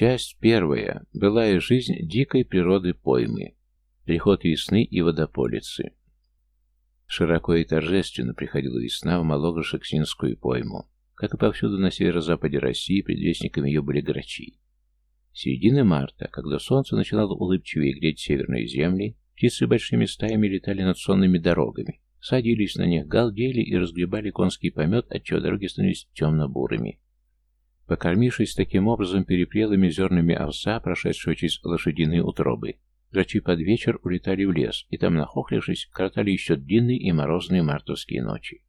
Часть первая. Былая жизнь дикой природы поймы. Приход весны и водополицы. Широко и торжественно приходила весна в Малого-Шексинскую пойму. Как и повсюду на северо-западе России, предвестниками ее были грачи. Середины марта, когда солнце начинало улыбчивее греть северные земли, птицы большими стаями летали над сонными дорогами, садились на них, галдели и разгребали конский помет, отчего дороги становились темно-бурыми. Покормившись таким образом перепрелыми зернами овса, прошедшего через лошадиные утробы, грачи под вечер улетали в лес, и там, нахохлившись, коротали еще длинные и морозные мартовские ночи.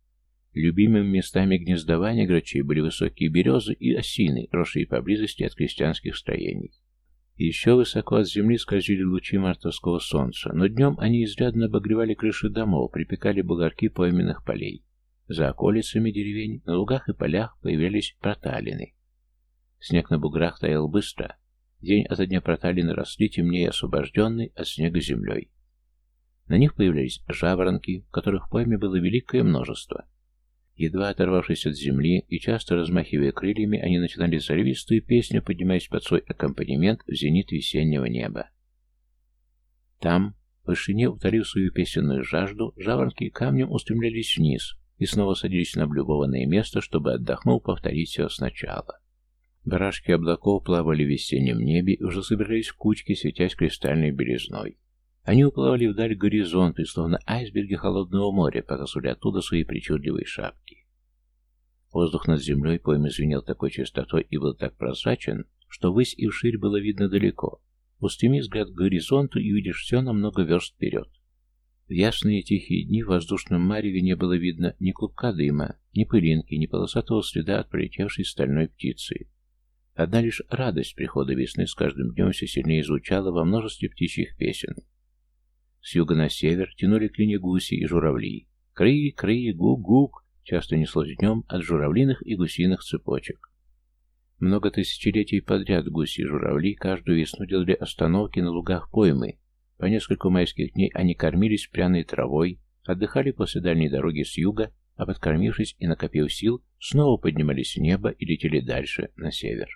Любимыми местами гнездования грачей были высокие березы и осины, росшие поблизости от крестьянских строений. Еще высоко от земли скользили лучи мартовского солнца, но днем они изрядно обогревали крыши домов, припекали бугорки пойменных полей. За околицами деревень, на лугах и полях появлялись проталины. Снег на буграх таял быстро. День ото дня проталины росли, темнее освобожденный от снега землей. На них появлялись жаворонки, которых в пойме было великое множество. Едва оторвавшись от земли и часто размахивая крыльями, они начинали заливистую песню, поднимаясь под свой аккомпанемент в зенит весеннего неба. Там, в вышине, утолив свою песенную жажду, жаворонки камнем устремлялись вниз и снова садились на облюбованное место, чтобы, отдохнув, повторить все сначала. Барашки облаков плавали в весеннем небе и уже собирались в кучки, светясь кристальной белизной. Они уплывали вдаль горизонта, словно айсберги холодного моря показывали оттуда свои причудливые шапки. Воздух над землей поймы звенел такой частотой и был так прозрачен, что высь и вширь было видно далеко. Устеми взгляд к горизонту и увидишь все на много верст вперед. В ясные тихие дни в воздушном мареве не было видно ни клубка дыма, ни пылинки, ни полосатого следа от пролетевшей стальной птицы. Одна лишь радость прихода весны с каждым днем все сильнее звучала во множестве птичьих песен. С юга на север тянули клини гуси и журавли. Кры, кры, гук-гук часто неслось днем от журавлиных и гусиных цепочек. Много тысячелетий подряд гуси и журавли каждую весну делали остановки на лугах поймы. По несколько майских дней они кормились пряной травой, отдыхали после дальней дороги с юга, а подкормившись и накопив сил, снова поднимались в небо и летели дальше, на север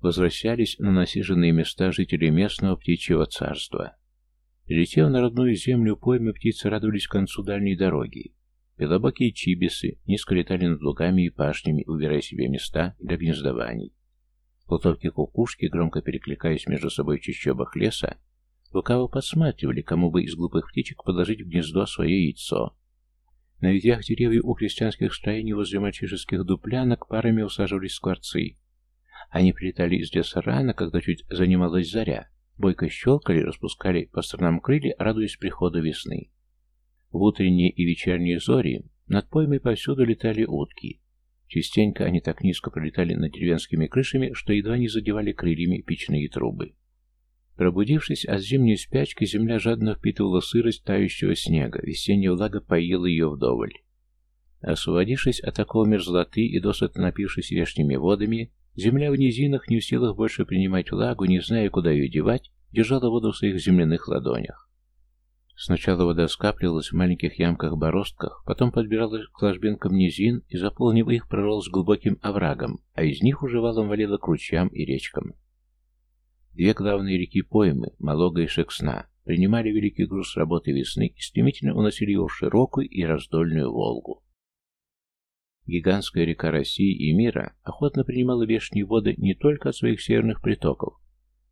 возвращались на насиженные места жители местного птичьего царства. Прилетев на родную землю, поймы птицы радовались концу дальней дороги. Белобокие чибисы низко летали над лугами и пашнями, убирая себе места для гнездований. Плутовки кукушки, громко перекликаясь между собой в чащобах леса, лукаво подсматривали, кому бы из глупых птичек подложить в гнездо свое яйцо. На ветвях деревьев у крестьянских строений возле мальчишеских дуплянок парами усаживались скворцы, они прилетали из леса рано, когда чуть занималась заря. Бойко щелкали, распускали по сторонам крылья, радуясь приходу весны. В утренние и вечерние зори над поймой повсюду летали утки. Частенько они так низко пролетали над деревенскими крышами, что едва не задевали крыльями печные трубы. Пробудившись от зимней спячки, земля жадно впитывала сырость тающего снега, весенняя влага поила ее вдоволь. Освободившись от такого мерзлоты и досыта напившись вешними водами, Земля в низинах, не в силах больше принимать влагу, не зная, куда ее девать, держала воду в своих земляных ладонях. Сначала вода скапливалась в маленьких ямках-бороздках, потом подбиралась к ложбинкам низин и, заполнив их, прорвалась глубоким оврагом, а из них уже валом валила к ручьям и речкам. Две главные реки поймы, Малога и Шексна, принимали великий груз работы весны и стремительно уносили его в широкую и раздольную Волгу. Гигантская река России и мира охотно принимала вешние воды не только от своих северных притоков,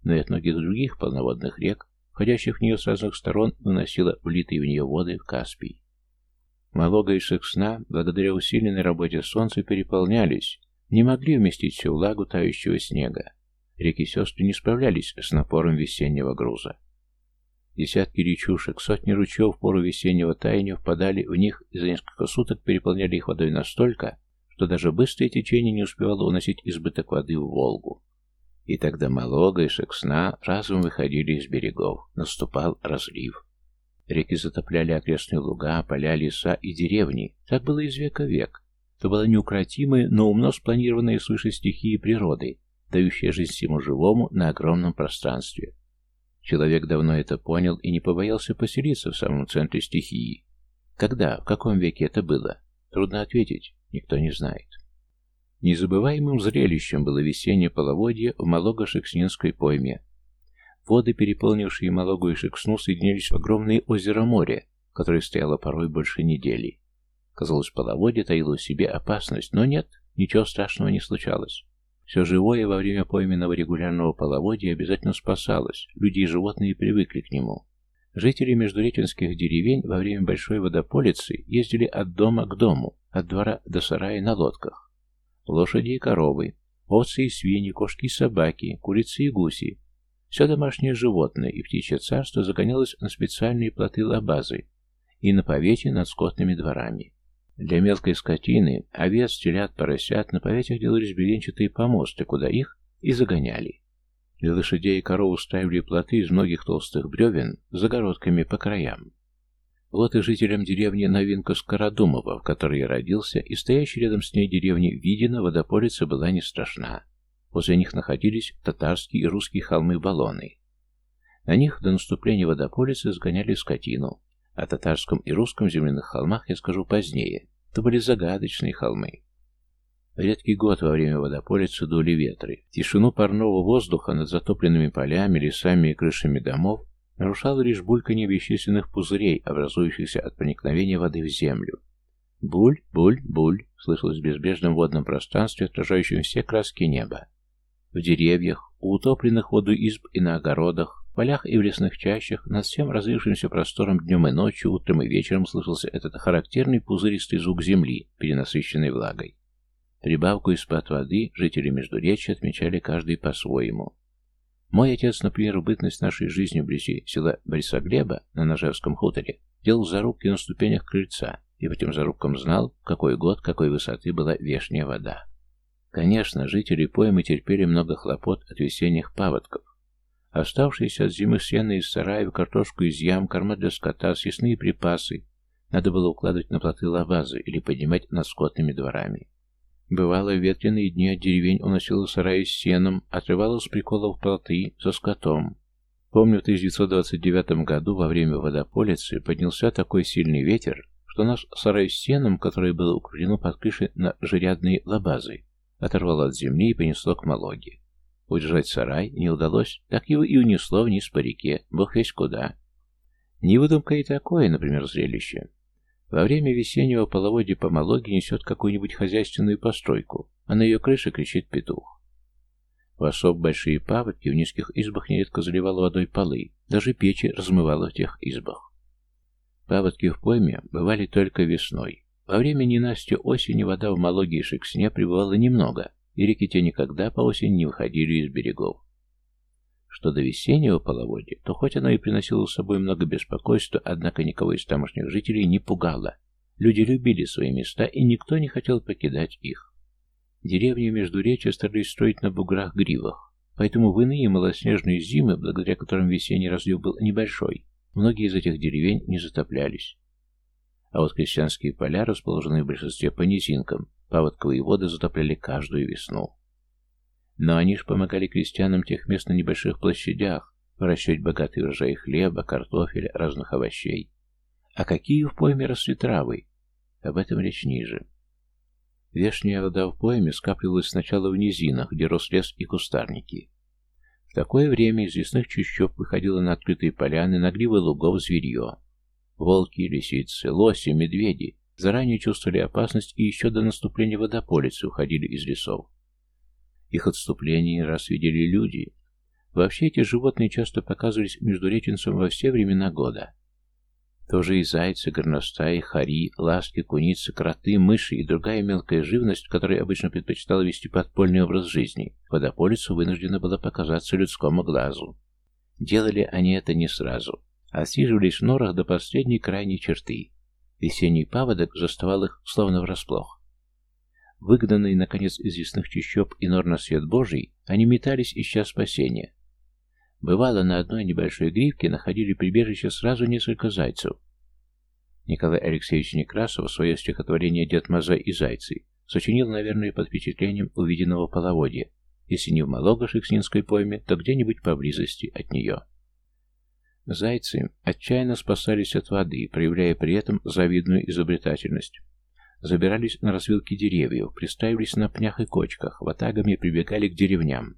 но и от многих других полноводных рек, входящих в нее с разных сторон, выносила влитые в нее воды в Каспий. Малога и Шексна, благодаря усиленной работе солнца, переполнялись, не могли вместить всю влагу тающего снега. Реки-сестры не справлялись с напором весеннего груза. Десятки речушек, сотни ручьев в пору весеннего таяния впадали в них и за несколько суток переполняли их водой настолько, что даже быстрое течение не успевало уносить избыток воды в Волгу. И тогда Малога и Шексна разом выходили из берегов, наступал разлив. Реки затопляли окрестные луга, поля, леса и деревни. Так было из века век. Это была неукротимая, но умно спланированная свыше стихии природы, дающая жизнь всему живому на огромном пространстве. Человек давно это понял и не побоялся поселиться в самом центре стихии. Когда, в каком веке это было? Трудно ответить, никто не знает. Незабываемым зрелищем было весеннее половодье в Малого-Шекснинской пойме. Воды, переполнившие Малогу и Шексну, соединились в огромное озеро море, которое стояло порой больше недели. Казалось, половодье таило в себе опасность, но нет, ничего страшного не случалось. Все живое во время пойменного регулярного половодья обязательно спасалось, люди и животные привыкли к нему. Жители междуреченских деревень во время большой водополицы ездили от дома к дому, от двора до сарая на лодках. Лошади и коровы, овцы и свиньи, кошки и собаки, курицы и гуси. Все домашнее животное и птичье царство загонялось на специальные плоты лабазы и на повете над скотными дворами. Для мелкой скотины, овец, телят, поросят на поветях делались бревенчатые помосты, куда их и загоняли. Для лошадей и коров устраивали плоты из многих толстых бревен с загородками по краям. Вот и жителям деревни новинка Скородумова, в которой я родился, и стоящей рядом с ней деревни Видина водополица была не страшна. Возле них находились татарские и русские холмы-баллоны. На них до наступления водополицы сгоняли скотину. О татарском и русском земляных холмах я скажу позднее. Это были загадочные холмы. Редкий год во время водополицы дули ветры. Тишину парного воздуха над затопленными полями, лесами и крышами домов нарушало лишь бульканье бесчисленных пузырей, образующихся от проникновения воды в землю. Буль, буль, буль, слышалось в безбрежном водном пространстве, отражающем все краски неба. В деревьях, у утопленных воду изб и на огородах, полях и в лесных чащах, над всем разлившимся простором днем и ночью, утром и вечером слышался этот характерный пузыристый звук земли, перенасыщенной влагой. Прибавку из-под воды жители Междуречья отмечали каждый по-своему. Мой отец, например, в бытность нашей жизни вблизи села Борисоглеба на Ножевском хуторе делал зарубки на ступенях крыльца и по этим зарубкам знал, какой год, какой высоты была вешняя вода. Конечно, жители поймы терпели много хлопот от весенних паводков. Оставшиеся от зимы сено из сараев, картошку из ям, корма для скота, съестные припасы надо было укладывать на плоты лавазы или поднимать над скотными дворами. Бывало, ветреные дни от деревень уносило сараи с сеном, отрывало с приколов плоты со скотом. Помню, в 1929 году во время водополицы поднялся такой сильный ветер, что наш сарай с сеном, которое было укреплено под крышей на жирядные лабазы, оторвало от земли и понесло к Малоге. Удержать сарай не удалось, так его и унесло вниз по реке, бог весь куда. Не выдумка и такое, например, зрелище. Во время весеннего половодья по Малоге несет какую-нибудь хозяйственную постройку, а на ее крыше кричит петух. В особ большие паводки в низких избах нередко заливало водой полы, даже печи размывало в тех избах. Паводки в пойме бывали только весной. Во время ненастья осени вода в Малоге и Шексне пребывала немного, и реки те никогда по осени не выходили из берегов. Что до весеннего половодья, то хоть оно и приносило с собой много беспокойства, однако никого из тамошних жителей не пугало. Люди любили свои места, и никто не хотел покидать их. Деревни между речи старались строить на буграх-гривах, поэтому в иные малоснежные зимы, благодаря которым весенний разлив был небольшой, многие из этих деревень не затоплялись. А вот крестьянские поля, расположенные в большинстве по низинкам, паводковые воды затопляли каждую весну. Но они ж помогали крестьянам тех мест на небольших площадях выращивать богатый урожай хлеба, картофеля, разных овощей. А какие в пойме росли травы? Об этом речь ниже. Вешняя вода в пойме скапливалась сначала в низинах, где рос лес и кустарники. В такое время из лесных чащоб выходило на открытые поляны, на гривы лугов зверье. Волки, лисицы, лоси, медведи заранее чувствовали опасность и еще до наступления водополицы уходили из лесов. Их отступление раз видели люди. Вообще эти животные часто показывались междуреченцам во все времена года. Тоже и зайцы, горностаи, хари, ласки, куницы, кроты, мыши и другая мелкая живность, которая обычно предпочитала вести подпольный образ жизни, водополицу вынуждена была показаться людскому глазу. Делали они это не сразу, отсиживались в норах до последней крайней черты. Весенний паводок заставал их словно врасплох. Выгнанные, наконец, из ясных чащоб и нор на свет Божий, они метались, ища спасения. Бывало, на одной небольшой гривке находили прибежище сразу несколько зайцев. Николай Алексеевич Некрасов свое стихотворение «Дед Мазай и зайцы» сочинил, наверное, под впечатлением увиденного половодья, если не в Малого-Шекснинской пойме, то где-нибудь поблизости от нее. Зайцы отчаянно спасались от воды, проявляя при этом завидную изобретательность. забирались на развилки деревьев, пристраивались на пнях и кочках, ватагами прибегали к деревням.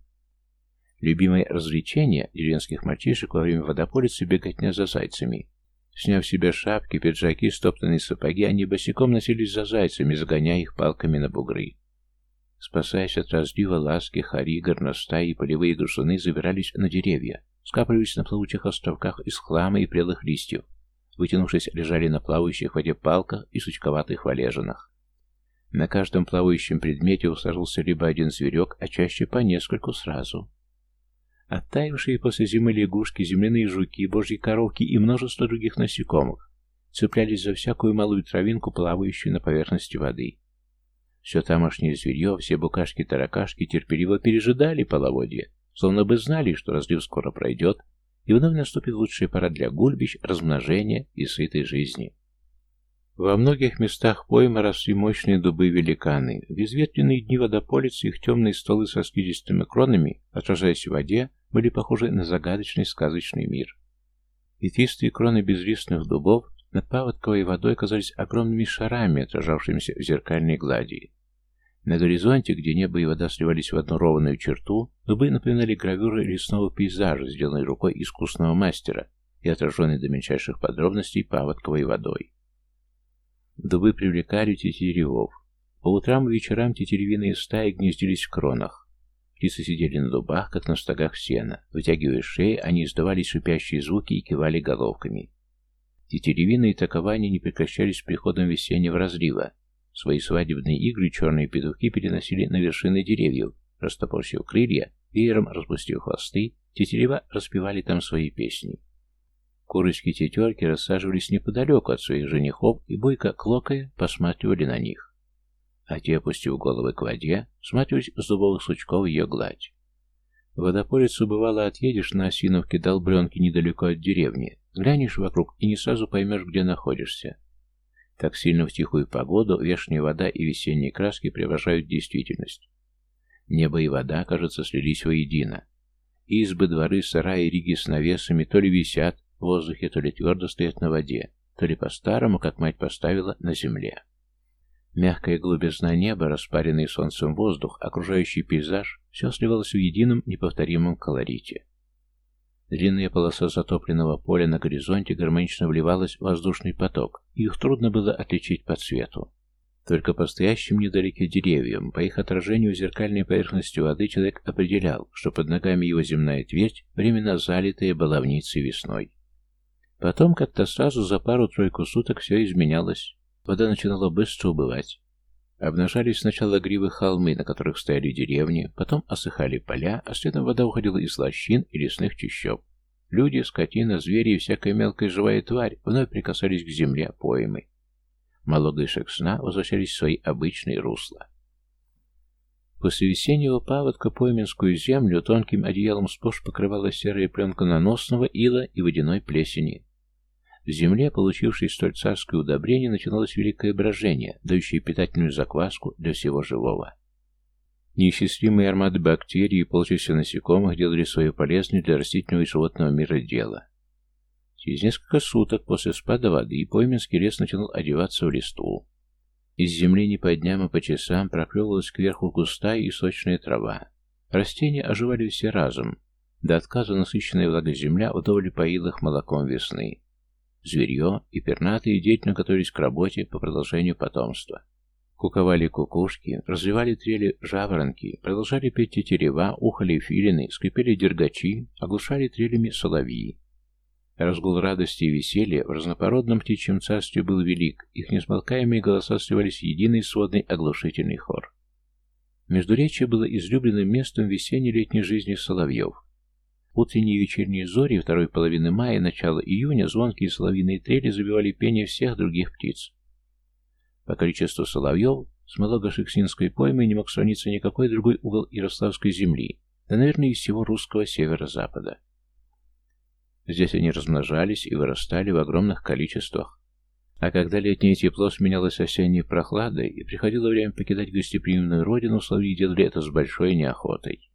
Любимое развлечение деревенских мальчишек во время водополицы — беготня за зайцами. Сняв с себя шапки, пиджаки, стоптанные сапоги, они босиком носились за зайцами, загоняя их палками на бугры. Спасаясь от разлива, ласки, хари, горностаи и полевые грызуны забирались на деревья, скапливались на плавучих островках из хлама и прелых листьев, вытянувшись, лежали на плавающих в воде палках и сучковатых валежинах. На каждом плавающем предмете усаживался либо один зверек, а чаще по нескольку сразу. Оттаившие после зимы лягушки, земляные жуки, божьи коровки и множество других насекомых цеплялись за всякую малую травинку, плавающую на поверхности воды. Все тамошнее зверье, все букашки-таракашки терпеливо пережидали половодье, словно бы знали, что разлив скоро пройдет, и вновь наступит лучшая пора для гульбищ, размножения и сытой жизни. Во многих местах пойма росли мощные дубы-великаны. В изветренные дни водополицы их темные столы со скидистыми кронами, отражаясь в воде, были похожи на загадочный сказочный мир. Ветвистые кроны безлистных дубов над паводковой водой казались огромными шарами, отражавшимися в зеркальной глади. На горизонте, где небо и вода сливались в одну ровную черту, дубы напоминали гравюры лесного пейзажа, сделанной рукой искусного мастера и отраженной до мельчайших подробностей паводковой водой. Дубы привлекали тетеревов. По утрам и вечерам тетеревиные стаи гнездились в кронах. Птицы сидели на дубах, как на стогах сена. Вытягивая шеи, они издавали шипящие звуки и кивали головками. Тетеревины и такования не прекращались с приходом весеннего разлива, Свои свадебные игры черные петухи переносили на вершины деревьев, растопорщив крылья, веером распустив хвосты, тетерева распевали там свои песни. Курочки-тетерки рассаживались неподалеку от своих женихов и, бойко клокая, посматривали на них. А те, опустив головы к воде, сматривались с дубовых сучков ее гладь. В водопорицу бывало отъедешь на Осиновке долбленки недалеко от деревни, глянешь вокруг и не сразу поймешь, где находишься. Так сильно в тихую погоду вешняя вода и весенние краски преображают действительность. Небо и вода, кажется, слились воедино. Избы, дворы, сараи, риги с навесами то ли висят в воздухе, то ли твердо стоят на воде, то ли по-старому, как мать поставила, на земле. Мягкая глубизна неба, распаренный солнцем воздух, окружающий пейзаж, все сливалось в едином неповторимом колорите. Длинная полоса затопленного поля на горизонте гармонично вливалась в воздушный поток, и их трудно было отличить по цвету. Только по стоящим недалеке деревьям, по их отражению в зеркальной поверхности воды человек определял, что под ногами его земная твердь, временно залитая баловницей весной. Потом как-то сразу за пару-тройку суток все изменялось. Вода начинала быстро убывать. Обнажались сначала гривы холмы, на которых стояли деревни, потом осыхали поля, а следом вода уходила из лощин и лесных чащоб. Люди, скотина, звери и всякая мелкая живая тварь вновь прикасались к земле поймы. Малогышек сна возвращались в свои обычные русла. После весеннего паводка пойменскую землю тонким одеялом сплошь покрывала серая пленка наносного ила и водяной плесени. Земле, получившей столь царское удобрение, начиналось великое брожение, дающее питательную закваску для всего живого. Неисчислимые армады бактерий и полчища насекомых делали свое полезное для растительного и животного мира дело. Через несколько суток после спада воды пойменский лес начинал одеваться в листву. Из земли не по дням, а по часам проклевывалась кверху густая и сочная трава. Растения оживали все разом. До отказа насыщенная влагой земля вдоволь поила их молоком весны зверье и пернатые деятельно готовились к работе по продолжению потомства. Куковали кукушки, развивали трели жаворонки, продолжали петь тетерева, ухали филины, скрипели дергачи, оглушали трелями соловьи. Разгул радости и веселья в разнопородном птичьем царстве был велик, их несмолкаемые голоса сливались в единый сводный оглушительный хор. Междуречие было излюбленным местом весенней-летней жизни соловьев. Утренние и вечерние зори второй половины мая и начала июня звонкие соловьиные трели забивали пение всех других птиц. По количеству соловьев с Малого-Шексинской поймой не мог сравниться никакой другой угол Ярославской земли, да, наверное, из всего русского северо-запада. Здесь они размножались и вырастали в огромных количествах. А когда летнее тепло сменялось осенней прохладой и приходило время покидать гостеприимную родину, соловьи делали это с большой неохотой.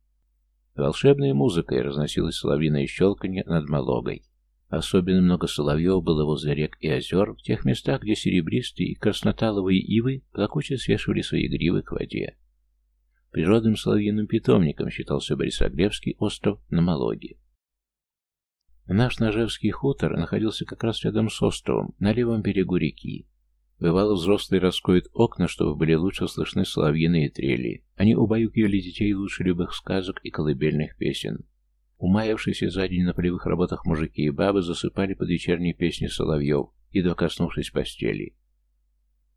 Волшебной музыкой разносилось соловьиное щелканье над Малогой. Особенно много соловьев было возле рек и озер, в тех местах, где серебристые и красноталовые ивы плакуче свешивали свои гривы к воде. Природным соловьиным питомником считался Борисоглебский остров на Малоге. Наш Ножевский хутор находился как раз рядом с островом, на левом берегу реки. Бывало, взрослые раскроют окна, чтобы были лучше слышны соловьиные трели. Они убаюкивали детей лучше любых сказок и колыбельных песен. Умаявшиеся за день на полевых работах мужики и бабы засыпали под вечерние песни соловьев, едва коснувшись постели.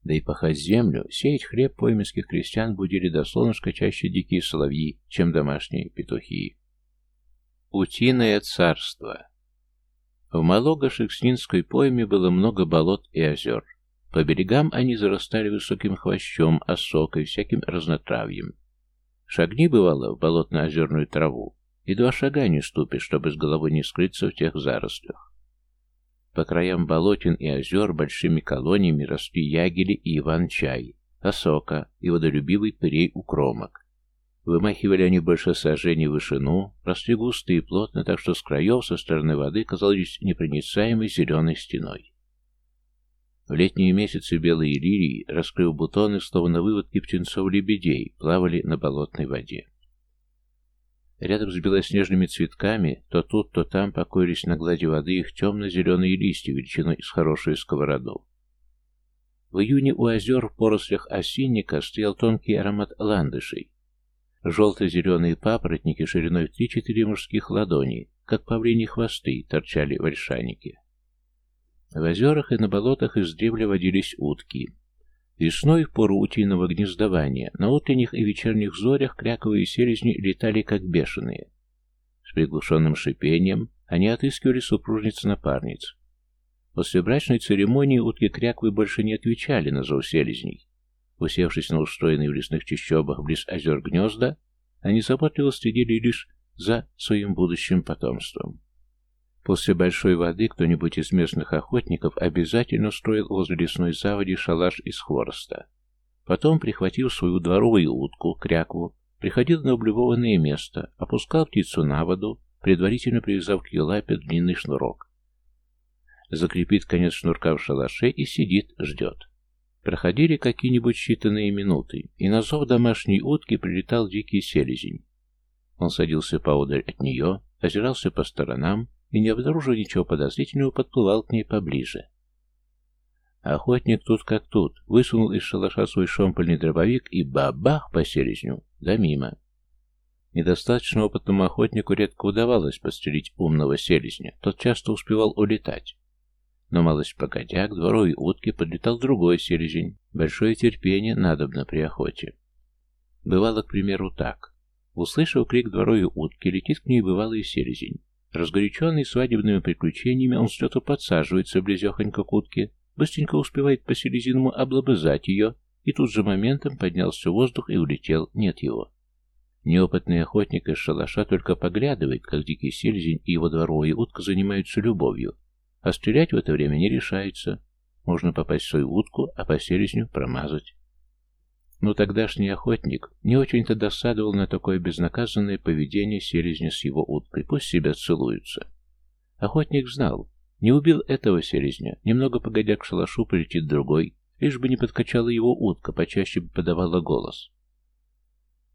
Да и пахать землю, сеять хлеб пойменских крестьян будили до солнышка чаще дикие соловьи, чем домашние петухи. Утиное царство В Малого-Шекснинской пойме было много болот и озер. По берегам они зарастали высоким хвощом, осокой, всяким разнотравьем. Шагни, бывало, в болотно-озерную траву, и два шага не ступишь, чтобы с головой не скрыться в тех зарослях. По краям болотин и озер большими колониями росли ягели и иван-чай, осока и водолюбивый пырей укромок. Вымахивали они больше сажений в вышину, росли густо и плотно, так что с краев со стороны воды казались непроницаемой зеленой стеной. В летние месяцы белые лилии, раскрыв бутоны, словно выводки птенцов-лебедей, плавали на болотной воде. Рядом с белоснежными цветками то тут, то там покоились на глади воды их темно-зеленые листья величиной с хорошую сковороду. В июне у озер в порослях осинника стоял тонкий аромат ландышей. Желто-зеленые папоротники шириной в три-четыре мужских ладони, как павлини хвосты, торчали в ольшанике. В озерах и на болотах издревле водились утки. Весной, в пору утиного гнездования, на утренних и вечерних зорях кряковые селезни летали как бешеные. С приглушенным шипением они отыскивали супружниц-напарниц. После брачной церемонии утки кряквы больше не отвечали на зов селезней. Усевшись на устроенные в лесных чащобах близ озер гнезда, они заботливо следили лишь за своим будущим потомством. После большой воды кто-нибудь из местных охотников обязательно строил возле лесной заводи шалаш из хвороста. Потом, прихватив свою дворовую утку, крякву, приходил на облюбованное место, опускал птицу на воду, предварительно привязав к ее лапе длинный шнурок. Закрепит конец шнурка в шалаше и сидит, ждет. Проходили какие-нибудь считанные минуты, и на зов домашней утки прилетал дикий селезень. Он садился поодаль от нее, озирался по сторонам, и, не обнаружив ничего подозрительного, подплывал к ней поближе. Охотник тут как тут, высунул из шалаша свой шомпольный дробовик и бабах по селезню, да мимо. Недостаточно опытному охотнику редко удавалось подстрелить умного селезня, тот часто успевал улетать. Но малость погодя, к дворовой утке подлетал другой селезень. Большое терпение надобно при охоте. Бывало, к примеру, так. Услышав крик дворовой утки, летит к ней бывалый селезень. Разгоряченный свадебными приключениями, он что-то подсаживается близехонько к утке, быстренько успевает по-селезиному облобызать ее, и тут же моментом поднялся в воздух и улетел, нет его. Неопытный охотник из шалаша только поглядывает, как дикий селезень и его дворовая утка занимаются любовью, а стрелять в это время не решается. Можно попасть в свою утку, а по селезню промазать. Но тогдашний охотник не очень-то досадовал на такое безнаказанное поведение селезня с его уткой. Пусть себя целуются. Охотник знал, не убил этого селезня, немного погодя к шалашу прилетит другой, лишь бы не подкачала его утка, почаще бы подавала голос.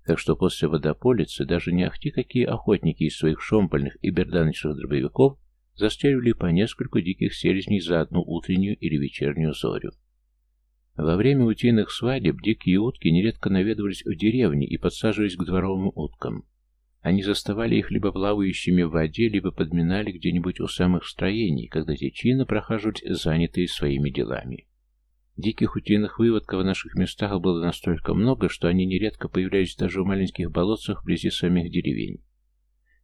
Так что после водополицы даже не ахти какие охотники из своих шомпольных и берданочных дробовиков застреливали по нескольку диких селезней за одну утреннюю или вечернюю зорю. Во время утиных свадеб дикие утки нередко наведывались в деревни и подсаживались к дворовым уткам. Они заставали их либо плавающими в воде, либо подминали где-нибудь у самых строений, когда те чинно прохаживались занятые своими делами. Диких утиных выводков в наших местах было настолько много, что они нередко появлялись даже в маленьких болотцах вблизи самих деревень.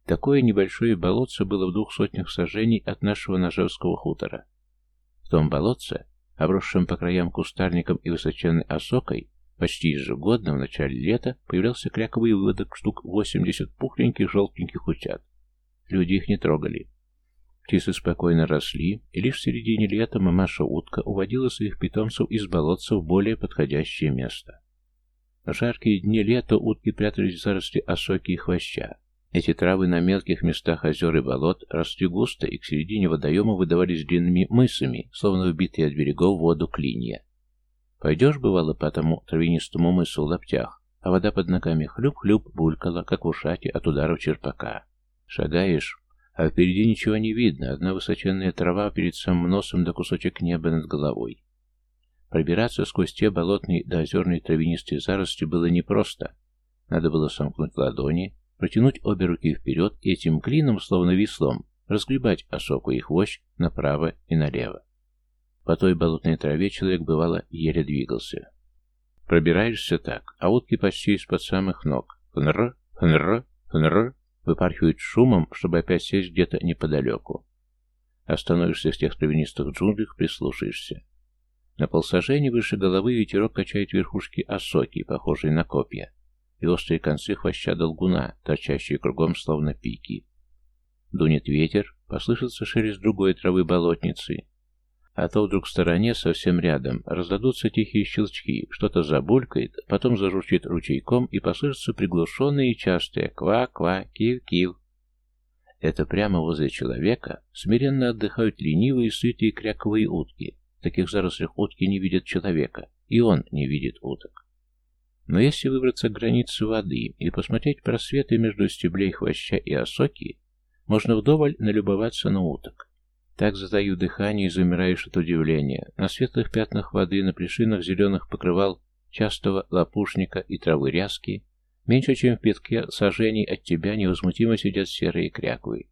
Такое небольшое болотце было в двух сотнях сажений от нашего Ножевского хутора. В том болотце обросшим по краям кустарником и высоченной осокой, почти ежегодно в начале лета появлялся кряковый выводок штук 80 пухленьких желтеньких утят. Люди их не трогали. Птицы спокойно росли, и лишь в середине лета мамаша-утка уводила своих питомцев из болотца в более подходящее место. В жаркие дни лета утки прятались в заросли осоки и хвоща. Эти травы на мелких местах озер и болот росли густо и к середине водоема выдавались длинными мысами, словно вбитые от берегов в воду клинья. Пойдешь, бывало, по тому травянистому мысу в лаптях, а вода под ногами хлюп-хлюп булькала, как в ушате от ударов черпака. Шагаешь, а впереди ничего не видно, одна высоченная трава перед самым носом да кусочек неба над головой. Пробираться сквозь те болотные да озерные травянистые заросли было непросто. Надо было сомкнуть ладони, протянуть обе руки вперед и этим клином, словно веслом, разгребать осоку и хвощ направо и налево. По той болотной траве человек, бывало, еле двигался. Пробираешься так, а утки почти из-под самых ног. Хнр, хнр, хнр, выпархивают шумом, чтобы опять сесть где-то неподалеку. Остановишься в тех травянистых джунглях, прислушаешься. На полсажения выше головы ветерок качает верхушки осоки, похожие на копья и острые концы хвоща долгуна, торчащие кругом словно пики. Дунет ветер, послышится шелест другой травы болотницы, а то вдруг в стороне, совсем рядом, раздадутся тихие щелчки, что-то забулькает, потом зажурчит ручейком и послышится приглушенное и частое «ква-ква», «кив-кив». Это прямо возле человека смиренно отдыхают ленивые, сытые кряковые утки. В таких зарослях утки не видят человека, и он не видит уток. Но если выбраться к границе воды и посмотреть просветы между стеблей хвоща и осоки, можно вдоволь налюбоваться на уток. Так затаю дыхание и замираешь от удивления. На светлых пятнах воды, на пришинах зеленых покрывал частого лопушника и травы ряски, меньше чем в пятке сажений от тебя невозмутимо сидят серые кряквы.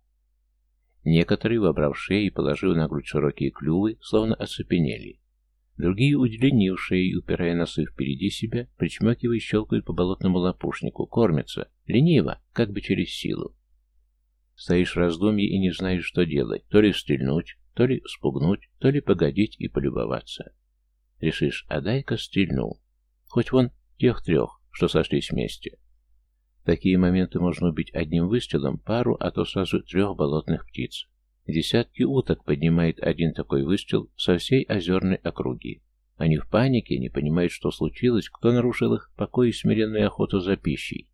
Некоторые, вобрав шеи и положив на грудь широкие клювы, словно оцепенели. Другие, удлинившие и упирая носы впереди себя, причмакивая, щелкают по болотному лопушнику, кормятся, лениво, как бы через силу. Стоишь в раздумье и не знаешь, что делать, то ли стрельнуть, то ли спугнуть, то ли погодить и полюбоваться. Решишь, а дай-ка стрельну. Хоть вон тех трех, что сошлись вместе. Такие моменты можно убить одним выстрелом пару, а то сразу трех болотных птиц. Десятки уток поднимает один такой выстрел со всей озерной округи. Они в панике, не понимают, что случилось, кто нарушил их покой и смиренную охоту за пищей.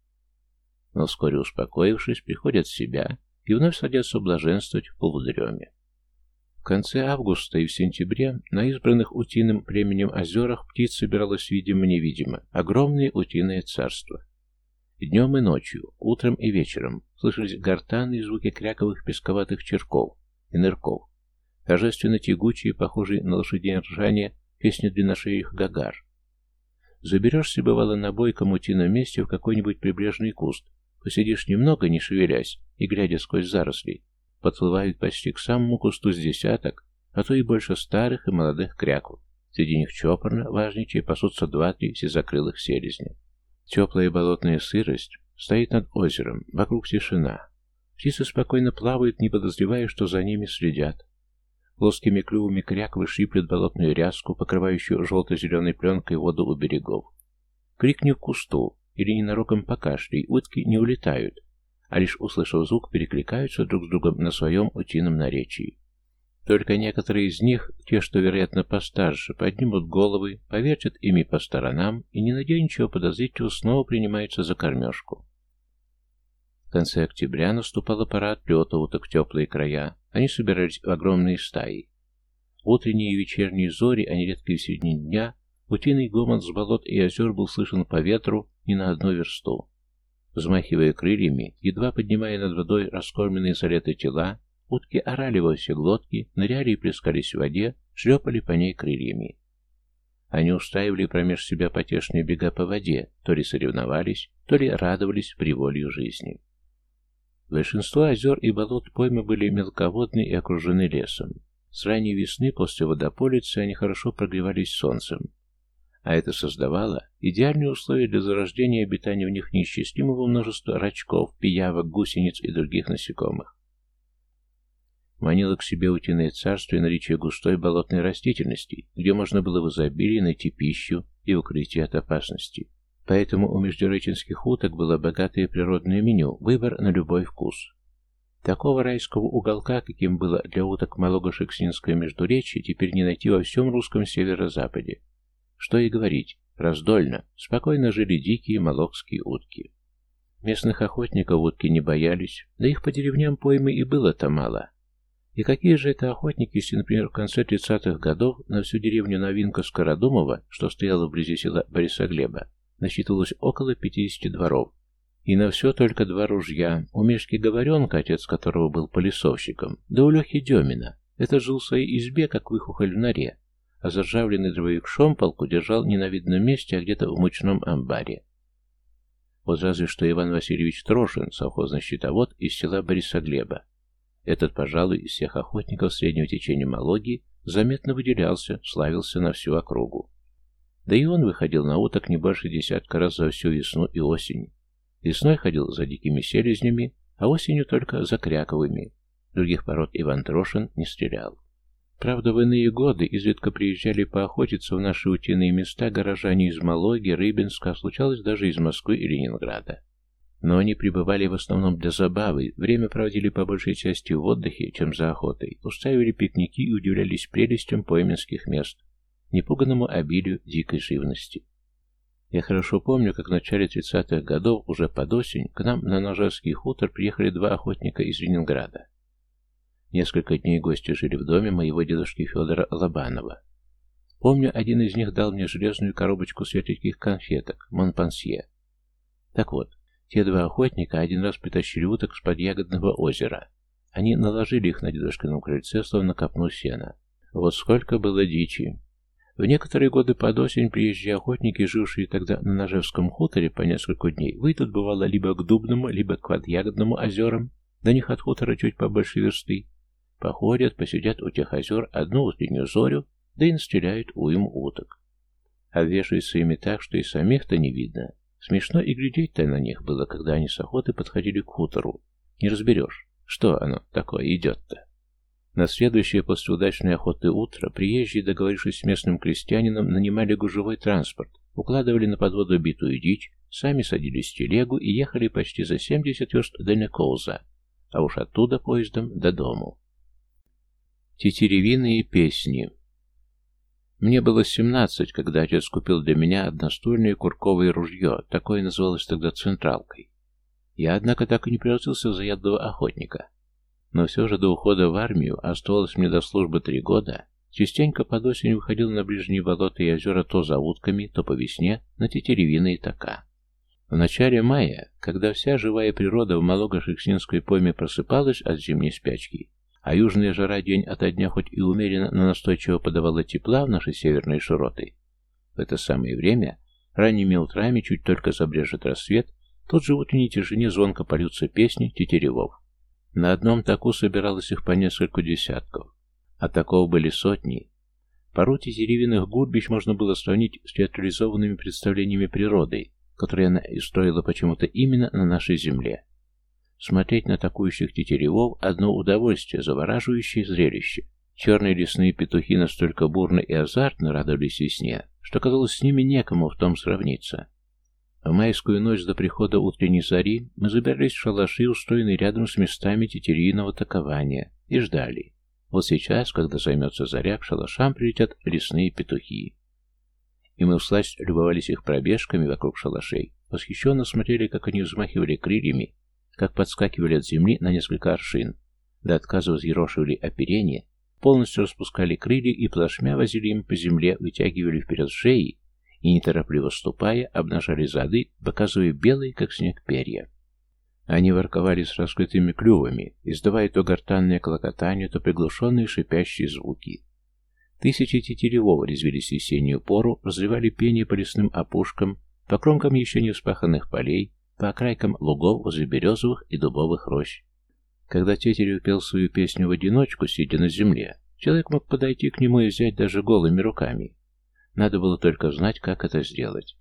Но вскоре успокоившись, приходят в себя и вновь садятся блаженствовать в полудреме. В конце августа и в сентябре на избранных утиным племенем озерах птиц собиралось видимо-невидимо, огромное утиное царство. Днем и ночью, утром и вечером слышались гортанные звуки кряковых песковатых черков, и нырков. Торжественно тягучие, похожие на лошадиное ржание, песни длинношеих гагар. Заберешься, бывало, на бойком утином месте в какой-нибудь прибрежный куст, посидишь немного, не шевелясь, и, глядя сквозь заросли, подплывают почти к самому кусту с десяток, а то и больше старых и молодых кряков. Среди них чопорно, важничая, пасутся два-три всезакрылых селезня. Теплая болотная сырость стоит над озером, вокруг тишина. Птицы спокойно плавают, не подозревая, что за ними следят. Плоскими клювами кряквы шиплют болотную ряску, покрывающую желто-зеленой пленкой воду у берегов. Крикни в кусту или ненароком покашляй, утки не улетают, а лишь услышав звук, перекликаются друг с другом на своем утином наречии. Только некоторые из них, те, что, вероятно, постарше, поднимут головы, повертят ими по сторонам и, не найдя ничего подозрительного, снова принимаются за кормежку. В конце октября наступала пора отлета уток в теплые края. Они собирались в огромные стаи. Утренние и вечерние зори, а нередко и в середине дня, утиный гомон с болот и озер был слышен по ветру не на одну версту. Взмахивая крыльями, едва поднимая над водой раскормленные за лето тела, утки орали во все глотки, ныряли и плескались в воде, шлепали по ней крыльями. Они устраивали промеж себя потешные бега по воде, то ли соревновались, то ли радовались приволью жизни. Большинство озер и болот поймы были мелководны и окружены лесом. С ранней весны после водополицы они хорошо прогревались солнцем, а это создавало идеальные условия для зарождения и обитания в них неисчислимого множества рачков, пиявок, гусениц и других насекомых. Манило к себе утиное царство и наличие густой болотной растительности, где можно было в изобилии найти пищу и укрытие от опасности. Поэтому у междуреченских уток было богатое природное меню, выбор на любой вкус. Такого райского уголка, каким было для уток Малого-Шексинское междуречье, теперь не найти во всем русском северо-западе. Что и говорить, раздольно, спокойно жили дикие молокские утки. Местных охотников утки не боялись, да их по деревням поймы и было-то мало. И какие же это охотники, если, например, в конце 30-х годов на всю деревню Новинка Скородумова, что стояла вблизи села Борисоглеба, насчитывалось около 50 дворов, и на все только два ружья. У Мишки Говоренка, отец которого был полисовщиком, да у Лехи Демина. Это жил в своей избе, как выхухоль в норе, а заржавленный дробовик шомполку держал не на видном месте, а где-то в мучном амбаре. Вот разве что Иван Васильевич Трошин, совхозный щитовод из села Борисоглеба. Этот, пожалуй, из всех охотников среднего течения Малоги заметно выделялся, славился на всю округу. Да и он выходил на уток не больше десятка раз за всю весну и осень. Весной ходил за дикими селезнями, а осенью только за кряковыми. Других пород Иван Трошин не стрелял. Правда, в иные годы изредка приезжали поохотиться в наши утиные места горожане из Малоги, Рыбинска, случалось даже из Москвы и Ленинграда. Но они пребывали в основном для забавы, время проводили по большей части в отдыхе, чем за охотой, устраивали пикники и удивлялись прелестям пойменских мест, непуганному обилию дикой живности. Я хорошо помню, как в начале 30-х годов, уже под осень, к нам на Ножевский хутор приехали два охотника из Ленинграда. Несколько дней гости жили в доме моего дедушки Федора Лобанова. Помню, один из них дал мне железную коробочку светленьких конфеток, Монпансье. Так вот, те два охотника один раз притащили уток с-под ягодного озера. Они наложили их на дедушкином крыльце, словно копну сена. Вот сколько было дичи. В некоторые годы под осень приезжие охотники, жившие тогда на Ножевском хуторе по несколько дней, выйдут, бывало, либо к Дубному, либо к Подъягодному озерам, до них от хутора чуть побольше версты, походят, посидят у тех озер одну утреннюю зорю, да и настреляют уйм уток. Обвешиваются ими так, что и самих-то не видно. Смешно и глядеть-то на них было, когда они с охоты подходили к хутору. Не разберешь, что оно такое идет-то. На следующее после удачной охоты утро приезжие, договорившись с местным крестьянином, нанимали гужевой транспорт, укладывали на подводу битую дичь, сами садились в телегу и ехали почти за 70 верст до Некоуза, а уж оттуда поездом до дому. Тетеревиные песни Мне было 17, когда отец купил для меня одностульное курковое ружье, такое называлось тогда централкой. Я, однако, так и не превратился в заядлого охотника. Но все же до ухода в армию оставалось мне до службы три года. Частенько под осень выходил на ближние болота и озера то за утками, то по весне на тетеревины и така. В начале мая, когда вся живая природа в Малого-Шексинской пойме просыпалась от зимней спячки, а южная жара день ото дня хоть и умеренно, но настойчиво подавала тепла в наши северные широты, в это самое время, ранними утрами, чуть только забрежет рассвет, тут же в утренней тишине звонко польются песни тетеревов. На одном таку собиралось их по несколько десятков, а таков были сотни. Пору деревянных гурбищ можно было сравнить с театрализованными представлениями природы, которые она и строила почему-то именно на нашей земле. Смотреть на атакующих тетеревов – одно удовольствие, завораживающее зрелище. Черные лесные петухи настолько бурно и азартно радовались весне, что казалось с ними некому в том сравниться. В майскую ночь до прихода утренней зари мы забирались в шалаши, устроенные рядом с местами тетерийного такования, и ждали. Вот сейчас, когда займется заря, к шалашам прилетят лесные петухи. И мы всласть любовались их пробежками вокруг шалашей, восхищенно смотрели, как они взмахивали крыльями, как подскакивали от земли на несколько аршин, до отказа взъерошивали оперение, полностью распускали крылья и плашмя возили им по земле, вытягивали вперед шеи и, неторопливо ступая, обнажали зады, показывая белые, как снег, перья. Они ворковали с раскрытыми клювами, издавая то гортанное клокотание, то приглушенные шипящие звуки. Тысячи тетеревов резвились весеннюю пору, разливали пение по лесным опушкам, по кромкам еще не вспаханных полей, по окрайкам лугов возле березовых и дубовых рощ. Когда тетерев пел свою песню в одиночку, сидя на земле, человек мог подойти к нему и взять даже голыми руками. Надо было только знать, как это сделать.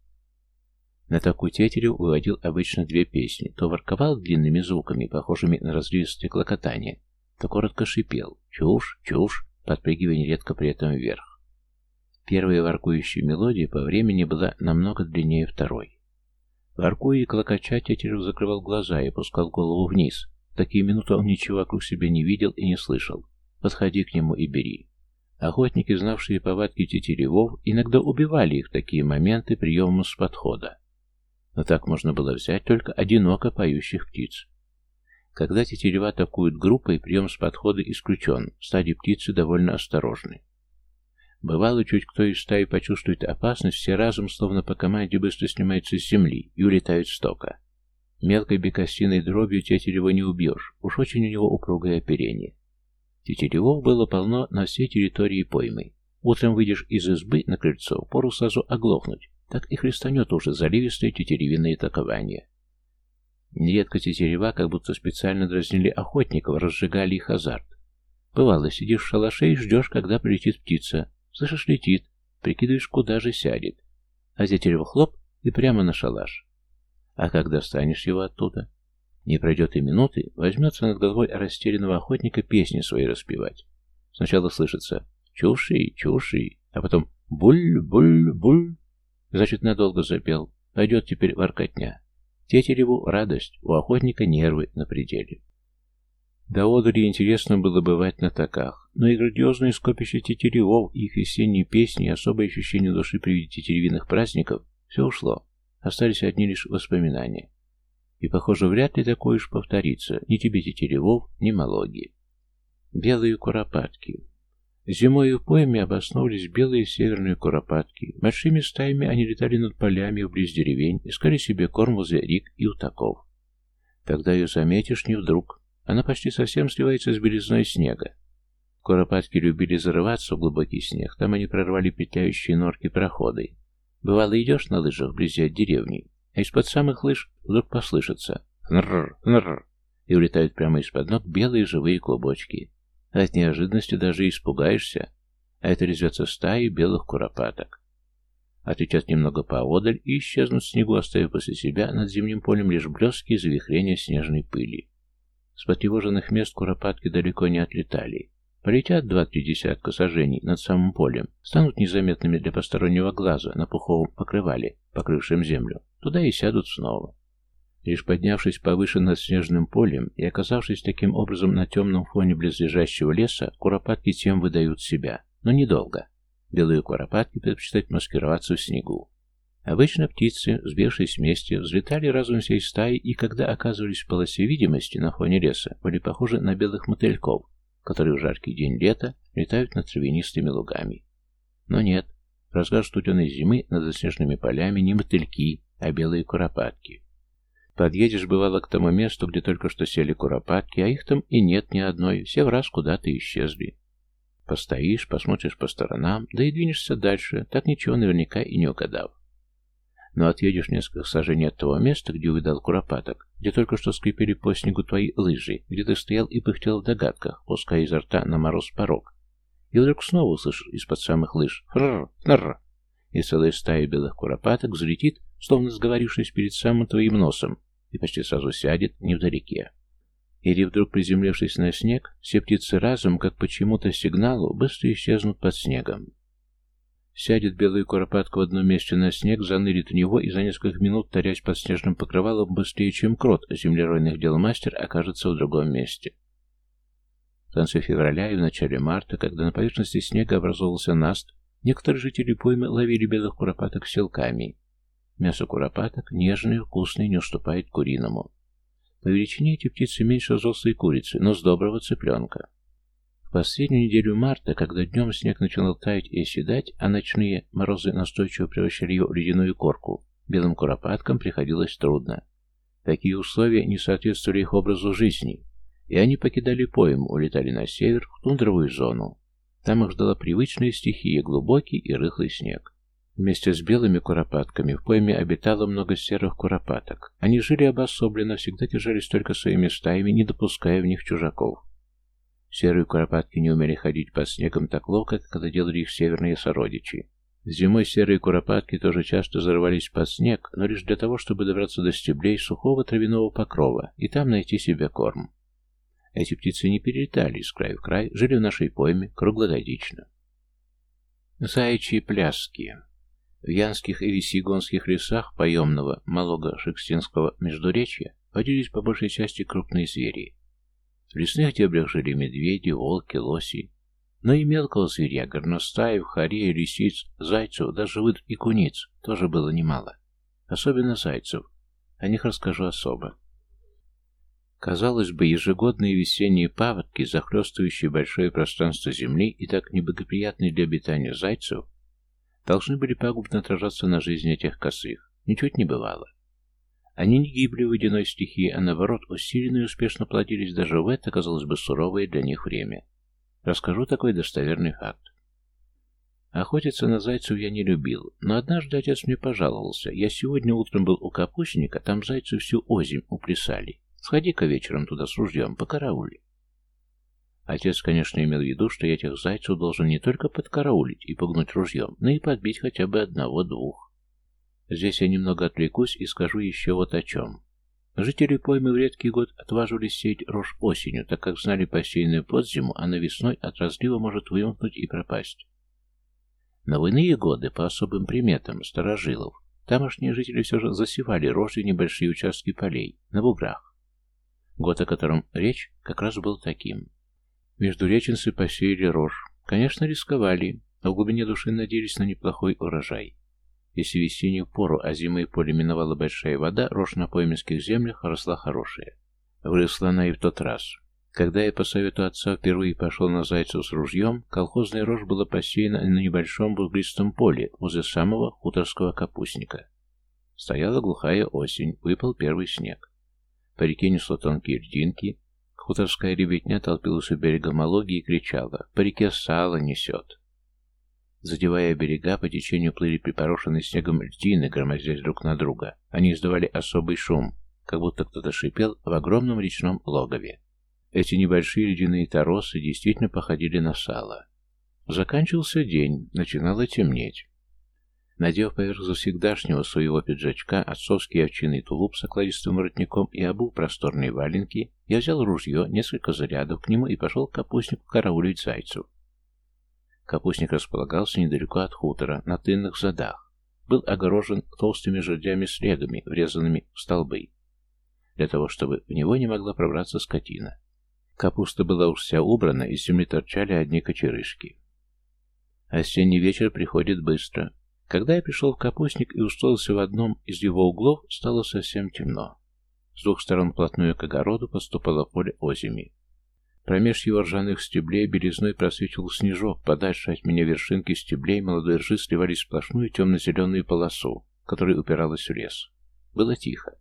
На такую тетерю выводил обычно две песни. То ворковал длинными звуками, похожими на разливистое клокотание, то коротко шипел «чушь, чушь», подпрыгивая нередко при этом вверх. Первая воркующая мелодия по времени была намного длиннее второй. Воркуя и клокоча, тетерев закрывал глаза и опускал голову вниз. В такие минуты он ничего вокруг себя не видел и не слышал. Подходи к нему и бери. Охотники, знавшие повадки тетеревов, иногда убивали их в такие моменты приемом с подхода. Но так можно было взять только одиноко поющих птиц. Когда тетерева атакуют группой, прием с подхода исключен, стадии птицы довольно осторожны. Бывало, чуть кто из стаи почувствует опасность, все разом, словно по команде, быстро снимаются с земли и улетают с. Мелкой бекостиной дробью тетерева не убьешь, уж очень у него упругое оперение. Тетеревов было полно на всей территории поймы. Утром выйдешь из избы на крыльцо, пору сразу оглохнуть, так и христанет уже заливистое тетеревиное такование. Нередко тетерева как будто специально дразнили охотников, разжигали их азарт. Бывало, сидишь в шалаше и ждешь, когда прилетит птица, Слышишь, летит. Прикидываешь, куда же сядет. А тетерев хлоп и прямо на шалаш. А как достанешь его оттуда? Не пройдет и минуты, возьмется над головой растерянного охотника песни свои распевать. Сначала слышится «чуши, чуши», а потом «буль, буль, буль». Значит, надолго запел. Пойдет теперь воркотня. Тетереву радость, у охотника нервы на пределе. До одури интересно было бывать на таках, но и грандиозные скопища тетеревов, их весенние песни, и особое ощущение души при виде тетеревиных праздников — все ушло. Остались одни лишь воспоминания. И, похоже, вряд ли такое уж повторится, ни тебе тетеревов, ни мологии. Белые куропатки. Зимой в пойме обосновались белые северные куропатки. Большими стаями они летали над полями вблизи деревень, искали себе корм возле рек и утаков. Тогда ее заметишь не вдруг, она почти совсем сливается с белизной снега. Куропатки любили зарываться в глубокий снег, там они прорвали петляющие норки проходы. Бывало, идешь на лыжах вблизи от деревни, а из-под самых лыж вдруг послышится «хнррр, хнррр», и улетают прямо из-под ног белые живые клубочки. От неожиданности даже испугаешься, а это резвятся стаи белых куропаток. Отлетят немного поодаль и исчезнут в снегу, оставив после себя над зимним полем лишь блески и завихрения снежной пыли. С потревоженных мест куропатки далеко не отлетали. Полетят два-три десятка сажений над самым полем, станут незаметными для постороннего глаза на пуховом покрывале, покрывшем землю. Туда и сядут снова. Лишь поднявшись повыше над снежным полем и оказавшись таким образом на темном фоне близлежащего леса, куропатки тем выдают себя. Но недолго. Белые куропатки предпочитают маскироваться в снегу. Обычно птицы, сбившись вместе, взлетали разум всей стаи и, когда оказывались в полосе видимости на фоне леса, были похожи на белых мотыльков, которые в жаркий день лета летают над травянистыми лугами. Но нет, разгар студеной зимы над заснеженными полями не мотыльки, а белые куропатки. Подъедешь, бывало, к тому месту, где только что сели куропатки, а их там и нет ни одной, все в раз куда-то исчезли. Постоишь, посмотришь по сторонам, да и двинешься дальше, так ничего наверняка и не угадав но отъедешь несколько сажений от того места, где увидал куропаток, где только что скрипели по снегу твои лыжи, где ты стоял и пыхтел в догадках, пуская изо рта на мороз порог. И вдруг снова услышишь из-под самых лыж «фррр, фррр», и целая стая белых куропаток взлетит, словно сговорившись перед самым твоим носом, и почти сразу сядет невдалеке. Или вдруг приземлившись на снег, все птицы разом, как почему-то сигналу, быстро исчезнут под снегом. Сядет белая куропатка в одном месте на снег, занырит в него и за несколько минут, тарясь под снежным покрывалом, быстрее, чем крот, землеройных дел мастер, окажется в другом месте. В конце февраля и в начале марта, когда на поверхности снега образовался наст, некоторые жители поймы ловили белых куропаток селками. Мясо куропаток нежное, вкусное, не уступает куриному. По величине эти птицы меньше взрослой курицы, но с доброго цыпленка. В последнюю неделю марта, когда днем снег начинал таять и оседать, а ночные морозы настойчиво превращали ее в ледяную корку, белым куропаткам приходилось трудно. Такие условия не соответствовали их образу жизни, и они покидали поем, улетали на север, в тундровую зону. Там их ждала привычная стихия, глубокий и рыхлый снег. Вместе с белыми куропатками в пойме обитало много серых куропаток. Они жили обособленно, всегда держались только своими стаями, не допуская в них чужаков. Серые куропатки не умели ходить под снегом так ловко, как это делали их северные сородичи. Зимой серые куропатки тоже часто зарывались под снег, но лишь для того, чтобы добраться до стеблей сухого травяного покрова и там найти себе корм. Эти птицы не перелетали из края в край, жили в нашей пойме круглогодично. Заячьи пляски В янских и висигонских лесах поемного Малого-Шекстинского междуречья водились по большей части крупные звери. В лесных дебрях жили медведи, волки, лоси. Но и мелкого зверя, горностаев, хорей, лисиц, зайцев, даже выд и куниц тоже было немало. особенно зайцев. О них расскажу особо. Казалось бы, ежегодные весенние паводки, захлестывающие большое пространство Земли и так неблагоприятные для обитания зайцев, должны были пагубно отражаться на жизни этих косых. Ничуть не бывало. Они не гибли в водяной стихии, а наоборот, усиленно и успешно плодились даже в это, казалось бы, суровое для них время. Расскажу такой достоверный факт. Охотиться на зайцев я не любил, но однажды отец мне пожаловался. Я сегодня утром был у капустника, там зайцы всю озимь уплясали. Сходи-ка вечером туда с ружьем, покараули. Отец, конечно, имел в виду, что я этих зайцев должен не только подкараулить и погнуть ружьем, но и подбить хотя бы одного-двух. Здесь я немного отвлекусь и скажу еще вот о чем. Жители поймы в редкий год отваживались сеять рожь осенью, так как знали посеянную под зиму, а на весной от разлива может вымкнуть и пропасть. Но в иные годы, по особым приметам старожилов, тамошние жители все же засевали рожью небольшие участки полей, на буграх. Год, о котором речь, как раз был таким. Между реченцы посеяли рожь. Конечно, рисковали, но в глубине души надеялись на неплохой урожай. Если весеннюю пору, а зимой поле миновала большая вода, рожь на пойменских землях росла хорошая. Выросла она и в тот раз. Когда я по совету отца впервые пошел на зайцев с ружьем, колхозная рожь была посеяна на небольшом бугристом поле возле самого хуторского капустника. Стояла глухая осень, выпал первый снег. По реке несло тонкие льдинки, хуторская ребятня толпилась у берега Малоги и кричала «По реке сало несет!». Задевая берега, по течению плыли припорошенные снегом льдины, громоздясь друг на друга. Они издавали особый шум, как будто кто-то шипел в огромном речном логове. Эти небольшие ледяные торосы действительно походили на сало. Заканчивался день, начинало темнеть. Надев поверх завсегдашнего своего пиджачка отцовский овчинный тулуп с окладистым воротником и обул просторные валенки, я взял ружье, несколько зарядов к нему и пошел к капустнику караулить зайцев. Капустник располагался недалеко от хутора, на тынных задах. Был огорожен толстыми жердями слегами, врезанными в столбы, для того, чтобы в него не могла пробраться скотина. Капуста была уж вся убрана, из земли торчали одни кочерышки. Осенний вечер приходит быстро. Когда я пришел в капустник и устроился в одном из его углов, стало совсем темно. С двух сторон плотную к огороду поступало поле озими. Промеж его ржаных стеблей белизной просвечивал снежок, подальше от меня вершинки стеблей молодой ржи сливались в сплошную темно-зеленую полосу, которая упиралась в лес. Было тихо.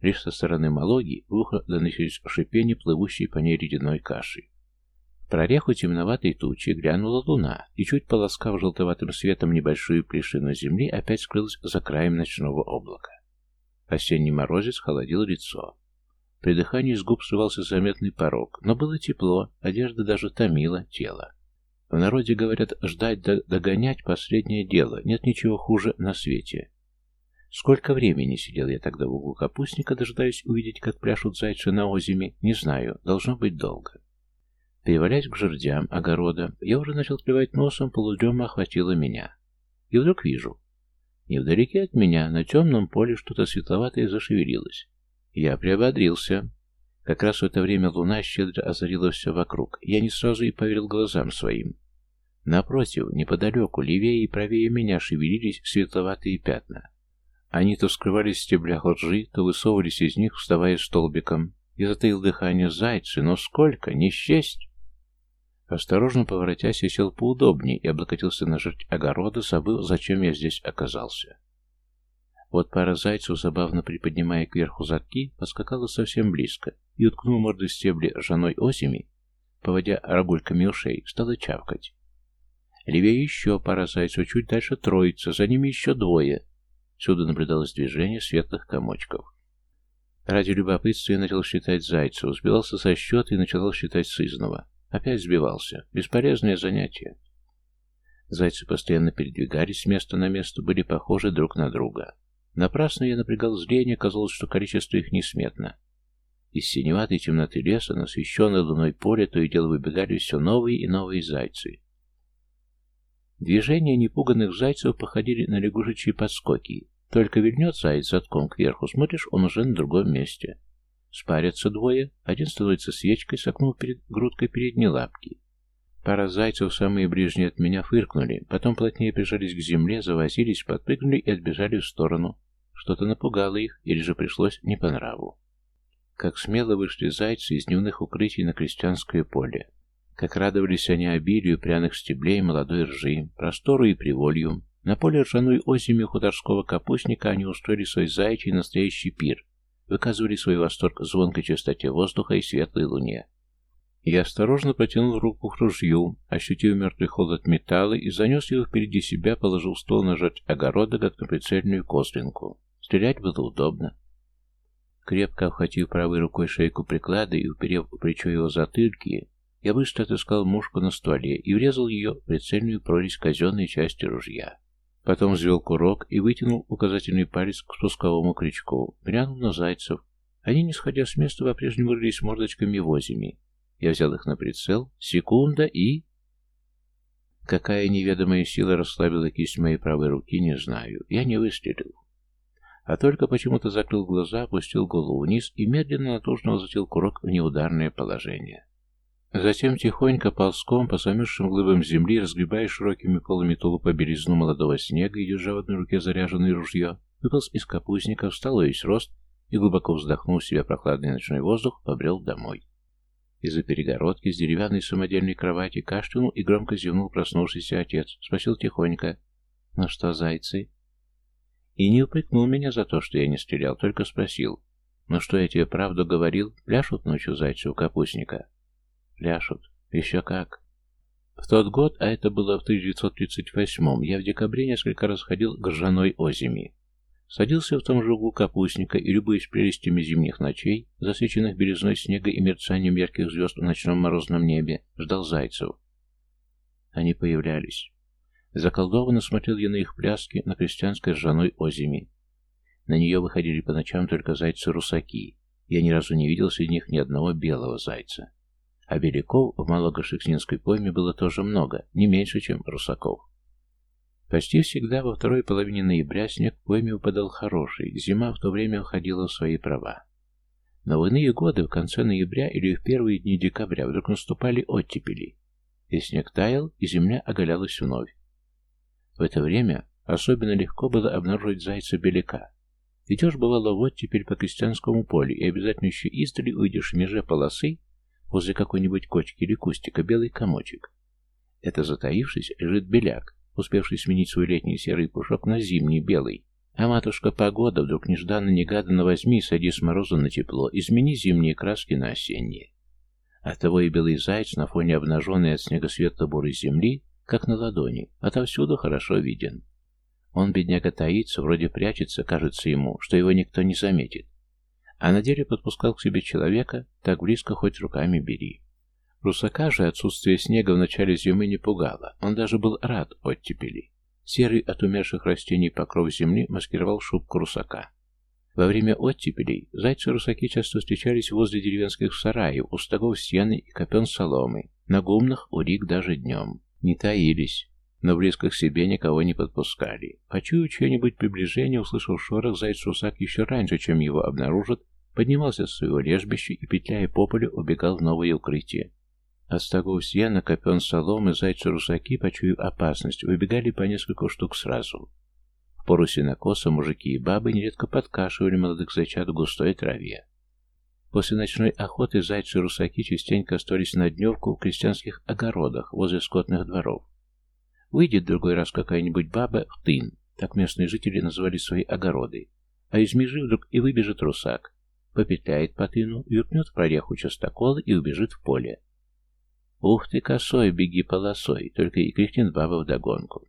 Лишь со стороны Малоги в ухо доносились шипение, плывущей по ней ледяной каши. Прореху темноватой тучи глянула луна, и чуть полоскав желтоватым светом небольшую плешину земли, опять скрылась за краем ночного облака. Осенний морозец холодил лицо. При дыхании с губ срывался заметный порог, но было тепло, одежда даже томила тело. В народе говорят, ждать да догонять – последнее дело, нет ничего хуже на свете. Сколько времени сидел я тогда в углу капустника, дожидаясь увидеть, как пляшут зайцы на озиме, не знаю, должно быть долго. Перевалясь к жердям огорода, я уже начал клевать носом, полудрема охватила меня. И вдруг вижу. Невдалеке от меня, на темном поле, что-то светловатое зашевелилось. Я приободрился. Как раз в это время луна щедро озарила все вокруг. Я не сразу и поверил глазам своим. Напротив, неподалеку, левее и правее меня шевелились светловатые пятна. Они то скрывались в стеблях лжи, то высовывались из них, вставая столбиком. Я затаил дыхание зайцы, но сколько, не счесть! Осторожно поворотясь, я сел поудобнее и облокотился на жерть огорода, забыл, зачем я здесь оказался. Вот пара зайцев, забавно приподнимая кверху задки, подскакала совсем близко и, уткнув морды стебли ржаной осими, поводя рогульками ушей, стала чавкать. Левее еще пара зайцев, чуть дальше троица, за ними еще двое, Всюду наблюдалось движение светлых комочков. Ради любопытства я начал считать зайцев, сбивался со счета и начал считать сызного. Опять сбивался. Бесполезное занятие. Зайцы постоянно передвигались с места на место, были похожи друг на друга. Напрасно я напрягал зрение, казалось, что количество их несметно. Из синеватой темноты леса, на освещенное луной поле, то и дело выбегали все новые и новые зайцы. Движения непуганных зайцев походили на лягушечьи подскоки. Только вильнет заяц затком кверху, смотришь, он уже на другом месте. Спарятся двое, один становится свечкой, согнув перед грудкой передней лапки. Пара зайцев, самые ближние от меня, фыркнули, потом плотнее прижались к земле, завозились, подпрыгнули и отбежали в сторону. что-то напугало их или же пришлось не по нраву. Как смело вышли зайцы из дневных укрытий на крестьянское поле. Как радовались они обилию пряных стеблей молодой ржи, простору и приволью. На поле ржаной озими хуторского капустника они устроили свой заячий настоящий пир, выказывали свой восторг звонкой чистоте воздуха и светлой луне. Я осторожно протянул руку к ружью, ощутив мертвый холод металла и занес его впереди себя, положил стол на жать огорода, как на прицельную козлинку. Стрелять было удобно. Крепко обхватив правой рукой шейку приклада и уперев плечо его затылки, я быстро отыскал мушку на стволе и врезал ее в прицельную прорезь казенной части ружья. Потом взвел курок и вытянул указательный палец к спусковому крючку, глянул на зайцев. Они, не сходя с места, по-прежнему рылись мордочками возими. Я взял их на прицел, секунда и... Какая неведомая сила расслабила кисть моей правой руки, не знаю. Я не выстрелил а только почему-то закрыл глаза, опустил голову вниз и медленно натужно возвратил курок в неударное положение. Затем тихонько ползком по замерзшим глыбам земли, разгребая широкими полами тулупа белизну молодого снега и держа в одной руке заряженное ружье, выполз из капустника, встал весь рост и, глубоко вздохнув себе прохладный ночной воздух, побрел домой. Из-за перегородки с деревянной самодельной кровати кашлянул и громко зевнул проснувшийся отец. Спросил тихонько. «Ну что, зайцы, и не упрекнул меня за то, что я не стрелял, только спросил. «Ну что, я тебе правду говорил? Пляшут ночью зайцы у капустника?» «Пляшут. Еще как». В тот год, а это было в 1938-м, я в декабре несколько раз ходил к ржаной озими. Садился в том же углу капустника и, любуясь прелестями зимних ночей, засвеченных белизной снега и мерцанием ярких звезд в ночном морозном небе, ждал зайцев. Они появлялись. Заколдованно смотрел я на их пляски на крестьянской ржаной озими. На нее выходили по ночам только зайцы-русаки. Я ни разу не видел среди них ни одного белого зайца. А беляков в Малогошексинской пойме было тоже много, не меньше, чем русаков. Почти всегда во второй половине ноября снег в пойме выпадал хороший, зима в то время входила в свои права. Но в иные годы, в конце ноября или в первые дни декабря, вдруг наступали оттепели, и снег таял, и земля оголялась вновь. В это время особенно легко было обнаружить зайца-беляка. Идешь, бывало, вот теперь по крестьянскому полю, и обязательно еще издали увидишь в меже полосы, возле какой-нибудь кочки или кустика, белый комочек. Это, затаившись, лежит беляк, успевший сменить свой летний серый пушок на зимний белый. А матушка погода вдруг нежданно-негаданно возьми и сади с мороза на тепло, измени зимние краски на осенние. Оттого и белый заяц на фоне обнаженной от снега светло-бурой земли как на ладони, отовсюду хорошо виден. Он, бедняга, таится, вроде прячется, кажется ему, что его никто не заметит. А на деле подпускал к себе человека, так близко хоть руками бери. Русака же отсутствие снега в начале зимы не пугало, он даже был рад оттепели. Серый от умерших растений покров земли маскировал шубку русака. Во время оттепелей зайцы-русаки часто встречались возле деревенских сараев, у стогов сены и копен соломы, на гумнах у рик даже днем. Не таились, но близко к себе никого не подпускали. Почуяв чье-нибудь приближение, услышал шорох, заяц-русак еще раньше, чем его обнаружат, поднимался с своего лежбища и, петляя по полю, убегал в новое укрытие. От стогов сена, копен соломы, зайцы-русаки, почуяв опасность, выбегали по несколько штук сразу. В пору сенокоса мужики и бабы нередко подкашивали молодых зайчат в густой траве. После ночной охоты зайцы-русаки частенько остались на дневку в крестьянских огородах возле скотных дворов. Выйдет другой раз какая-нибудь баба в тын, так местные жители называли свои огороды, а из межи вдруг и выбежит русак, попетляет по тыну, юркнет в прореху частокола и убежит в поле. «Ух ты, косой, беги полосой!» Только и крикнет баба вдогонку.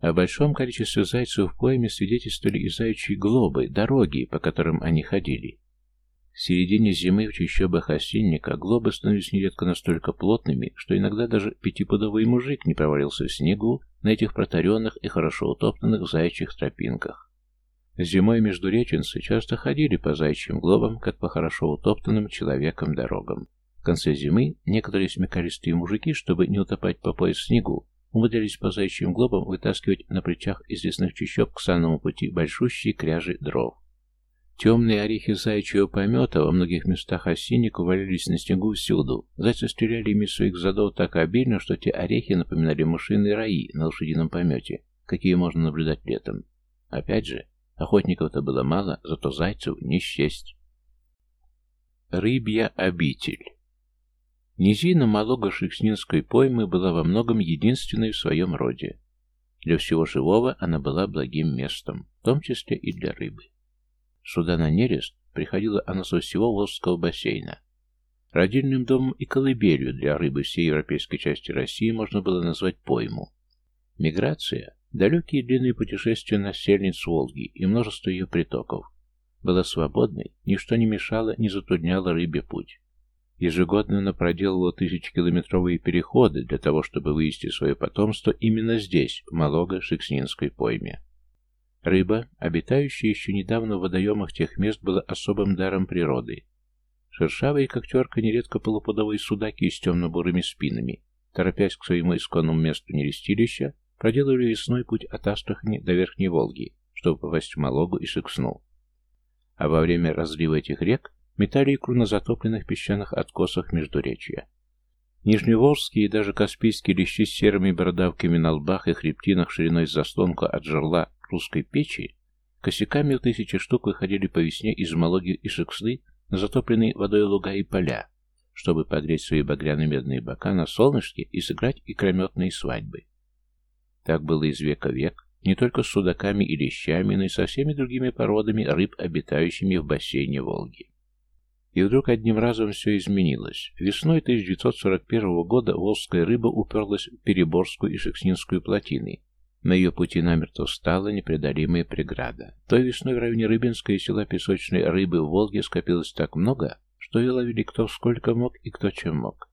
О большом количестве зайцев в пойме свидетельствовали и заячьи глобы, дороги, по которым они ходили. В середине зимы в чащобах осенника глобы становились нередко настолько плотными, что иногда даже пятипудовый мужик не провалился в снегу на этих протаренных и хорошо утоптанных заячьих тропинках. Зимой междуреченцы часто ходили по заячьим глобам, как по хорошо утоптанным человеком дорогам. В конце зимы некоторые смекалистые мужики, чтобы не утопать по пояс в снегу, умудрялись по заячьим глобам вытаскивать на плечах из лесных чащоб к санному пути большущие кряжи дров. Темные орехи заячьего помета во многих местах осинника валялись на снегу всюду. Зайцы стреляли ими своих задов так обильно, что те орехи напоминали мышиные раи на лошадином помете, какие можно наблюдать летом. Опять же, Охотников-то было мало, зато зайцев не счесть. Рыбья обитель Низина Малого-Шекснинской поймы была во многом единственной в своем роде. Для всего живого она была благим местом, в том числе и для рыбы. Сюда на нерест приходила она со всего Волжского бассейна. Родильным домом и колыбелью для рыбы всей европейской части России можно было назвать пойму. Миграция, далекие длинные путешествия насельниц Волги и множество ее притоков, была свободной, ничто не мешало, не затрудняло рыбе путь. Ежегодно она проделывала тысячекилометровые переходы для того, чтобы вывести свое потомство именно здесь, в Малого-Шекснинской пойме. Рыба, обитающая еще недавно в водоемах тех мест, была особым даром природы. Шершавые, как терка, нередко полупудовые судаки с темно-бурыми спинами, торопясь к своему исконному месту нерестилища, проделали весной путь от Астрахани до Верхней Волги, чтобы попасть в Малогу и Шексну. А во время разлива этих рек метали икру на затопленных песчаных откосах Междуречья. Нижневолжские и даже Каспийские лещи с серыми бородавками на лбах и хребтинах шириной с заслонку от жерла русской печи косяками в тысячи штук выходили по весне из Малоги и Шексны на затопленные водой луга и поля, чтобы погреть свои багряно-медные бока на солнышке и сыграть икрометные свадьбы. Так было из века век, не только с судаками и лещами, но и со всеми другими породами рыб, обитающими в бассейне Волги. И вдруг одним разом все изменилось. Весной 1941 года волжская рыба уперлась в Переборскую и Шекснинскую плотины. На ее пути намертво стала непреодолимая преграда. Той весной в районе Рыбинской и села Песочной рыбы в Волге скопилось так много, что ее ловили кто сколько мог и кто чем мог.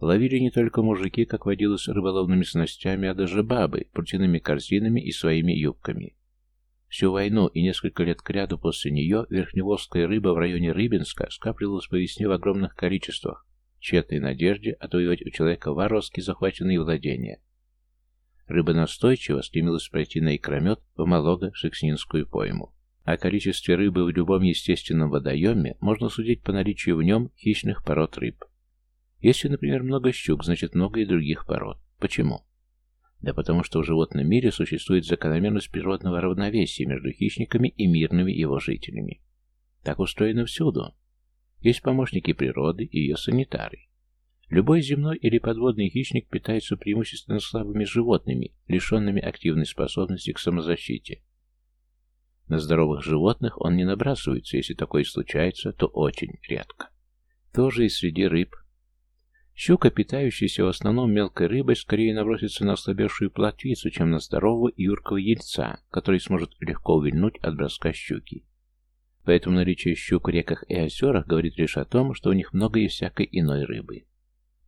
Ловили не только мужики, как водилось рыболовными снастями, а даже бабы, протяными корзинами и своими юбками. Всю войну и несколько лет кряду после нее верхневолжская рыба в районе Рыбинска скапливалась по весне в огромных количествах, тщетной надежде отвоевать у человека варварски захваченные владения. Рыба настойчиво стремилась пройти на икромет в Малого-Шекснинскую пойму. О количестве рыбы в любом естественном водоеме можно судить по наличию в нем хищных пород рыб. Если, например, много щук, значит много и других пород. Почему? Да потому что в животном мире существует закономерность природного равновесия между хищниками и мирными его жителями. Так устроено всюду. Есть помощники природы и ее санитары. Любой земной или подводный хищник питается преимущественно слабыми животными, лишенными активной способности к самозащите. На здоровых животных он не набрасывается, если такое случается, то очень редко. Тоже и среди рыб Щука, питающаяся в основном мелкой рыбой, скорее набросится на ослабевшую плотвицу, чем на здорового юркого ельца, который сможет легко увильнуть от броска щуки. Поэтому наличие щук в реках и озерах говорит лишь о том, что у них много и всякой иной рыбы.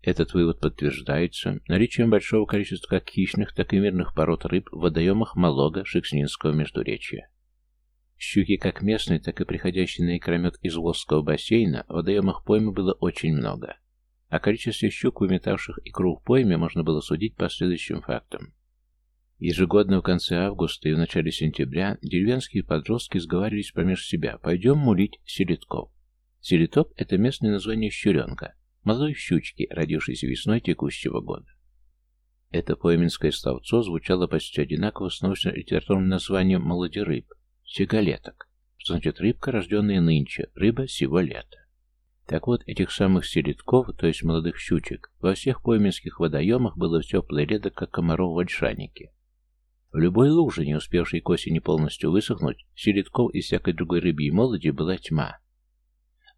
Этот вывод подтверждается наличием большого количества как хищных, так и мирных пород рыб в водоемах Малога Шекснинского междуречья. Щуки как местные, так и приходящие на икромет из Волжского бассейна в водоемах поймы было очень много. О количестве щук, выметавших икру в пойме, можно было судить по следующим фактам. Ежегодно в конце августа и в начале сентября деревенские подростки сговаривались помеж себя «пойдем мулить селедков». Селедок – это местное название щуренка, молодой щучки, родившейся весной текущего года. Это поименское словцо звучало почти одинаково с научно-литературным названием «молодерыб» – «сигалеток», что значит «рыбка, рожденная нынче, рыба сего лета». Так вот, этих самых селедков, то есть молодых щучек, во всех пойменских водоемах было в теплое лето, как комаров в ольшанике. В любой луже, не успевшей к осени полностью высохнуть, селедков и всякой другой рыбьей молоди была тьма.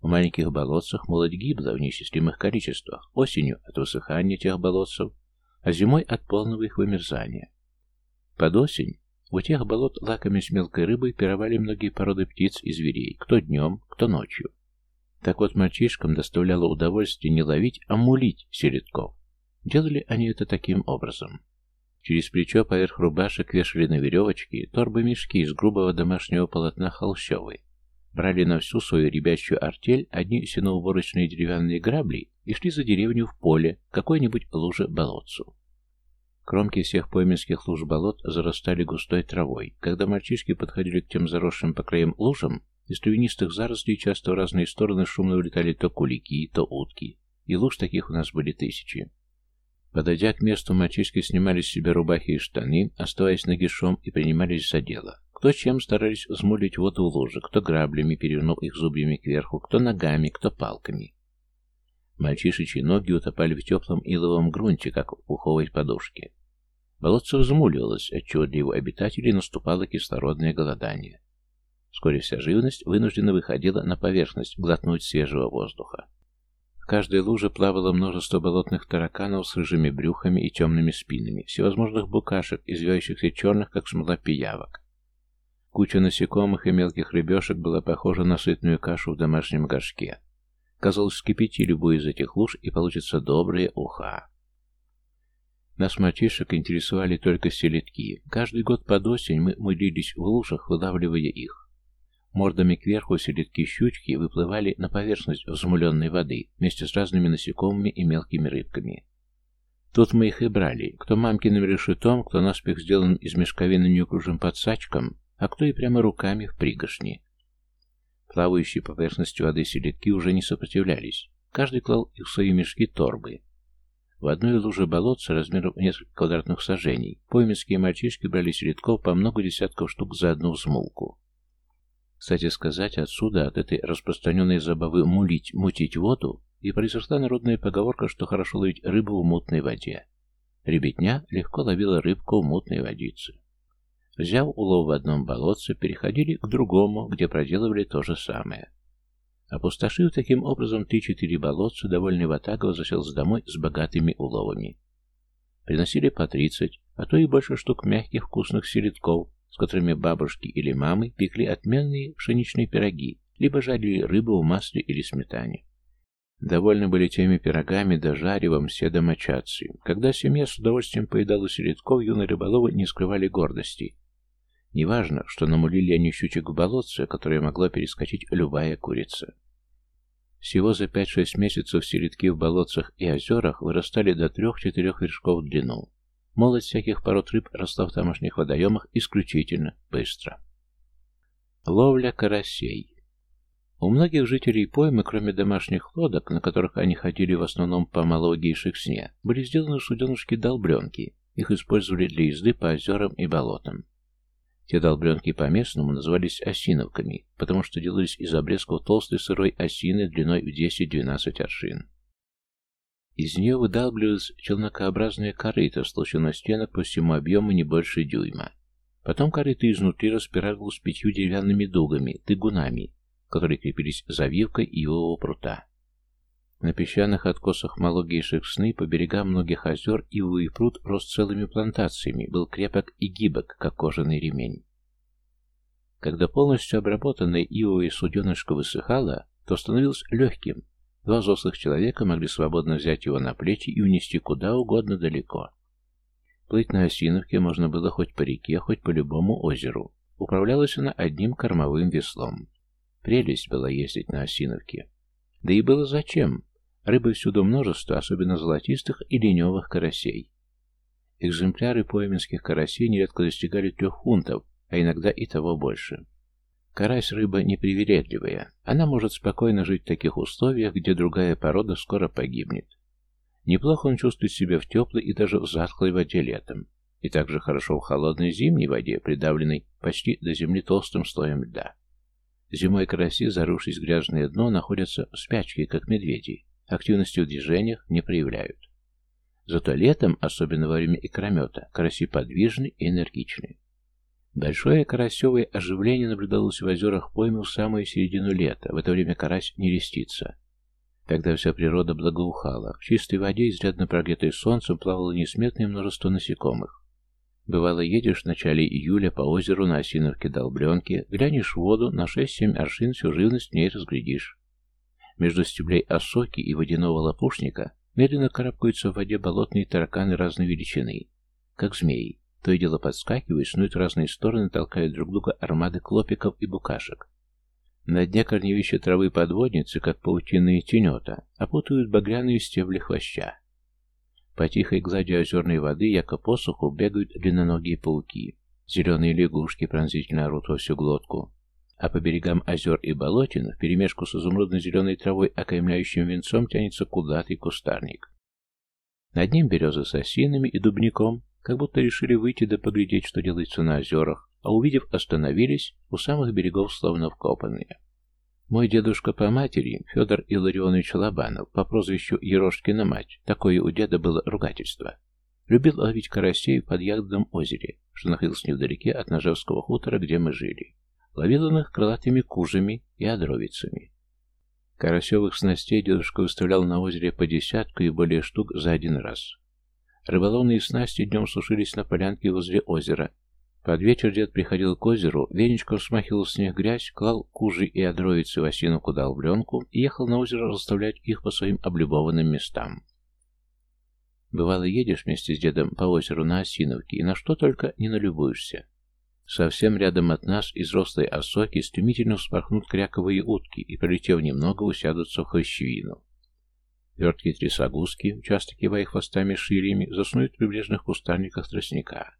В маленьких болотцах молодь гибла в неисчислимых количествах, осенью от высыхания тех болотцев, а зимой от полного их вымерзания. Под осень у тех болот лаками с мелкой рыбой пировали многие породы птиц и зверей, кто днем, кто ночью. Так вот, мальчишкам доставляло удовольствие не ловить, а мулить селедков. Делали они это таким образом. Через плечо поверх рубашек вешали на веревочки торбы-мешки из грубого домашнего полотна холщовой. Брали на всю свою ребячью артель одни сеноуборочные деревянные грабли и шли за деревню в поле, какой-нибудь луже-болотцу. Кромки всех пойменских луж-болот зарастали густой травой. Когда мальчишки подходили к тем заросшим по краям лужам, из травянистых зарослей часто в разные стороны шумно улетали то кулики, то утки. И луж таких у нас были тысячи. Подойдя к месту, мальчишки снимали с себя рубахи и штаны, оставаясь нагишом, и принимались за дело. Кто чем старались взмулить воду в луже, кто граблями, перевернув их зубьями кверху, кто ногами, кто палками. Мальчишечьи ноги утопали в теплом иловом грунте, как в пуховой подушке. Болотце взмуливалось, отчего для его обитателей наступало кислородное голодание. Вскоре вся живность вынуждена выходила на поверхность глотнуть свежего воздуха. В каждой луже плавало множество болотных тараканов с рыжими брюхами и темными спинами, всевозможных букашек, извивающихся черных, как смола пиявок. Куча насекомых и мелких рыбешек была похожа на сытную кашу в домашнем горшке. Казалось, вскипяти любую из этих луж, и получится добрые уха. Нас, мальчишек, интересовали только селедки. Каждый год под осень мы мылились в лужах, вылавливая их. Мордами кверху селедки-щучки выплывали на поверхность взмуленной воды вместе с разными насекомыми и мелкими рыбками. Тут мы их и брали, кто мамкиным решетом, кто наспех сделан из мешковины неуклюжим подсачком, а кто и прямо руками в пригоршни. Плавающие по поверхности воды селедки уже не сопротивлялись. Каждый клал их в свои мешки торбы. В одной луже болотца размером несколько квадратных сажений пойменские мальчишки брали селедков по много десятков штук за одну взмулку. Кстати сказать, отсюда, от этой распространенной забавы мулить, мутить воду, и произошла народная поговорка, что хорошо ловить рыбу в мутной воде. Ребятня легко ловила рыбку в мутной водице. Взяв улов в одном болотце, переходили к другому, где проделывали то же самое. Опустошив таким образом три-четыре болотца, довольный Ватагов заселся домой с богатыми уловами. Приносили по тридцать, а то и больше штук мягких вкусных селедков, с которыми бабушки или мамы пекли отменные пшеничные пироги, либо жарили рыбу в масле или сметане. Довольны были теми пирогами да жаревом все домочадцы. Когда семья с удовольствием поедала селедков, юные рыболовы не скрывали гордости. Неважно, что намулили они щучек в болотце, которое могла перескочить любая курица. Всего за 5-6 месяцев селедки в болотцах и озерах вырастали до 3-4 вершков в длину. Молодь всяких пород рыб росла в тамошних водоемах исключительно быстро. Ловля карасей У многих жителей поймы, кроме домашних лодок, на которых они ходили в основном по малогии сне, были сделаны суденушки-долбленки. Их использовали для езды по озерам и болотам. Те долбленки по-местному назывались осиновками, потому что делались из обрезков толстой сырой осины длиной в 10-12 аршин. Из нее выдалбливалась челнокообразная корыта с толщиной стенок по всему объему не больше дюйма. Потом корыта изнутри распиралась с пятью деревянными дугами, тыгунами, которые крепились завивкой ивового прута. На песчаных откосах малогейших сны по берегам многих озер ивовый пруд рос целыми плантациями, был крепок и гибок, как кожаный ремень. Когда полностью обработанное ивовое суденышко высыхало, то становилось легким. Два взрослых человека могли свободно взять его на плечи и унести куда угодно далеко. Плыть на осиновке можно было хоть по реке, хоть по любому озеру. Управлялась она одним кормовым веслом. Прелесть была ездить на осиновке. Да и было зачем. Рыбы всюду множество, особенно золотистых и леневых карасей. Экземпляры поеменских карасей нередко достигали трех фунтов, а иногда и того больше. Карась рыба непривередливая. Она может спокойно жить в таких условиях, где другая порода скоро погибнет. Неплохо он чувствует себя в теплой и даже в затхлой воде летом. И также хорошо в холодной зимней воде, придавленной почти до земли толстым слоем льда. Зимой караси, зарушись в грязное дно, находятся в спячке, как медведи, активности в движениях не проявляют. Зато летом, особенно во время икромета, караси подвижны и энергичны. Большое карасевое оживление наблюдалось в озерах поймы в самую середину лета, в это время карась не рестится. Тогда вся природа благоухала, в чистой воде, изрядно прогретой солнцем, плавало несметное множество насекомых. Бывало, едешь в начале июля по озеру на осиновке долбленке, глянешь в воду, на 6-7 аршин всю живность в ней разглядишь. Между стеблей осоки и водяного лопушника медленно карабкаются в воде болотные тараканы разной величины, как змеи. То и дело подскакивают, снуют в разные стороны, толкают друг друга армады клопиков и букашек. На дне корневища травы подводницы, как паутинные тенета, опутывают багряные стебли хвоща. По тихой глади озерной воды, яко посуху, бегают длинноногие пауки. Зеленые лягушки пронзительно орут во всю глотку. А по берегам озер и болотин, вперемешку с изумрудно-зеленой травой, окаймляющим венцом, тянется кудатый кустарник. Над ним березы с осинами и дубником, как будто решили выйти да поглядеть, что делается на озерах, а увидев, остановились у самых берегов, словно вкопанные. Мой дедушка по матери, Федор Илларионович Лобанов, по прозвищу Ерошкина мать, такое у деда было ругательство, любил ловить карасей под Ягодном озере, что находилось невдалеке от Ножевского хутора, где мы жили. Ловил он их крылатыми кужами и одровицами. Карасевых снастей дедушка выставлял на озере по десятку и более штук за один раз. Рыболовные снасти днем сушились на полянке возле озера, под вечер дед приходил к озеру, веничком смахивал снег грязь, клал кужи и одровицы в осиновку долбленку и ехал на озеро расставлять их по своим облюбованным местам. Бывало, едешь вместе с дедом по озеру на осиновке, и на что только не налюбуешься. Совсем рядом от нас из рослой осоки стремительно вспорхнут кряковые утки и, пролетев немного, усядутся в хвощевину. Верткие трясогузки, часто кивая хвостами ширями, заснуют в прибрежных кустарниках тростника.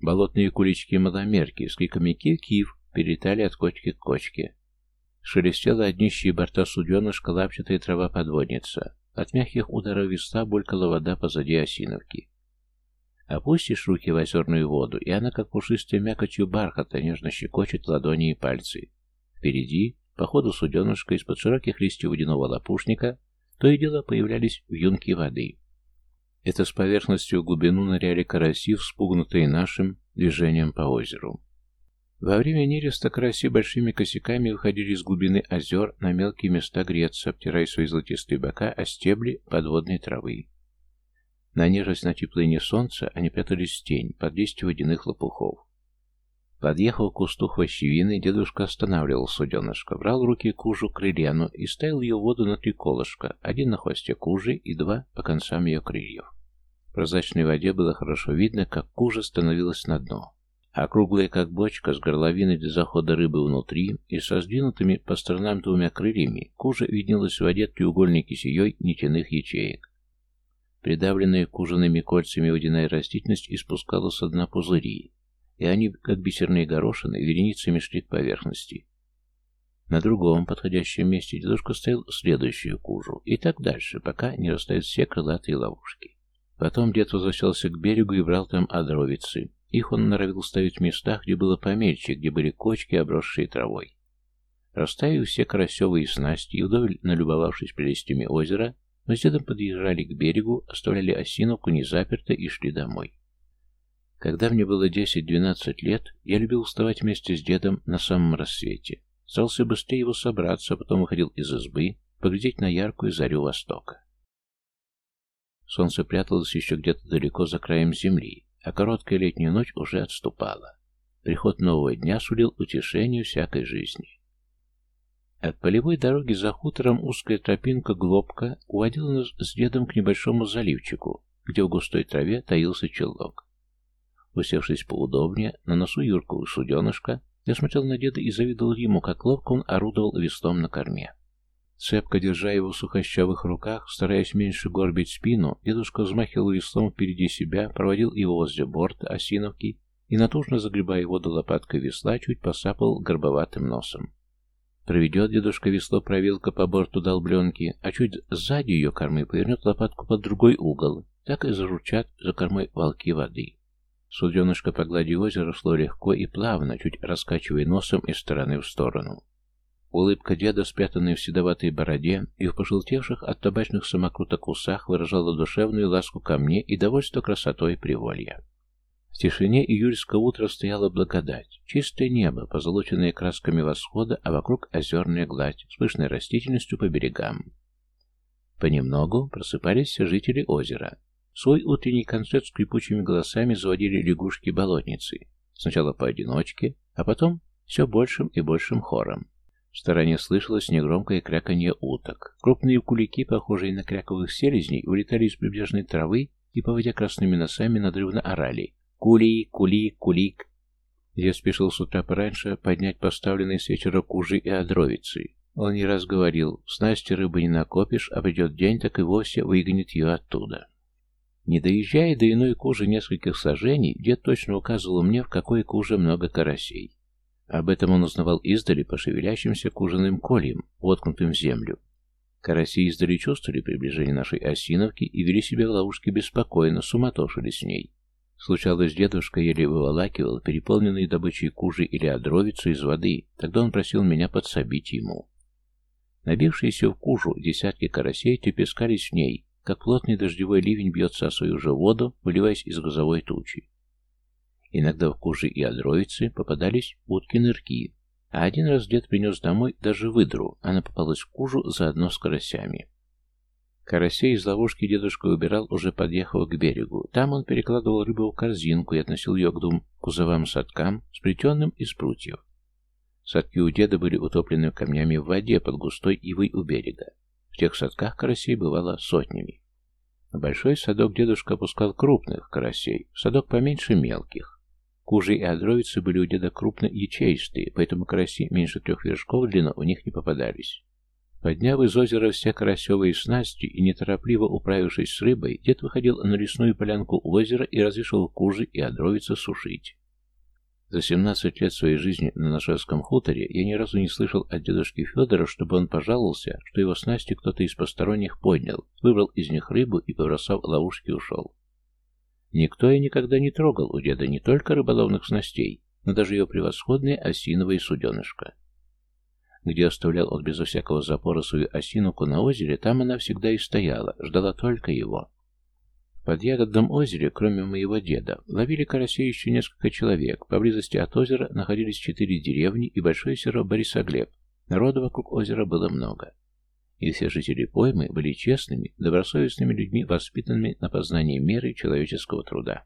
Болотные кулички-маломерки с криками «Кив-кив!» перелетали от кочки к кочке. Шелестела от борта суденышка лапчатая трава-подводница. От мягких ударов весла булькала вода позади осиновки. Опустишь руки в озерную воду, и она, как пушистая мякотью бархата, нежно щекочет ладони и пальцы. Впереди, по ходу суденышка, из-под широких листьев водяного лопушника, то и дело появлялись вьюнки воды. Это с поверхностью в глубину ныряли караси, вспугнутые нашим движением по озеру. Во время нереста караси большими косяками выходили из глубины озер на мелкие места греться, обтирая свои золотистые бока о стебли подводной травы. На нежность на теплыне солнца они прятались в тень, под листья водяных лопухов. Подъехал к кусту хвощевины, дедушка останавливал суденышко, брал в руки кужу крыльяну и ставил ее в воду на три колышка, один на хвосте кужи и два по концам ее крыльев. В прозрачной воде было хорошо видно, как кужа становилась на дно. А круглая, как бочка, с горловиной для захода рыбы внутри и со сдвинутыми по сторонам двумя крыльями, кужа виднелась в воде треугольной кисеей нитяных ячеек. Придавленная кужаными кольцами водяная растительность испускала со дна пузыри, и они, как бисерные горошины, вереницами шли к поверхности. На другом подходящем месте дедушка ставил следующую кужу, и так дальше, пока не растают все крылатые ловушки. Потом дед возвращался к берегу и брал там одровицы. Их он норовил ставить в местах, где было помельче, где были кочки, обросшие травой. Расставив все карасевые снасти и вдоволь налюбовавшись прелестями озера, мы с дедом подъезжали к берегу, оставляли осиновку незаперто и шли домой. Когда мне было 10-12 лет, я любил вставать вместе с дедом на самом рассвете. Старался быстрее его собраться, потом выходил из избы, поглядеть на яркую зарю востока. Солнце пряталось еще где-то далеко за краем земли, а короткая летняя ночь уже отступала. Приход нового дня сулил утешению всякой жизни. От полевой дороги за хутором узкая тропинка Глобка уводила нас с дедом к небольшому заливчику, где в густой траве таился челок. Усевшись поудобнее, на носу юркого суденышка, я смотрел на деда и завидовал ему, как ловко он орудовал веслом на корме. Цепко держа его в сухощавых руках, стараясь меньше горбить спину, дедушка взмахивал веслом впереди себя, проводил его возле борта осиновки и, натужно загребая воду лопаткой весла, чуть посапал горбоватым носом. Проведет дедушка весло провилка по борту долбленки, а чуть сзади ее кормы повернет лопатку под другой угол, так и зажурчат за кормой волки воды. Суденышко по глади озера шло легко и плавно, чуть раскачивая носом из стороны в сторону. Улыбка деда, спрятанная в седоватой бороде и в пожелтевших от табачных самокруток усах, выражала душевную ласку ко мне и довольство красотой приволья. В тишине июльского утра стояла благодать. Чистое небо, позолоченное красками восхода, а вокруг озерная гладь с пышной растительностью по берегам. Понемногу просыпались все жители озера. Свой утренний концерт скрипучими голосами заводили лягушки-болотницы. Сначала поодиночке, а потом все большим и большим хором. В стороне слышалось негромкое кряканье уток. Крупные кулики, похожие на кряковых селезней, вылетали из прибрежной травы и, поводя красными носами, надрывно орали. «Кули, кули, кулик!» Я спешил с утра пораньше поднять поставленные с вечера кужи и одровицы. Он не раз говорил, снасти рыбы не накопишь, а придет день, так и вовсе выгонит ее оттуда. Не доезжая до иной кожи нескольких сажений, дед точно указывал мне, в какой куже много карасей. Об этом он узнавал издали по шевелящимся кужаным кольям, воткнутым в землю. Караси издали чувствовали приближение нашей осиновки и вели себя в ловушке беспокойно, суматошили с ней. Случалось, дедушка еле выволакивал переполненные добычей кужи или одровицу из воды, тогда он просил меня подсобить ему. Набившиеся в кужу десятки карасей тепескались в ней, как плотный дождевой ливень бьется о свою же воду, выливаясь из газовой тучи. Иногда в куже и одровицы попадались утки-нырки, а один раз дед принес домой даже выдру, она попалась в кужу заодно с карасями. Карасей из ловушки дедушка убирал, уже подъехав к берегу. Там он перекладывал рыбу в корзинку и относил ее к двум кузовам садкам, сплетенным из прутьев. Садки у деда были утоплены камнями в воде под густой ивой у берега. Тех садках карасей бывало сотнями. В большой садок дедушка опускал крупных карасей, садок поменьше мелких. Кужи и одровицы были у деда крупно ячеистые, поэтому караси меньше трех вершков в длину у них не попадались. Подняв из озера все карасевые снасти и неторопливо управившись с рыбой, дед выходил на лесную полянку озера и разрешил кужи и одровицы сушить. За 17 лет своей жизни на Нашевском хуторе я ни разу не слышал от дедушки Федора, чтобы он пожаловался, что его снасти кто-то из посторонних поднял, выбрал из них рыбу и, побросав ловушки, ушел. Никто и никогда не трогал у деда не только рыболовных снастей, но даже ее превосходное осиновое суденышко. Где оставлял он безо всякого запора свою осинуку на озере, там она всегда и стояла, ждала только его. Под ягодном озере, кроме моего деда, ловили карасей еще несколько человек. Поблизости от озера находились четыре деревни и большое село Борисоглеб. Народу вокруг озера было много. И все жители поймы были честными, добросовестными людьми, воспитанными на познании меры человеческого труда.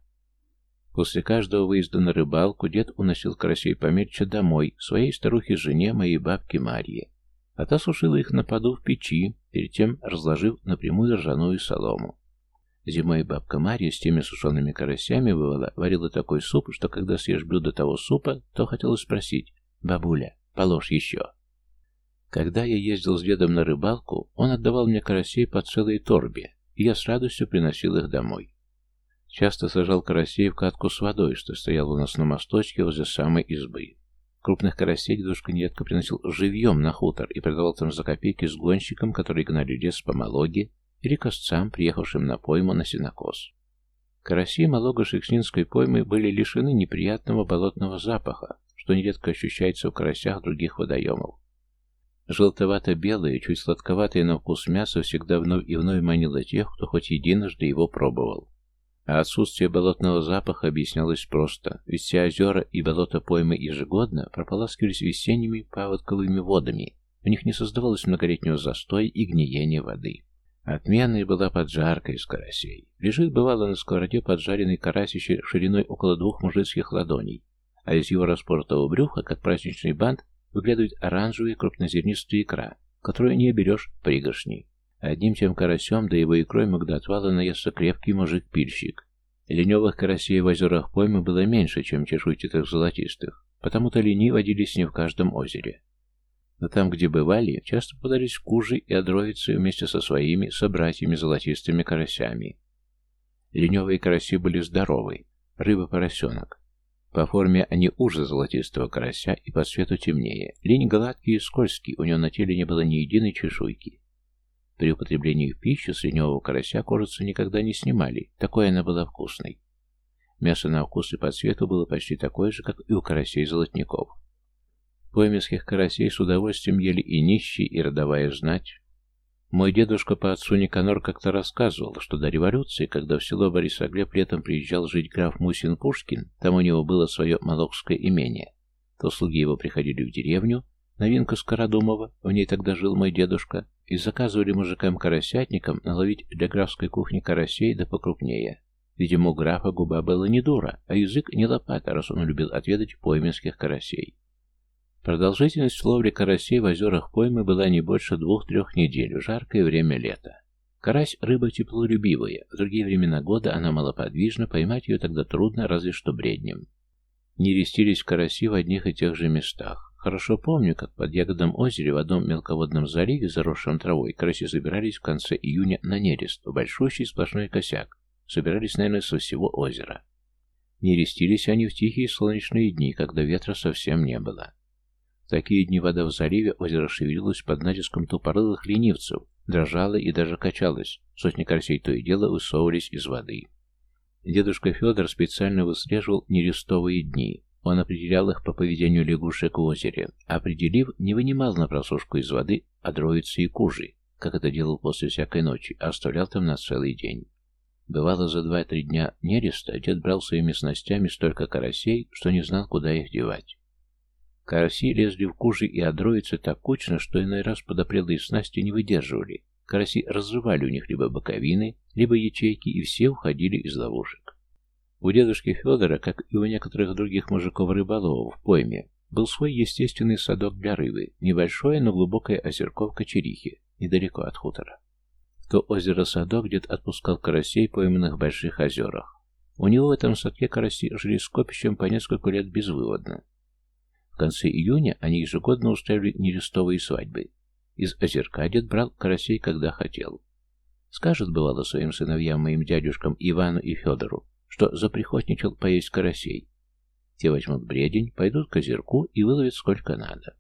После каждого выезда на рыбалку дед уносил карасей помельче домой, своей старухе-жене, моей бабке Марье. А та сушила их на поду в печи, перед тем разложив напрямую ржаную солому. Зимой бабка Марья с теми сушеными карасями бывала, варила такой суп, что когда съешь блюдо того супа, то хотела спросить «Бабуля, положь еще». Когда я ездил с дедом на рыбалку, он отдавал мне карасей по целой торбе, и я с радостью приносил их домой. Часто сажал карасей в катку с водой, что стоял у нас на мосточке возле самой избы. Крупных карасей дедушка нередко приносил живьем на хутор и продавал там за копейки с гонщиком, которые гнали лес по Малоге, или косцам, приехавшим на пойму на сенокос. Караси Малого-Шекснинской поймы были лишены неприятного болотного запаха, что нередко ощущается в карасях других водоемов. Желтовато-белое, чуть сладковатое на вкус мясо всегда вновь и вновь манило тех, кто хоть единожды его пробовал. А отсутствие болотного запаха объяснялось просто, ведь все озера и болота поймы ежегодно прополаскивались весенними паводковыми водами, у них не создавалось многолетнего застоя и гниения воды. Отменной была поджарка из карасей. Лежит, бывало, на сковороде поджаренный карасище шириной около двух мужицких ладоней, а из его распортого брюха, как праздничный бант, выглядывает оранжевая крупнозернистая икра, которую не берешь пригоршней. Одним тем карасем, да его икрой мог до отвала крепкий мужик-пильщик. Леневых карасей в озерах поймы было меньше, чем чешуйчатых золотистых, потому-то лени водились не в каждом озере. Но там, где бывали, часто попадались кужи и одровицы вместе со своими собратьями золотистыми карасями. Леневые караси были здоровы, рыба-поросенок. По форме они уже золотистого карася и по цвету темнее. Линь гладкий и скользкий, у него на теле не было ни единой чешуйки. При употреблении в пищу с ленивого карася кожицу никогда не снимали, такой она была вкусной. Мясо на вкус и по цвету было почти такое же, как и у карасей-золотников. Поймеских карасей с удовольствием ели и нищие, и родовая знать. Мой дедушка по отцу Никанор как-то рассказывал, что до революции, когда в село Борисоглеб летом приезжал жить граф Мусин-Пушкин, там у него было свое молокское имение, то слуги его приходили в деревню, новинка Скородумова, в ней тогда жил мой дедушка, и заказывали мужикам-карасятникам наловить для графской кухни карасей да покрупнее. Видимо, у графа губа была не дура, а язык не лопата, раз он любил отведать пойменских карасей. Продолжительность ловли карасей в озерах поймы была не больше двух-трех недель в жаркое время лета. Карась – рыба теплолюбивая, в другие времена года она малоподвижна, поймать ее тогда трудно, разве что бреднем. Не рестились караси в одних и тех же местах. Хорошо помню, как под Ягодном озере в одном мелководном заливе, заросшем травой, караси забирались в конце июня на нерест, в большущий сплошной косяк. Собирались, наверное, со всего озера. Не рестились они в тихие солнечные дни, когда ветра совсем не было. В такие дни вода в заливе озера шевелилась под натиском тупорылых ленивцев, дрожала и даже качалась. Сотни карасей то и дело высовывались из воды. Дедушка Федор специально выслеживал нерестовые дни. Он определял их по поведению лягушек в озере. Определив, не вынимал на просушку из воды одроицы и кужи, как это делал после всякой ночи, а оставлял там на целый день. Бывало, за два-три дня нереста дед брал своими снастями столько карасей, что не знал, куда их девать. Караси лезли в кужи и одроицы так кучно, что иной раз подопрелые снасти не выдерживали. Караси разрывали у них либо боковины, либо ячейки, и все уходили из ловушек. У дедушки Федора, как и у некоторых других мужиков-рыболовов в пойме, был свой естественный садок для рыбы, небольшое, но глубокое озерко в Кочерихе, недалеко от хутора. В то озеро-садок дед отпускал карасей, пойманных в больших озерах. У него в этом садке караси жили скопищем по несколько лет безвыводно. В конце июня они ежегодно устраивали нерестовые свадьбы. Из озерка дед брал карасей, когда хотел. Скажет, бывало, своим сыновьям, моим дядюшкам Ивану и Федору, что заприхотничал поесть карасей. Те возьмут бредень, пойдут к озерку и выловят сколько надо.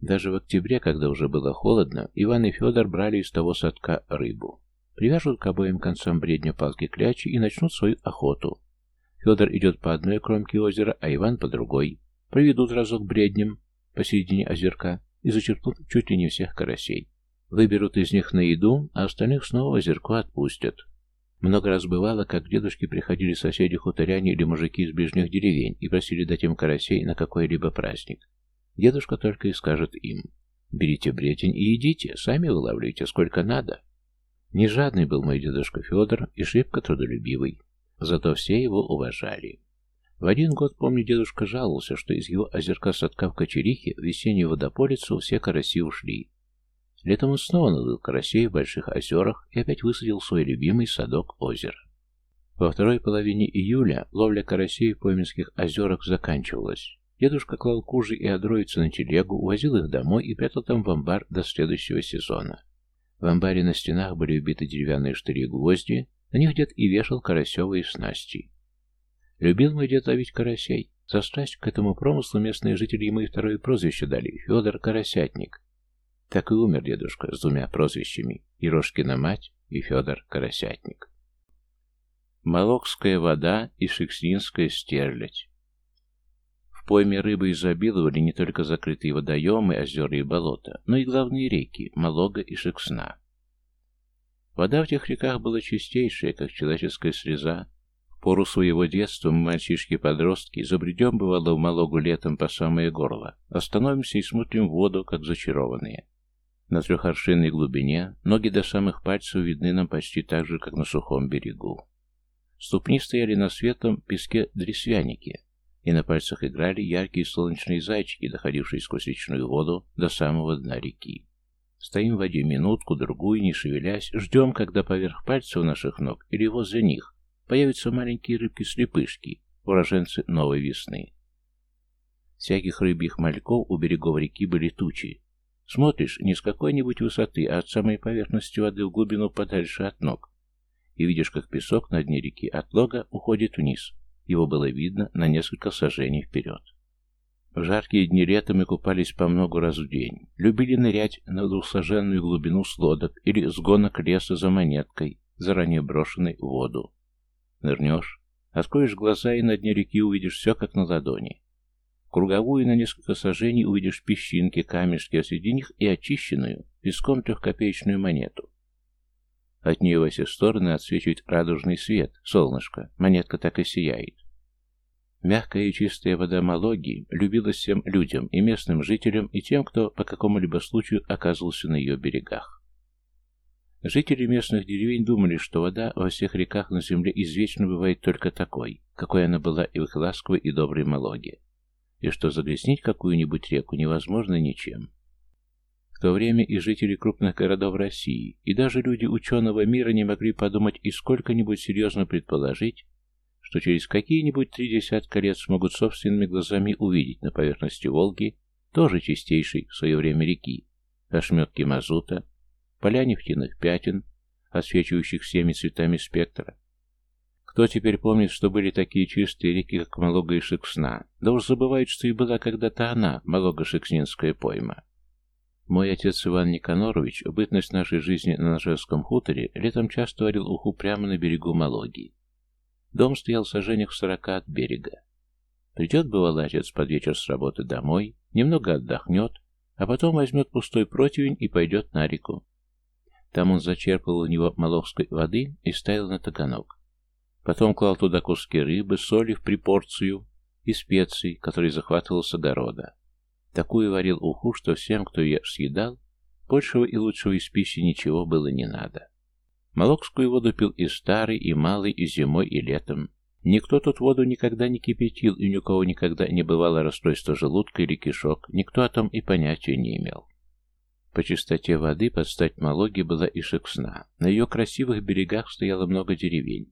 Даже в октябре, когда уже было холодно, Иван и Федор брали из того садка рыбу. Привяжут к обоим концам бредня палки клячи и начнут свою охоту. Федор идет по одной кромке озера, а Иван по другой. Проведут разок бреднем посередине озерка и зачерпнут чуть ли не всех карасей. Выберут из них на еду, а остальных снова в озерко отпустят. Много раз бывало, как к дедушке приходили соседи-хуторяне или мужики из ближних деревень и просили дать им карасей на какой-либо праздник. Дедушка только и скажет им, «Берите бретень и идите, сами вылавливайте сколько надо». Не жадный был мой дедушка Федор и шибко трудолюбивый. Зато все его уважали. В один год, помню, дедушка жаловался, что из его озерка садка в Кочерихе в весеннюю водополицу все караси ушли. Летом он снова надул карасей в больших озерах и опять высадил свой любимый садок озера. Во второй половине июля ловля карасей в Пойменских озерах заканчивалась. Дедушка клал кужи и одроицы на телегу, увозил их домой и прятал там в амбар до следующего сезона. В амбаре на стенах были убиты деревянные штыри и гвозди, на них дед и вешал карасевые снасти. Любил мой дед ловить карасей. За страсть к этому промыслу местные жители ему и второе прозвище дали — Федор Карасятник. Так и умер дедушка с двумя прозвищами — Ерошкина мать и Федор Карасятник. Молокская вода и шекснинская стерлядь. В пойме рыбы изобиловали не только закрытые водоемы, озера и болота, но и главные реки — Малога и Шексна. Вода в тех реках была чистейшая, как человеческая слеза, пору своего детства мы, мальчишки-подростки, забредем, бывало, в Малогу летом по самое горло, остановимся и смотрим в воду, как зачарованные. На трехоршинной глубине ноги до самых пальцев видны нам почти так же, как на сухом берегу. Ступни стояли на светлом песке дресвяники, и на пальцах играли яркие солнечные зайчики, доходившие сквозь речную воду до самого дна реки. Стоим в воде минутку, другую, не шевелясь, ждем, когда поверх пальцев наших ног или возле них появятся маленькие рыбки-слепышки, уроженцы новой весны. Всяких рыбьих мальков у берегов реки были тучи. Смотришь не с какой-нибудь высоты, а от самой поверхности воды в глубину подальше от ног. И видишь, как песок на дне реки от лога уходит вниз. Его было видно на несколько сажений вперед. В жаркие дни лета мы купались по много раз в день. Любили нырять на двухсаженную глубину с лодок или с гонок леса за монеткой, заранее брошенной в воду. Нырнешь, откроешь глаза и на дне реки увидишь все как на ладони. Круговую на несколько сажений увидишь песчинки, камешки, а среди них и очищенную, песком трехкопеечную монету. От нее во все стороны отсвечивает радужный свет, солнышко, монетка так и сияет. Мягкая и чистая вода Малоги любилась всем людям, и местным жителям, и тем, кто по какому-либо случаю оказывался на ее берегах. Жители местных деревень думали, что вода во всех реках на земле извечно бывает только такой, какой она была и в их ласковой и доброй Малоге, и что загрязнить какую-нибудь реку невозможно ничем. В то время и жители крупных городов России, и даже люди ученого мира не могли подумать и сколько-нибудь серьезно предположить, что через какие-нибудь три десятка лет смогут собственными глазами увидеть на поверхности Волги, тоже чистейшей в свое время реки, ошметки мазута, поля нефтяных пятен, освечивающих всеми цветами спектра. Кто теперь помнит, что были такие чистые реки, как Малога и Шексна? Да уж забывает, что и была когда-то она, Малога-Шекснинская пойма. Мой отец Иван Никанорович, бытность нашей жизни на Ножевском хуторе, летом часто варил уху прямо на берегу Малоги. Дом стоял в сажениях в сорока от берега. Придет, бывало, отец под вечер с работы домой, немного отдохнет, а потом возьмет пустой противень и пойдет на реку. Там он зачерпывал у него молохской воды и ставил на таганок. Потом клал туда куски рыбы, соли в припорцию и специй, которые захватывал с огорода. Такую варил уху, что всем, кто ее съедал, большего и лучшего из пищи ничего было не надо. Молокскую воду пил и старый, и малый, и зимой, и летом. Никто тут воду никогда не кипятил, и ни у кого никогда не бывало расстройства желудка или кишок, никто о том и понятия не имел. По чистоте воды под стать Малоге была и Шексна. На ее красивых берегах стояло много деревень.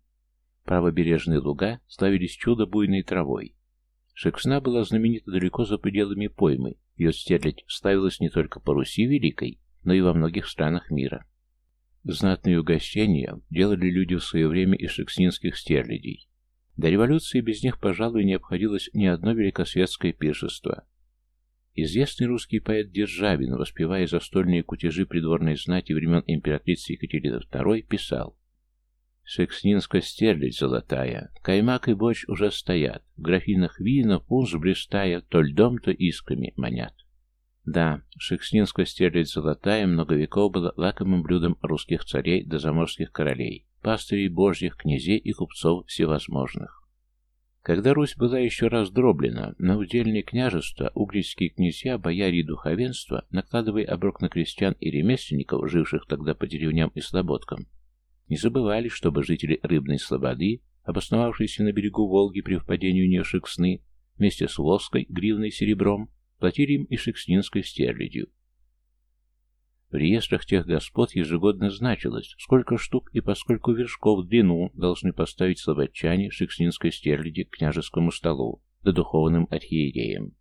Правобережные луга славились чудо-буйной травой. Шексна была знаменита далеко за пределами поймы, ее стерлядь ставилась не только по Руси Великой, но и во многих странах мира. Знатные угощения делали люди в свое время из шекснинских стерлядей. До революции без них, пожалуй, не обходилось ни одно великосветское пиршество. Известный русский поэт Державин, воспевая застольные кутежи придворной знати времен императрицы Екатерины II, писал Шекснинская стерлядь золотая, каймак и борщ уже стоят, в графинах вина, пунш блистая, то льдом, то искрами манят. Да, шекснинская стерлядь золотая много веков была лакомым блюдом русских царей до заморских королей, пастырей божьих, князей и купцов всевозможных. Когда Русь была еще раздроблена, на удельные княжества угрические князья, бояре и духовенство, накладывая оброк на крестьян и ремесленников, живших тогда по деревням и слободкам, не забывали, чтобы жители Рыбной Слободы, обосновавшиеся на берегу Волги при впадении в нее Шексны, вместе с Волской, гривной серебром, платили им и шекснинской стерлядью. В реестрах тех господ ежегодно значилось, сколько штук и поскольку вершков в длину должны поставить слободчане шекснинской стерляди к княжескому столу, да духовным архиереям.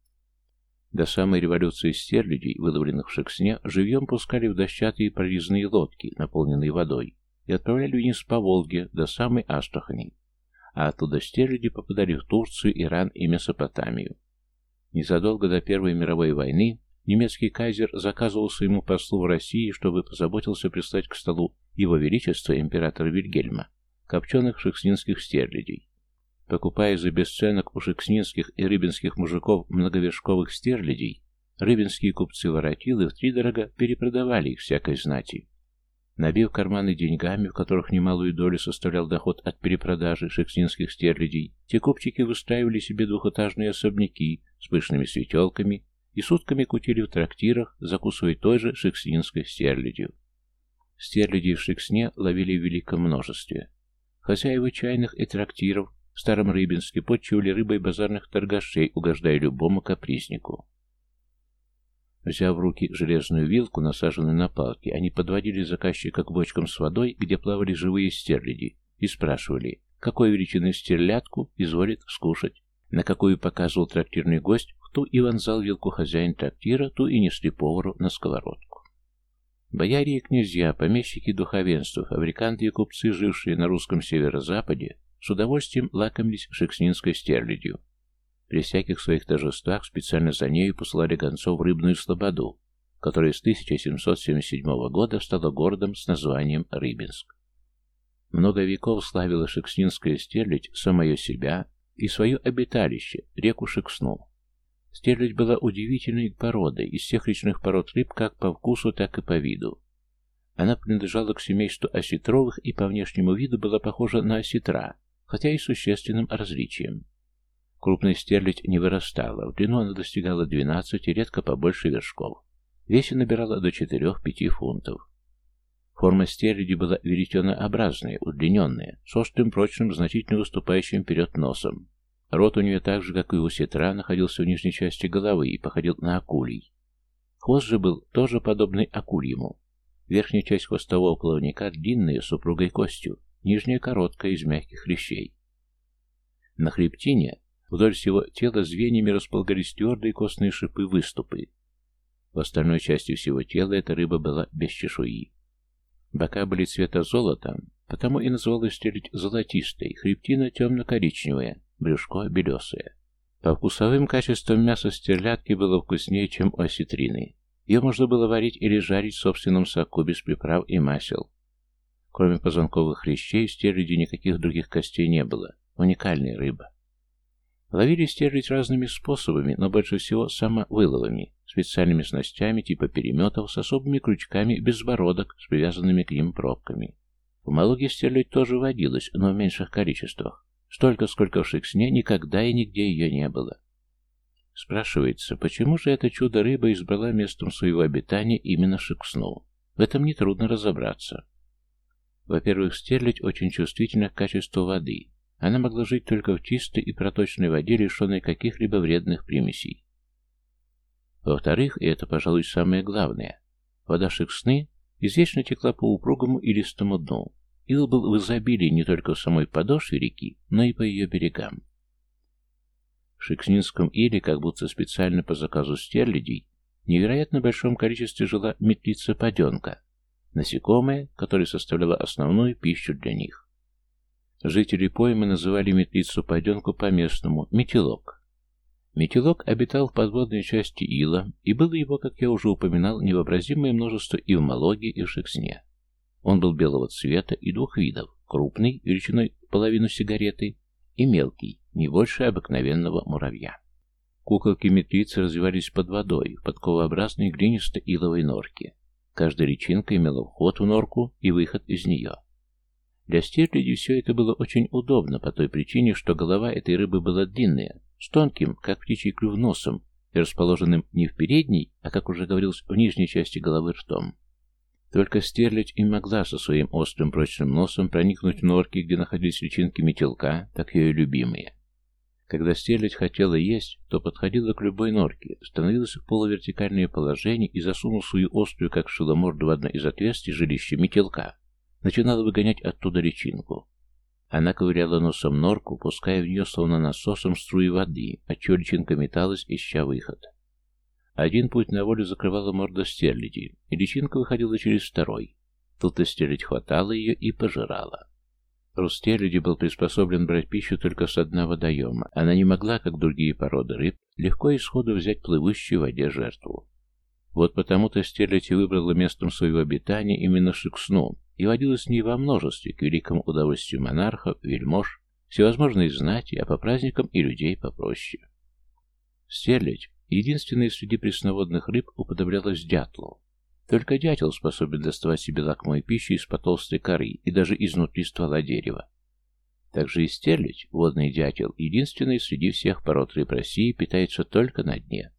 До самой революции стерлядей, выловленных в Шексне, живьем пускали в дощатые прорезные лодки, наполненные водой, и отправляли вниз по Волге до самой Астрахани, а оттуда стерляди попадали в Турцию, Иран и Месопотамию. Незадолго до Первой мировой войны немецкий кайзер заказывал своему послу в России, чтобы позаботился прислать к столу его величества императора Вильгельма копченых шекснинских стерлядей. Покупая за бесценок у шекснинских и рыбинских мужиков многовершковых стерлядей, рыбинские купцы-воротилы втридорога перепродавали их всякой знати. Набив карманы деньгами, в которых немалую долю составлял доход от перепродажи шекснинских стерлядей, те купчики выстраивали себе двухэтажные особняки с пышными светелками и сутками кутили в трактирах, закусывая той же шекснинской стерлядью. Стерлядей в Шексне ловили в великом множестве. Хозяева чайных и трактиров в Старом Рыбинске подчивали рыбой базарных торгашей, угождая любому капризнику. Взяв в руки железную вилку, насаженную на палки, они подводили заказчика к бочкам с водой, где плавали живые стерляди, и спрашивали, какой величины стерлядку изволит скушать. На какую показывал трактирный гость, ту и вонзал вилку хозяин трактира, ту и несли повару на сковородку. Бояре и князья, помещики и духовенство, фабриканты и купцы, жившие на русском северо-западе, с удовольствием лакомились шекснинской стерлядью, при всяких своих торжествах специально за нею посылали гонцов в Рыбную Слободу, которая с 1777 года стала городом с названием Рыбинск. Много веков славила шекснинская стерлядь самое себя и свое обиталище, реку Шексну. Стерлядь была удивительной породой, из всех речных пород рыб как по вкусу, так и по виду. Она принадлежала к семейству осетровых и по внешнему виду была похожа на осетра, хотя и существенным различием. Крупная стерлядь не вырастала, в длину она достигала 12 и редко побольше вершков. Весе набирала до 4-5 фунтов. Форма стерляди была веретенообразная, удлиненная, с острым, прочным, значительно выступающим вперед носом. Рот у нее так же, как и у сетра, находился в нижней части головы и походил на акулий. Хвост же был тоже подобный акульему. Верхняя часть хвостового плавника длинная, с упругой костью, нижняя короткая, из мягких хрящей. На хребтине Вдоль всего тела звеньями располагались твердые костные шипы-выступы. В остальной части всего тела эта рыба была без чешуи. Бока были цвета золота, потому и называлась стрелить золотистой, хребтина темно-коричневая, брюшко белесое. По вкусовым качествам мясо стерлядки было вкуснее, чем осетрины. Ее можно было варить или жарить в собственном соку без приправ и масел. Кроме позвонковых хрящей, в стерляди никаких других костей не было, Уникальная рыба. Ловили стерлядь разными способами, но больше всего самовыловами, специальными снастями типа переметов с особыми крючками безбородок с привязанными к ним пробками. В Малуге стерлядь тоже водилась, но в меньших количествах. Столько, сколько в Шексне, никогда и нигде ее не было. Спрашивается, почему же это чудо-рыба избрала местом своего обитания именно Шексну? В этом нетрудно разобраться. Во-первых, стерлядь очень чувствительна к качеству воды. Она могла жить только в чистой и проточной воде, лишенной каких-либо вредных примесей. Во-вторых, и это, пожалуй, самое главное, вода Шексны извечно текла по упругому и листому дну. Ил был в изобилии не только в самой подошве реки, но и по ее берегам. В Шекснинском иле, как будто специально по заказу стерлядей, в невероятно большом количестве жила метлица-паденка, насекомое, которое составляло основную пищу для них. Жители поймы называли метлицу-паденку по-местному «метелок». Метелок обитал в подводной части ила, и было его, как я уже упоминал, невообразимое множество и в Малоге, и в Шексне. Он был белого цвета и двух видов – крупный, величиной половину сигареты, и мелкий, не больше обыкновенного муравья. Куколки-метлицы развивались под водой, в подковообразной глинисто-иловой норке. Каждая личинка имела вход в норку и выход из нее. Для стерляди все это было очень удобно по той причине, что голова этой рыбы была длинная, с тонким, как птичий клюв, носом и расположенным не в передней, а, как уже говорилось, в нижней части головы ртом. Только стерлядь и могла со своим острым прочным носом проникнуть в норки, где находились личинки метелка, так ее любимые. Когда стерлядь хотела есть, то подходила к любой норке, становилась в полувертикальное положение и, засунув свою острую, как шеломорду, в одно из отверстий жилища метелка, начинала выгонять оттуда личинку. Она ковыряла носом норку, пуская в нее словно насосом струи воды, отчего личинка металась, ища выход. Один путь на волю закрывала морда стерляди, и личинка выходила через второй. Тут-то стерлядь хватала ее и пожирала. Рост стерляди был приспособлен брать пищу только с дна водоема. Она не могла, как другие породы рыб, легко и сходу взять плывущую в воде жертву. Вот потому-то стерлядь и выбрала местом своего обитания именно Шиксну и водилась с ней во множестве, к великому удовольствию монархов, вельмож, всевозможной знати, а по праздникам и людей попроще. Стерлядь Единственной среди пресноводных рыб уподоблялась дятлу. Только дятел способен доставать себе лакомую пищу из-под толстой коры и даже изнутри ствола дерева. Также и стерлядь, водный дятел, единственный среди всех пород рыб России, питается только на дне.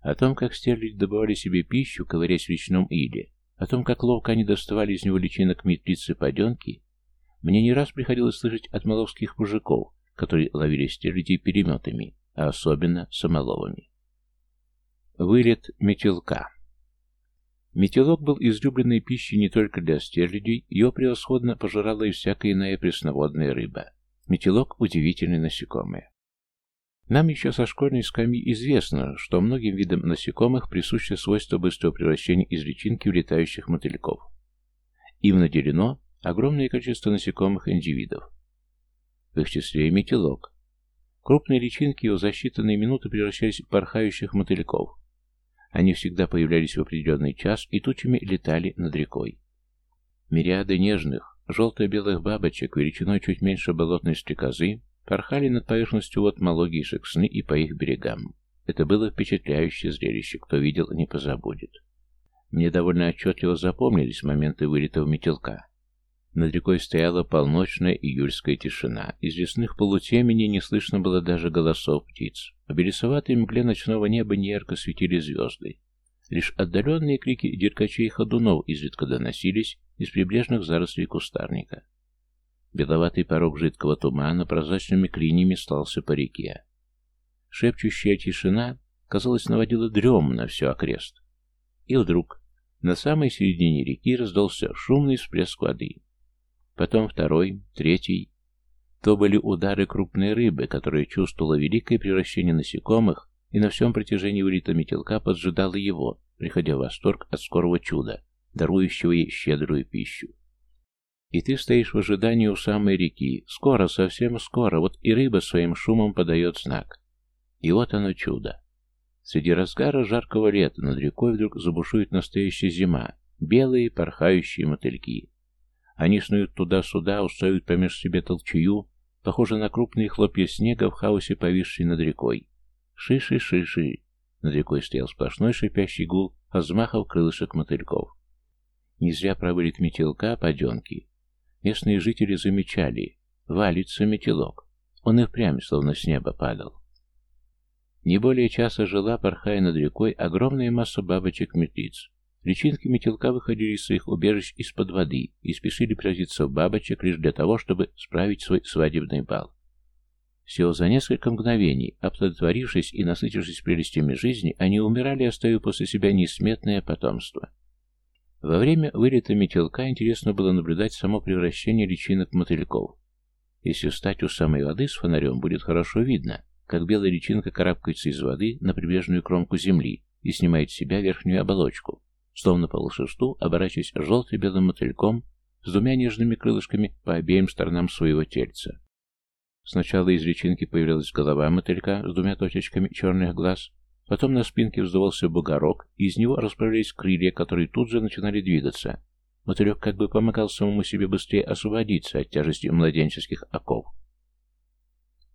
О том, как стерлядь добывали себе пищу, ковырясь в речном иле, о том, как ловко они доставали из него личинок метлицы паденки, мне не раз приходилось слышать от маловских мужиков, которые ловили стерлядей переметами, а особенно самоловами. Вылет метелка Метелок был излюбленной пищей не только для стерлядей, ее превосходно пожирала и всякая иная пресноводная рыба. Метелок – удивительное насекомое. Нам еще со школьной скамьи известно, что многим видам насекомых присуще свойство быстрого превращения из личинки в летающих мотыльков. Им наделено огромное количество насекомых индивидов. В их числе и метелок, Крупные личинки его за считанные минуты превращались в порхающих мотыльков. Они всегда появлялись в определенный час и тучами летали над рекой. Мириады нежных, желто-белых бабочек, величиной чуть меньше болотной стрекозы, порхали над поверхностью вот Малоги и Шексны и по их берегам. Это было впечатляющее зрелище, кто видел, не позабудет. Мне довольно отчетливо запомнились моменты вылета в метелка. Над рекой стояла полночная июльская тишина. Из лесных полутемени не слышно было даже голосов птиц. В белесоватой мгле ночного неба неярко светили звезды. Лишь отдаленные крики деркачей и ходунов изредка доносились из прибрежных зарослей кустарника. Беловатый порог жидкого тумана прозрачными клиньями слался по реке. Шепчущая тишина, казалось, наводила дрем на все окрест. И вдруг на самой середине реки раздался шумный всплеск воды. Потом второй, третий. То были удары крупной рыбы, которая чувствовала великое превращение насекомых и на всем протяжении вылета метелка поджидала его, приходя в восторг от скорого чуда, дарующего ей щедрую пищу. И ты стоишь в ожидании у самой реки. Скоро, совсем скоро, вот и рыба своим шумом подает знак. И вот оно чудо. Среди разгара жаркого лета над рекой вдруг забушует настоящая зима, белые порхающие мотыльки. Они снуют туда-сюда, устроят помеж себе толчую, похожи на крупные хлопья снега в хаосе, повисшие над рекой. Шиши-шиши. Над рекой стоял сплошной шипящий гул взмахов крылышек мотыльков. Не зря проводит метелка поденки. Местные жители замечали. Валится метелок. Он и впрямь словно с неба падал. Не более часа жила, порхая над рекой, огромная масса бабочек-метлиц. Личинки метелка выходили из своих убежищ из-под воды и спешили превратиться в бабочек лишь для того, чтобы справить свой свадебный бал. Всего за несколько мгновений, оплодотворившись и насытившись прелестями жизни, они умирали, оставив после себя несметное потомство. Во время вылета метелка интересно было наблюдать само превращение личинок мотыльков. Если встать у самой воды с фонарем, будет хорошо видно, как белая личинка карабкается из воды на прибрежную кромку земли и снимает с себя верхнюю оболочку, словно по волшебству, оборачиваясь желто-белым мотыльком с двумя нежными крылышками по обеим сторонам своего тельца. Сначала из личинки появилась голова мотылька с двумя точечками черных глаз, потом на спинке вздувался бугорок, и из него расправлялись крылья, которые тут же начинали двигаться. Мотылек как бы помогал самому себе быстрее освободиться от тяжести младенческих оков.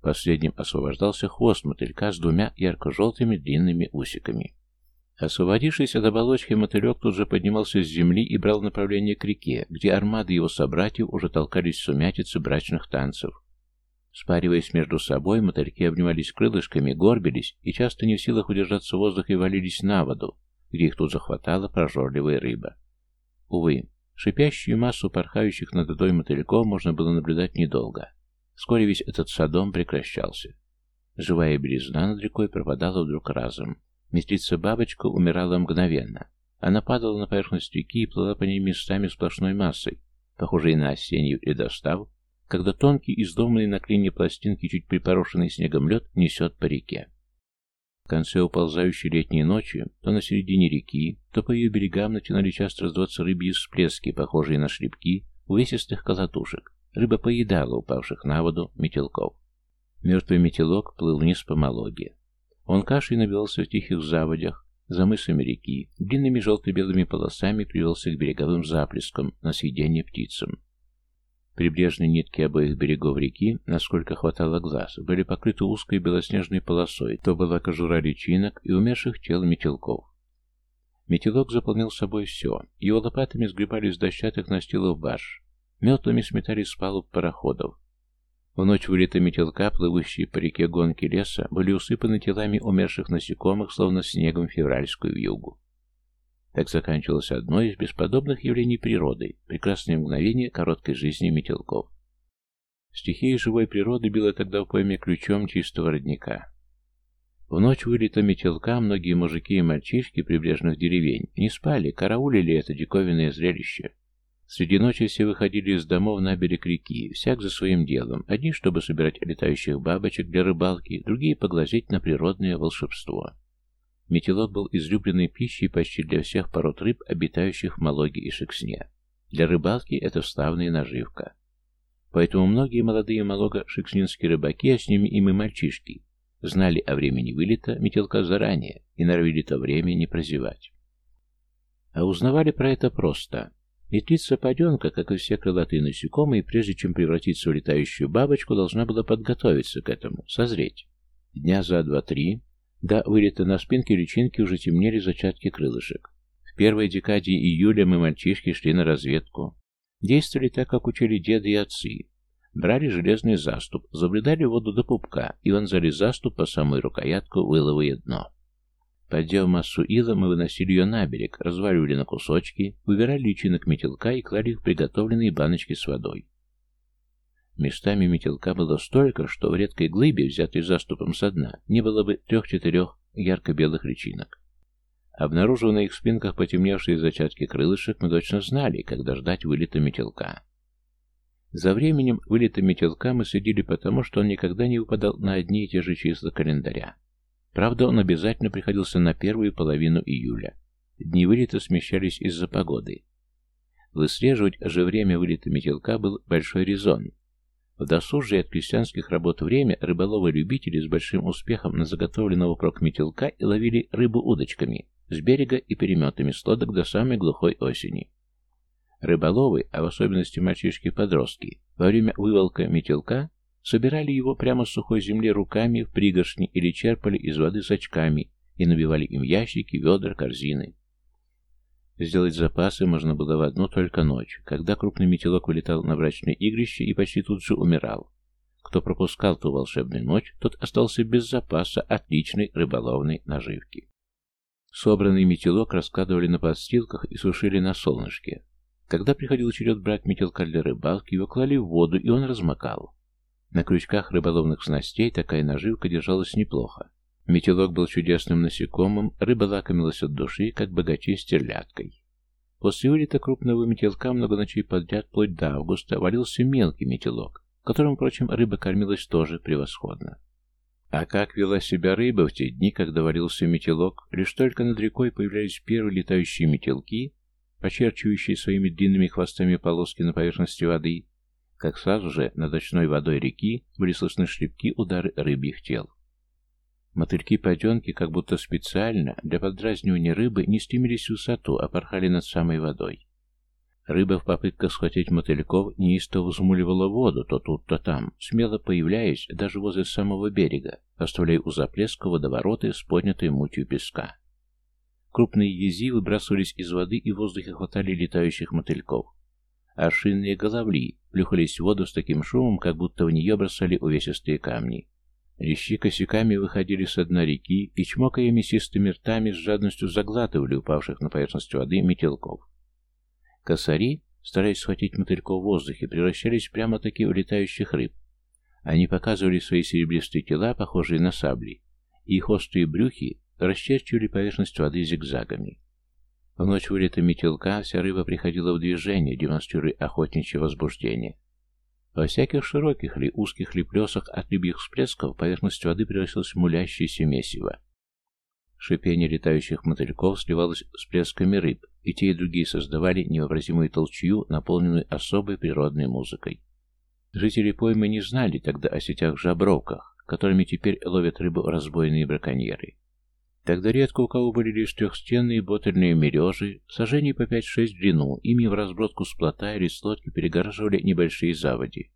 Последним освобождался хвост мотылька с двумя ярко-желтыми длинными усиками. Освободившись от оболочки, мотылек тут же поднимался с земли и брал направление к реке, где армады его собратьев уже толкались в сумятице брачных танцев. Спариваясь между собой, мотыльки обнимались крылышками, горбились и часто не в силах удержаться в воздухе валились на воду, где их тут захватала прожорливая рыба. Увы, шипящую массу порхающих над водой мотыльков можно было наблюдать недолго. Вскоре весь этот садом прекращался. Живая белизна над рекой пропадала вдруг разом. Метрица-бабочка умирала мгновенно. Она падала на поверхность реки и плыла по ней местами сплошной массой, похожей на осеннюю ледостав, когда тонкий, издомленный на клине пластинки, чуть припорошенный снегом лед, несет по реке. В конце уползающей летней ночи, то на середине реки, то по ее берегам начинали часто раздаваться рыбьи всплески, похожие на шлепки увесистых колотушек. Рыба поедала упавших на воду метелков. Мертвый метелок плыл вниз по Малоге. Он кашей набивался в тихих заводях, за мысами реки, длинными желто-белыми полосами привелся к береговым заплескам, на съедение птицам. Прибрежные нитки обоих берегов реки, насколько хватало глаз, были покрыты узкой белоснежной полосой, то была кожура личинок и умерших тел метелков. Метелок заполнил собой все. Его лопатами сгребали с дощатых настилов баш, метлами сметали с палуб пароходов, в ночь вылета метелка, плывущие по реке гонки леса, были усыпаны телами умерших насекомых, словно снегом февральскую вьюгу. Так заканчивалось одно из бесподобных явлений природы, прекрасное мгновение короткой жизни метелков. Стихия живой природы била тогда в пойме ключом чистого родника. В ночь вылета метелка многие мужики и мальчишки прибрежных деревень не спали, караулили это диковинное зрелище. Среди ночи все выходили из домов на берег реки, всяк за своим делом. Одни, чтобы собирать летающих бабочек для рыбалки, другие поглазеть на природное волшебство. Метелок был излюбленной пищей почти для всех пород рыб, обитающих в Малоге и Шексне. Для рыбалки это вставная наживка. Поэтому многие молодые малого-шекснинские рыбаки, а с ними и мы мальчишки, знали о времени вылета метелка заранее и норовили то время не прозевать. А узнавали про это просто. Метлица паденка, как и все крылатые насекомые, прежде чем превратиться в летающую бабочку, должна была подготовиться к этому, созреть. Дня за два-три до вылета на спинке личинки уже темнели зачатки крылышек. В первой декаде июля мы, мальчишки, шли на разведку. Действовали так, как учили деды и отцы. Брали железный заступ, заблюдали воду до пупка и вонзали заступ по самую рукоятку, выловые дно. Поддев массу ила, мы выносили ее на берег, разваливали на кусочки, выбирали личинок метелка и клали их в приготовленные баночки с водой. Местами метелка было столько, что в редкой глыбе, взятой заступом со дна, не было бы трех-четырех ярко-белых личинок. Обнаружив на их спинках потемневшие зачатки крылышек, мы точно знали, когда ждать вылета метелка. За временем вылета метелка мы следили потому, что он никогда не выпадал на одни и те же числа календаря. Правда, он обязательно приходился на первую половину июля. Дни вылета смещались из-за погоды. Выслеживать же время вылета метелка был большой резон. В досужие от крестьянских работ время рыболовы-любители с большим успехом на заготовленного прок метелка и ловили рыбу удочками с берега и переметами с лодок до самой глухой осени. Рыболовы, а в особенности мальчишки-подростки, во время выволка метелка собирали его прямо с сухой земли руками в пригоршни или черпали из воды с очками и набивали им ящики, ведра, корзины. Сделать запасы можно было в одну только ночь, когда крупный метелок вылетал на брачное игрище и почти тут же умирал. Кто пропускал ту волшебную ночь, тот остался без запаса отличной рыболовной наживки. Собранный метелок раскладывали на подстилках и сушили на солнышке. Когда приходил черед брать метелка для рыбалки, его клали в воду, и он размокал. На крючках рыболовных снастей такая наживка держалась неплохо. Метелок был чудесным насекомым, рыба лакомилась от души, как богачи стерляткой. После вылета крупного метелка много ночей подряд, вплоть до августа, валился мелкий метелок, которым, впрочем, рыба кормилась тоже превосходно. А как вела себя рыба в те дни, когда валился метелок, лишь только над рекой появлялись первые летающие метелки, почерчивающие своими длинными хвостами полоски на поверхности воды, как сразу же над ночной водой реки были слышны шлепки удары рыбьих тел. Мотыльки-поденки, как будто специально, для подразнивания рыбы, не стремились в высоту, а порхали над самой водой. Рыба в попытках схватить мотыльков неистово взмуливала воду то тут, то там, смело появляясь даже возле самого берега, оставляя у заплеска водовороты с поднятой мутью песка. Крупные ези выбрасывались из воды и в воздухе хватали летающих мотыльков. Аршинные головли плюхались в воду с таким шумом, как будто в нее бросали увесистые камни. Лещи косяками выходили с дна реки и, чмокая мясистыми ртами, с жадностью заглатывали упавших на поверхность воды метелков. Косари, стараясь схватить мотыльков в воздухе, превращались прямо-таки в летающих рыб. Они показывали свои серебристые тела, похожие на сабли, и их острые брюхи расчерчивали поверхность воды зигзагами. В ночь вылета метелка вся рыба приходила в движение, демонстрируя охотничье возбуждение. Во всяких широких ли, узких ли плесах от рыбьих всплесков поверхность воды превратилась в мулящееся месиво. Шипение летающих мотыльков сливалось с плесками рыб, и те и другие создавали невообразимую толчью, наполненную особой природной музыкой. Жители поймы не знали тогда о сетях-жабровках, которыми теперь ловят рыбу разбойные браконьеры. Тогда редко у кого были лишь трехстенные ботельные мережи, сажений по 5-6 в длину, ими в разбродку с плота или с лодки перегораживали небольшие заводи.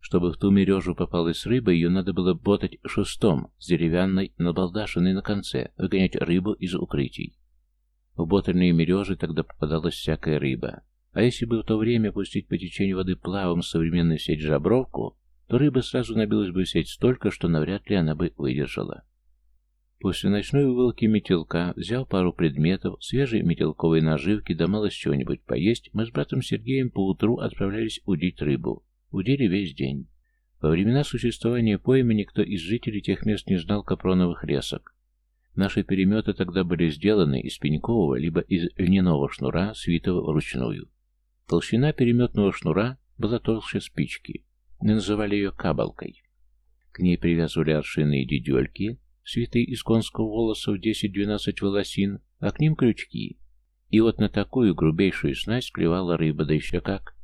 Чтобы в ту мережу попалась рыба, ее надо было ботать шестом с деревянной набалдашиной на конце, выгонять рыбу из укрытий. В ботельные мережи тогда попадалась всякая рыба. А если бы в то время пустить по течению воды плавом современную сеть жабровку, то рыба сразу набилась бы в сеть столько, что навряд ли она бы выдержала. После ночной выволки метелка, взял пару предметов, свежие метелковые наживки, да мало чего-нибудь поесть, мы с братом Сергеем поутру отправлялись удить рыбу. Удили весь день. Во времена существования поймы никто из жителей тех мест не знал капроновых лесок. Наши переметы тогда были сделаны из пенькового либо из льняного шнура, свитого вручную. Толщина переметного шнура была толще спички. Мы называли ее кабалкой. К ней привязывали аршинные дедюльки, свиты из конского волоса в 10-12 волосин, а к ним крючки. И вот на такую грубейшую снасть клевала рыба, да еще как.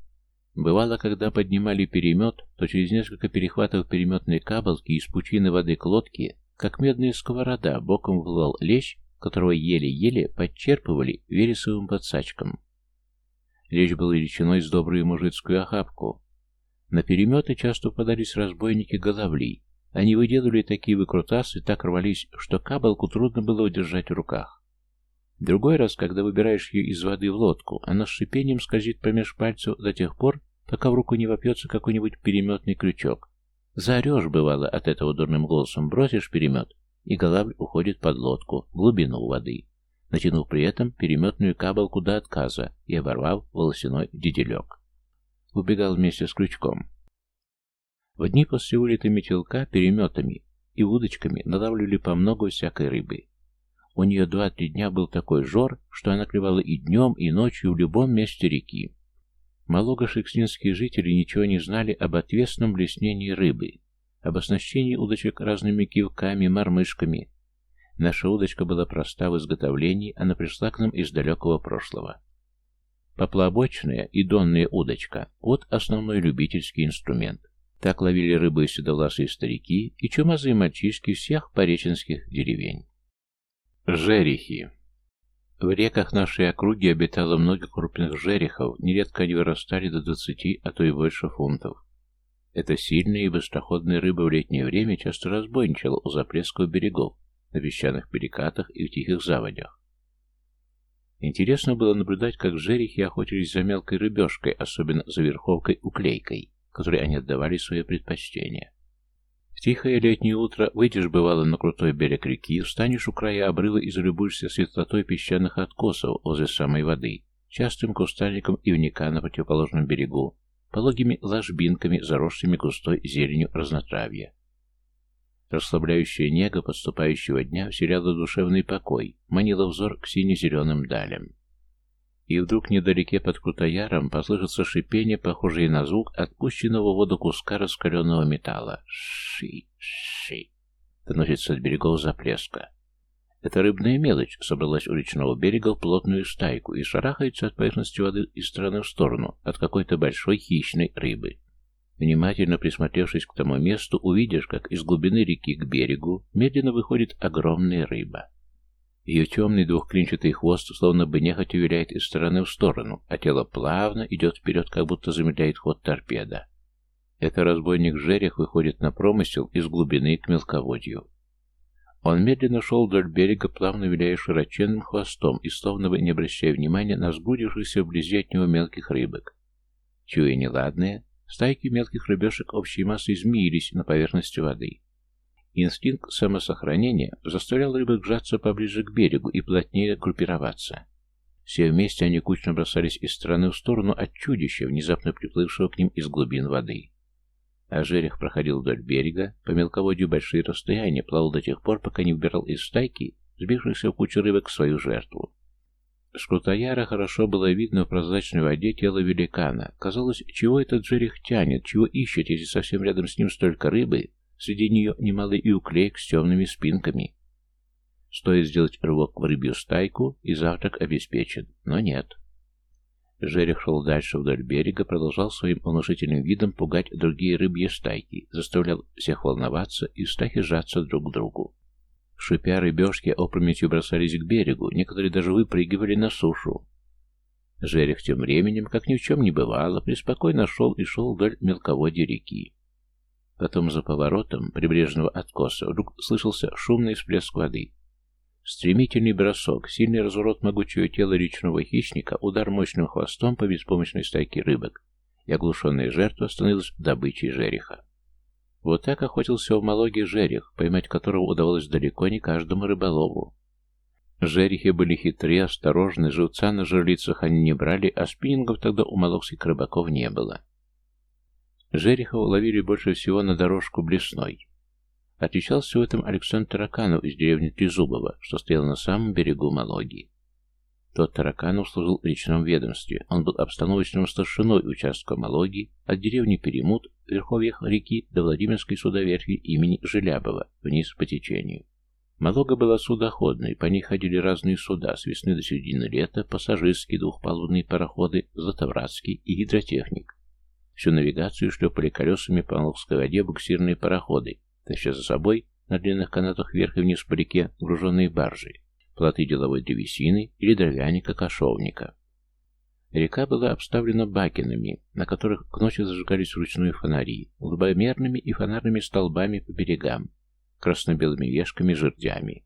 Бывало, когда поднимали перемет, то через несколько перехватов переметной кабалки из пучины воды к лодке, как медная сковорода, боком влал лещ, которого еле-еле подчерпывали вересовым подсачком. Лещ был величиной с добрую мужицкую охапку. На переметы часто попадались разбойники-головли, они выделывали такие выкрутасы, так рвались, что кабалку трудно было удержать в руках. Другой раз, когда выбираешь ее из воды в лодку, она с шипением скользит промеж пальцев до тех пор, пока в руку не вопьется какой-нибудь переметный крючок. Заорешь, бывало, от этого дурным голосом, бросишь перемет, и голавль уходит под лодку, в глубину воды, натянув при этом переметную кабалку до отказа и оборвав волосяной деделек. Убегал вместе с крючком. В дни после улита метелка переметами и удочками налавливали по много всякой рыбы. У нее два-три дня был такой жор, что она клевала и днем, и ночью в любом месте реки. Малого-шекснинские жители ничего не знали об ответственном блеснении рыбы, об оснащении удочек разными кивками, мормышками. Наша удочка была проста в изготовлении, она пришла к нам из далекого прошлого. Поплавочная и донная удочка – вот основной любительский инструмент. Так ловили рыбу и седовласые старики, и чумазые мальчишки всех пореченских деревень. Жерехи. В реках нашей округи обитало много крупных жерехов, нередко они вырастали до 20, а то и больше фунтов. Эта сильная и быстроходная рыба в летнее время часто разбойничала у заплесков берегов, на песчаных перекатах и в тихих заводях. Интересно было наблюдать, как жерехи охотились за мелкой рыбешкой, особенно за верховкой-уклейкой, которой они отдавали свое предпочтение. В тихое летнее утро выйдешь, бывало, на крутой берег реки, встанешь у края обрыва и залюбуешься светлотой песчаных откосов возле самой воды, частым кустарником ивника на противоположном берегу, пологими ложбинками, заросшими густой зеленью разнотравья. Расслабляющая нега подступающего дня вселяла душевный покой, манила взор к сине-зеленым далям. И вдруг недалеке под Крутояром послышится шипение, похожее на звук отпущенного в воду куска раскаленного металла. Ши, ши. Доносится от берегов заплеска. Эта рыбная мелочь собралась у речного берега в плотную стайку и шарахается от поверхности воды из стороны в сторону от какой-то большой хищной рыбы. Внимательно присмотревшись к тому месту, увидишь, как из глубины реки к берегу медленно выходит огромная рыба. Ее темный двухклинчатый хвост словно бы нехотя виляет из стороны в сторону, а тело плавно идет вперед, как будто замедляет ход торпеда. Это разбойник Жерех выходит на промысел из глубины к мелководью. Он медленно шел вдоль берега, плавно виляя широченным хвостом и словно бы не обращая внимания на сгудившихся вблизи от него мелких рыбок. Чуя неладное, стайки мелких рыбешек общей массой змеились на поверхности воды. Инстинкт самосохранения заставлял рыбок сжаться поближе к берегу и плотнее группироваться. Все вместе они кучно бросались из стороны в сторону от чудища, внезапно приплывшего к ним из глубин воды. А жерех проходил вдоль берега, по мелководью большие расстояния, плавал до тех пор, пока не выбирал из стайки, сбившихся в кучу рыбок, свою жертву. С Крутояра хорошо было видно в прозрачной воде тело великана. Казалось, чего этот жерех тянет, чего ищет, если совсем рядом с ним столько рыбы, среди нее немало и уклеек с темными спинками. Стоит сделать рывок в рыбью стайку, и завтрак обеспечен, но нет. Жерех шел дальше вдоль берега, продолжал своим внушительным видом пугать другие рыбьи стайки, заставлял всех волноваться и стахи сжаться друг к другу. Шипя рыбешки опрометью бросались к берегу, некоторые даже выпрыгивали на сушу. Жерех тем временем, как ни в чем не бывало, преспокойно шел и шел вдоль мелководья реки. Потом за поворотом прибрежного откоса вдруг слышался шумный всплеск воды. Стремительный бросок, сильный разворот могучего тела речного хищника, удар мощным хвостом по беспомощной стайке рыбок, и оглушенная жертва становилась добычей жереха. Вот так охотился в Малоге жерех, поймать которого удавалось далеко не каждому рыболову. Жерехи были хитрые, осторожны, живца на жерлицах они не брали, а спиннингов тогда у малогских рыбаков не было. Жерехов ловили больше всего на дорожку Блесной. Отличался в этом Александр Тараканов из деревни Трезубова, что стоял на самом берегу Малоги. Тот Тараканов служил в речном ведомстве. Он был обстановочным старшиной участка Малоги от деревни Перемут в верховьях реки до Владимирской судоверфи имени Желябова вниз по течению. Малога была судоходной, по ней ходили разные суда с весны до середины лета, пассажирские двухпалубные пароходы, Златовратский и гидротехник. Всю навигацию шлепали колесами по Малогской воде буксирные пароходы, таща за собой на длинных канатах вверх и вниз по реке груженные баржи, плоты деловой древесины или дровяника кошовника. Река была обставлена бакинами, на которых к ночи зажигались вручную фонари, лобомерными и фонарными столбами по берегам, красно-белыми вешками жердями.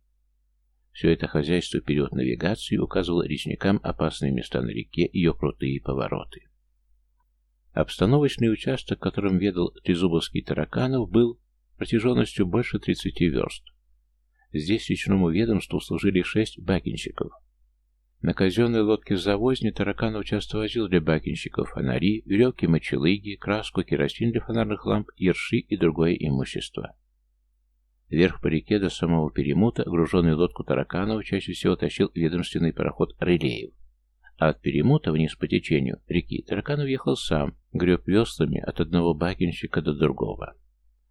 Все это хозяйство период навигации указывало речникам опасные места на реке и ее крутые повороты. Обстановочный участок, которым ведал Трезубовский Тараканов, был протяженностью больше 30 верст. Здесь речному ведомству служили шесть бакинщиков. На казенной лодке завозни Тараканов часто возил для бакинщиков фонари, веревки мочелыги, краску, керосин для фонарных ламп, ерши и другое имущество. Вверх по реке до самого перемута, груженный лодку Тараканова чаще всего тащил ведомственный пароход Релеев. А от перемута вниз по течению реки Тараканов ехал сам, греб веслами от одного бакинщика до другого.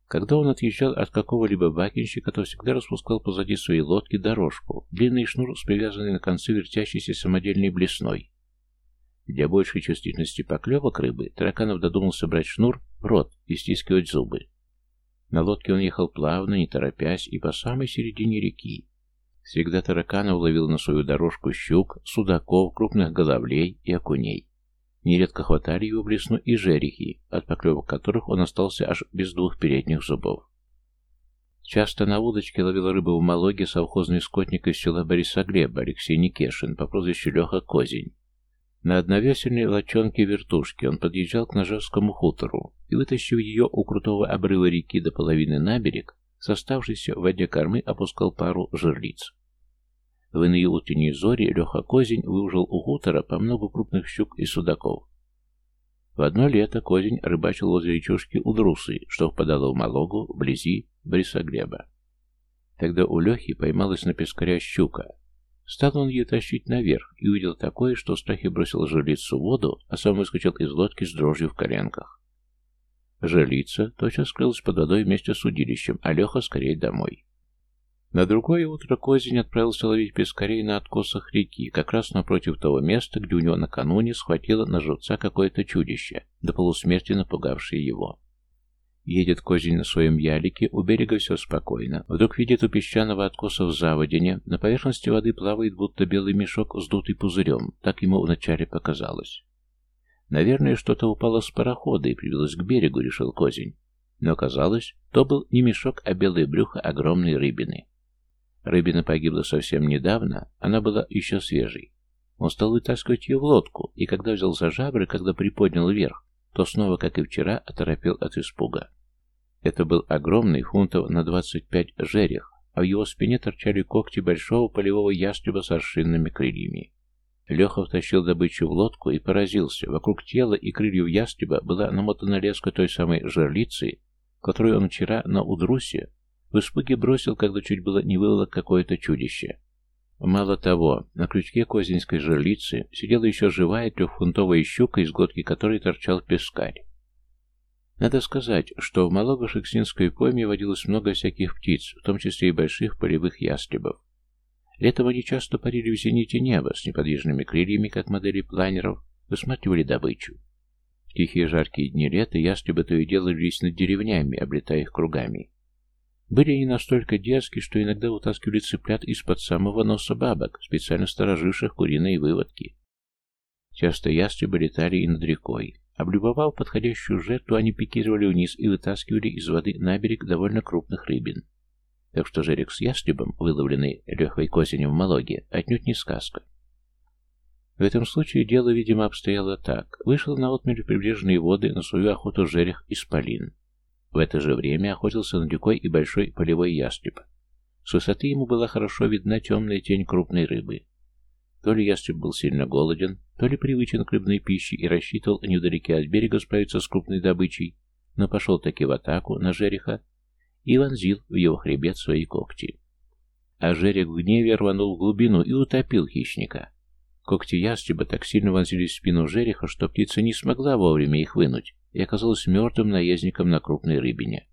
Когда он отъезжал от какого-либо бакинщика, то всегда распускал позади своей лодки дорожку, длинный шнур с привязанной на конце вертящейся самодельной блесной. Для большей чувствительности поклевок рыбы Тараканов додумался брать шнур в рот и стискивать зубы. На лодке он ехал плавно, не торопясь, и по самой середине реки. Всегда Тараканов ловил на свою дорожку щук, судаков, крупных головлей и окуней. Нередко хватали его блесну и жерехи, от поклевок которых он остался аж без двух передних зубов. Часто на удочке ловил рыбу в Малоге совхозный скотник из села Борисоглеба Алексей Никешин по прозвищу Леха Козень. На одновесельной лочонке-вертушке он подъезжал к Ножевскому хутору и, вытащив ее у крутого обрыва реки до половины на берег, с оставшейся в воде кормы опускал пару жерлиц. В утренние зори Леха Козень выужил у хутора по много крупных щук и судаков. В одно лето Козень рыбачил возле речушки Удрусы, что впадало в Малогу, вблизи Борисоглеба. Тогда у Лехи поймалась на пескаря щука. Стал он ее тащить наверх и увидел такое, что в страхе бросил жерлицу в воду, а сам выскочил из лодки с дрожью в коленках. Жерлица тотчас скрылась под водой вместе с удилищем, а Леха скорее домой. На другое утро Козень отправился ловить пескарей на откосах реки, как раз напротив того места, где у него накануне схватило на живца какое-то чудище, до полусмерти напугавшее его. Едет Козень на своем ялике, у берега все спокойно. Вдруг видит у песчаного откоса в заводине, на поверхности воды плавает будто белый мешок, сдутый пузырем, так ему вначале показалось. Наверное, что-то упало с парохода и прибилось к берегу, решил Козень. Но оказалось, то был не мешок, а белое брюхо огромной рыбины. Рыбина погибла совсем недавно, она была еще свежей. Он стал вытаскивать ее в лодку, и когда взял за жабры, когда приподнял вверх, то снова, как и вчера, оторопел от испуга. Это был огромный, фунтов на 25 жерех, а в его спине торчали когти большого полевого ястреба с аршинными крыльями. Леха втащил добычу в лодку и поразился. Вокруг тела и крыльев ястреба была намотана леска той самой жерлицы, которую он вчера на Удрусе в испуге бросил, когда чуть было не вывело какое-то чудище. Мало того, на крючке козинской жерлицы сидела еще живая трехфунтовая щука, из глотки которой торчал пескарь. Надо сказать, что в Малого-Шексинской пойме водилось много всяких птиц, в том числе и больших полевых ястребов. Летом они часто парили в зените неба с неподвижными крыльями, как модели планеров, высматривали добычу. В тихие жаркие дни лета ястребы то и дело над деревнями, облетая их кругами. Были они настолько дерзки, что иногда утаскивали цыплят из-под самого носа бабок, специально стороживших куриные выводки. Часто ястребы летали и над рекой. Облюбовав подходящую жертву, они пикировали вниз и вытаскивали из воды на берег довольно крупных рыбин. Так что жерех с ястребом, выловленный Лехой Козинем в Малоге, отнюдь не сказка. В этом случае дело, видимо, обстояло так. Вышел на отмель прибрежные воды на свою охоту жерех Исполин. В это же время охотился над рекой и большой полевой ястреб. С высоты ему была хорошо видна темная тень крупной рыбы. То ли ястреб был сильно голоден, то ли привычен к рыбной пище и рассчитывал невдалеке от берега справиться с крупной добычей, но пошел таки в атаку на жереха и вонзил в его хребет свои когти. А жерех в гневе рванул в глубину и утопил хищника. Когти ястреба так сильно вонзились в спину жереха, что птица не смогла вовремя их вынуть, и оказалась мертвым наездником на крупной рыбине.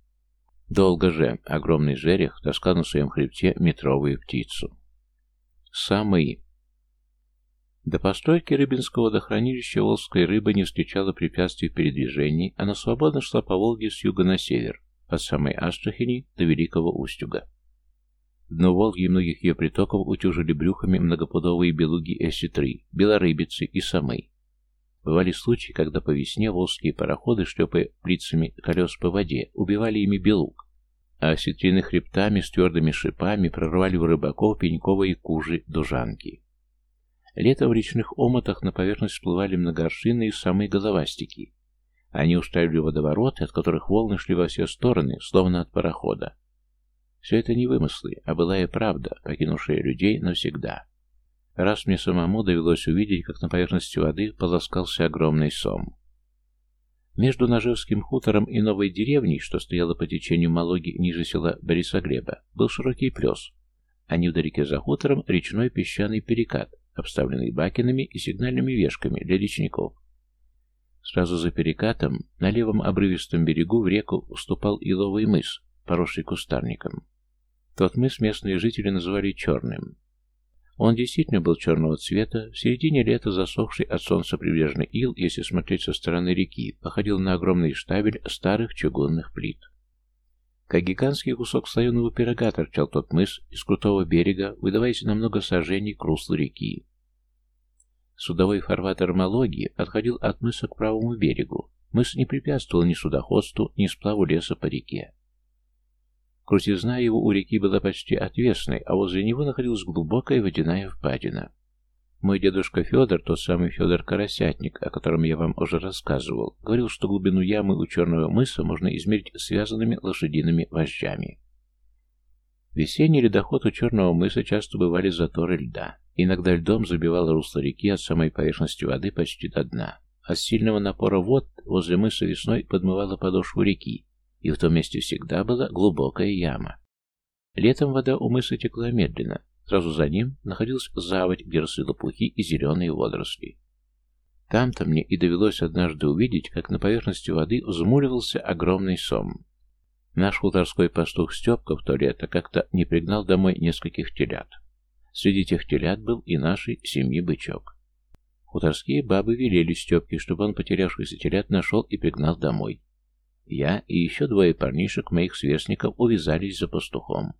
Долго же огромный жерех таскал на своем хребте метровую птицу. Самый. До постройки рыбинского водохранилища волжская рыба не встречала препятствий в передвижении, она свободно шла по Волге с юга на север, от самой Астрахани до Великого Устюга. Дно Волги и многих ее притоков утюжили брюхами многопудовые белуги Эси-3, белорыбицы и самы. Бывали случаи, когда по весне волжские пароходы, шлепая плицами колес по воде, убивали ими белуг, а осетрины хребтами с твердыми шипами прорвали у рыбаков пеньковые кужи дужанки. Летом в речных омотах на поверхность всплывали многоршинные самые головастики. Они устраивали водовороты, от которых волны шли во все стороны, словно от парохода. Все это не вымыслы, а былая правда, покинувшая людей навсегда. Раз мне самому довелось увидеть, как на поверхности воды полоскался огромный сом. Между Ножевским хутором и новой деревней, что стояла по течению Малоги ниже села Борисоглеба, был широкий плес, а невдалеке за хутором речной песчаный перекат, обставленный бакинами и сигнальными вешками для речников. Сразу за перекатом, на левом обрывистом берегу в реку уступал иловый мыс, поросший кустарником. Тот мыс местные жители называли черным. Он действительно был черного цвета, в середине лета засохший от солнца прибрежный ил, если смотреть со стороны реки, походил на огромный штабель старых чугунных плит. Как гигантский кусок слоеного пирога торчал тот мыс из крутого берега, выдаваясь на много сожжений к руслу реки. Судовой фарватер Малоги отходил от мыса к правому берегу. Мыс не препятствовал ни судоходству, ни сплаву леса по реке. Крутизна его у реки была почти отвесной, а возле него находилась глубокая водяная впадина. Мой дедушка Федор, тот самый Федор Карасятник, о котором я вам уже рассказывал, говорил, что глубину ямы у Черного мыса можно измерить связанными лошадиными вожжами. Весенний ледоход у Черного мыса часто бывали заторы льда. Иногда льдом забивал русло реки от самой поверхности воды почти до дна. От сильного напора вод возле мыса весной подмывала подошву реки, и в том месте всегда была глубокая яма. Летом вода у мыса текла медленно, сразу за ним находилась заводь, где росли лопухи и зеленые водоросли. Там-то мне и довелось однажды увидеть, как на поверхности воды взмуливался огромный сом. Наш хуторской пастух Степка в то лето как-то не пригнал домой нескольких телят. Среди тех телят был и нашей семьи бычок. Хуторские бабы велели Степке, чтобы он потерявшихся телят нашел и пригнал домой. Я и еще двое парнишек моих сверстников увязались за пастухом.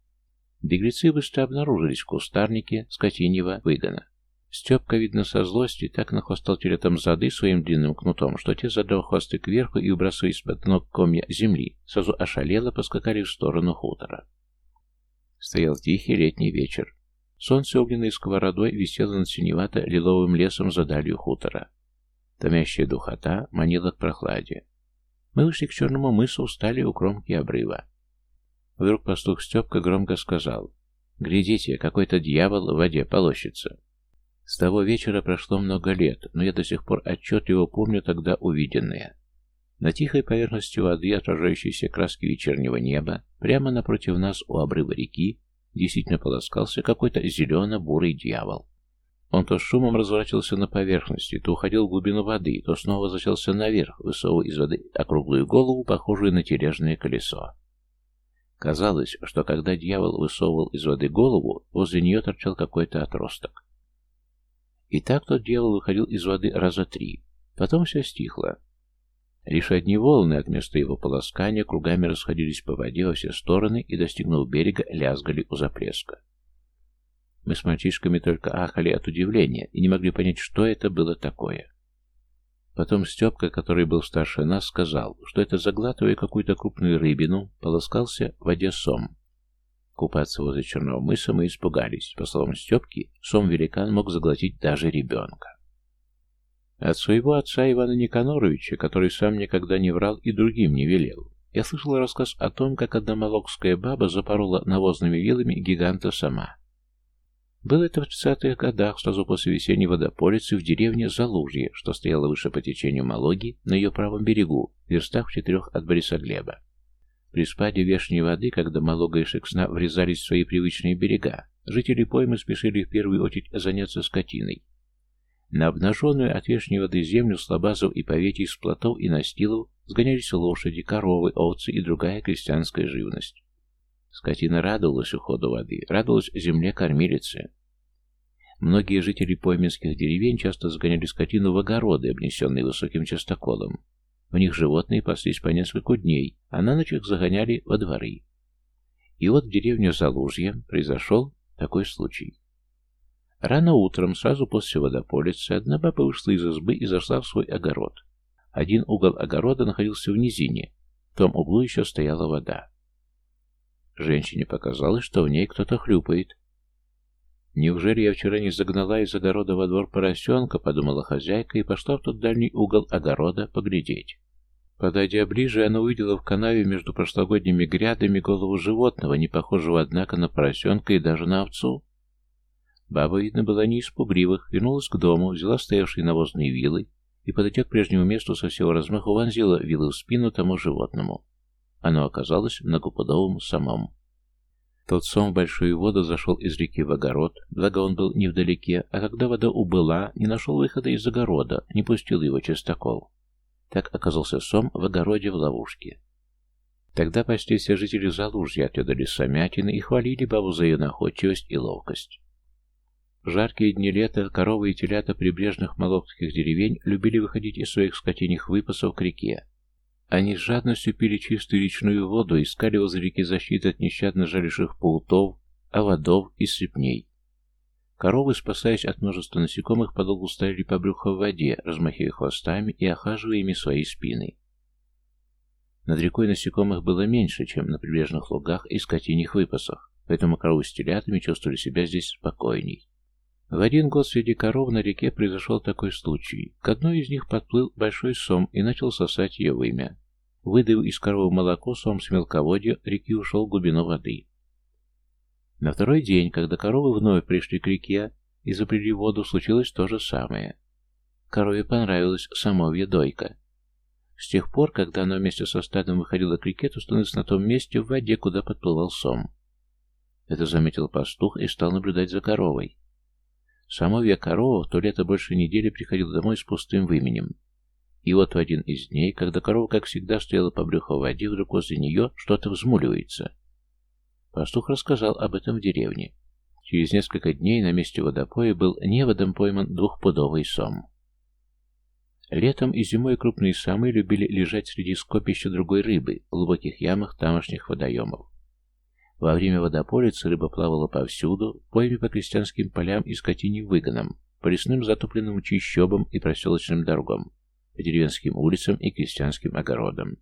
Беглецы быстро обнаружились в кустарнике скотиньего выгона. Степка, видно, со злости так нахвостал телетом зады своим длинным кнутом, что те, задрав хвосты кверху и выбрасывая из-под ног комья земли, сразу ошалело поскакали в сторону хутора. Стоял тихий летний вечер. Солнце огненной сковородой висело над синевато-лиловым лесом за далью хутора. Томящая духота манила к прохладе. Мы вышли к черному мысу, устали у кромки обрыва. Вдруг пастух Степка громко сказал, «Глядите, какой-то дьявол в воде полощется». С того вечера прошло много лет, но я до сих пор отчетливо помню тогда увиденное. На тихой поверхности воды, отражающейся краски вечернего неба, прямо напротив нас у обрыва реки, действительно полоскался какой-то зелено-бурый дьявол. Он то шумом разворачивался на поверхности, то уходил в глубину воды, то снова возвращался наверх, высовывая из воды округлую голову, похожую на тележное колесо. Казалось, что когда дьявол высовывал из воды голову, возле нее торчал какой-то отросток. И так тот дьявол выходил из воды раза три. Потом все стихло. Лишь одни волны от места его полоскания кругами расходились по воде во все стороны и, достигнув берега, лязгали у заплеска. Мы с мальчишками только ахали от удивления и не могли понять, что это было такое. Потом Степка, который был старше нас, сказал, что это, заглатывая какую-то крупную рыбину, полоскался в воде сом, Купаться возле Черного мыса мы испугались. По словам Степки, сом-великан мог заглотить даже ребенка. От своего отца Ивана Никаноровича, который сам никогда не врал и другим не велел, я слышал рассказ о том, как одна молокская баба запорола навозными вилами гиганта сама. Было это в 30-х годах, сразу после весенней водополицы в деревне Залужье, что стояло выше по течению Малоги, на ее правом берегу, в верстах четырех от Борисоглеба. При спаде вешней воды, когда Малога и Шексна врезались в свои привычные берега, жители поймы спешили в первую очередь заняться скотиной. На обнаженную от вешней воды землю слабазов и поветий с плотов и настилов сгонялись лошади, коровы, овцы и другая крестьянская живность. Скотина радовалась уходу воды, радовалась земле кормилице. Многие жители пойменских деревень часто загоняли скотину в огороды, обнесенные высоким частоколом, в них животные паслись по несколько дней, а на ночь их загоняли во дворы. И вот в деревне Залужье произошел такой случай. Рано утром, сразу после водополицы, одна баба вышла из избы и зашла в свой огород. Один угол огорода находился в низине, в том углу еще стояла вода. Женщине показалось, что в ней кто-то хлюпает. «Неужели я вчера не загнала из огорода во двор поросенка?» — подумала хозяйка и пошла в тот дальний угол огорода поглядеть. Подойдя ближе, она увидела в канаве между прошлогодними грядами голову животного, не похожего, однако, на поросенка и даже на овцу. Баба, видно, была не из пугливых, вернулась к дому, взяла стоявшие навозные вилы и, подойдя к прежнему месту со всего размаху, вонзила вилы в спину тому животному. Оно оказалось многопудовым самом. Тот сом в большую воду зашел из реки в огород, благо он был невдалеке, а когда вода убыла, не нашел выхода из огорода, не пустил его чистокол. Так оказался Сом в огороде в ловушке. Тогда почти все жители Залужья отведали самятины и хвалили бабу за ее находчивость и ловкость. Жаркие дни лета коровы и телята прибрежных молокских деревень любили выходить из своих скотиних выпасов к реке. Они с жадностью пили чистую речную воду искали возле реки защиты от нещадно жаливших паутов, оводов и слепней. Коровы, спасаясь от множества насекомых, подолгу стояли по брюху в воде, размахивая хвостами и охаживая ими свои спины. Над рекой насекомых было меньше, чем на прибрежных лугах и скотинных выпасах, поэтому коровы с телятами чувствовали себя здесь спокойней. В один год среди коров на реке произошел такой случай. К одной из них подплыл большой сом и начал сосать ее вымя. Выдав из коровы молоко, сом с мелководья реки ушел в глубину воды. На второй день, когда коровы вновь пришли к реке и запрели воду, случилось то же самое. Корове понравилась самовья дойка. С тех пор, когда она вместе со стадом выходила к реке, то становилась на том месте в воде, куда подплывал сом. Это заметил пастух и стал наблюдать за коровой. Самовья корова в то лето больше недели приходила домой с пустым выменем. И вот в один из дней, когда корова, как всегда, стояла по брюху в воде, вдруг возле нее что-то взмуливается. Пастух рассказал об этом в деревне. Через несколько дней на месте водопоя был неводом пойман двухпудовый сом. Летом и зимой крупные самы любили лежать среди скопища другой рыбы, в глубоких ямах тамошних водоемов. Во время водополицы рыба плавала повсюду, пойме по крестьянским полям и скотине выгонам, по лесным затопленным чищобам и проселочным дорогам, по деревенским улицам и крестьянским огородам.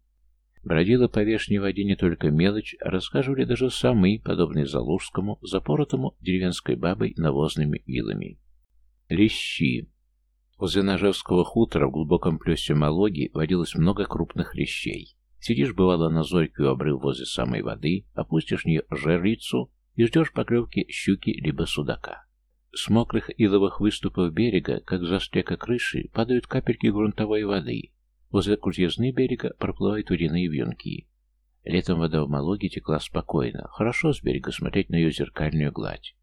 Бродила по вешней воде не только мелочь, а рассказывали даже самы, подобные Залужскому, запоротому деревенской бабой навозными вилами. Лещи. Возле Ножевского хутора в глубоком плесе Малоги водилось много крупных лещей. Сидишь, бывало, на зорьке у обрыв возле самой воды, опустишь в нее жерлицу и ждешь поклевки щуки либо судака. С мокрых иловых выступов берега, как за стека крыши, падают капельки грунтовой воды. Возле крутизны берега проплывают водяные вьюнки. Летом вода в Малоге текла спокойно. Хорошо с берега смотреть на ее зеркальную гладь.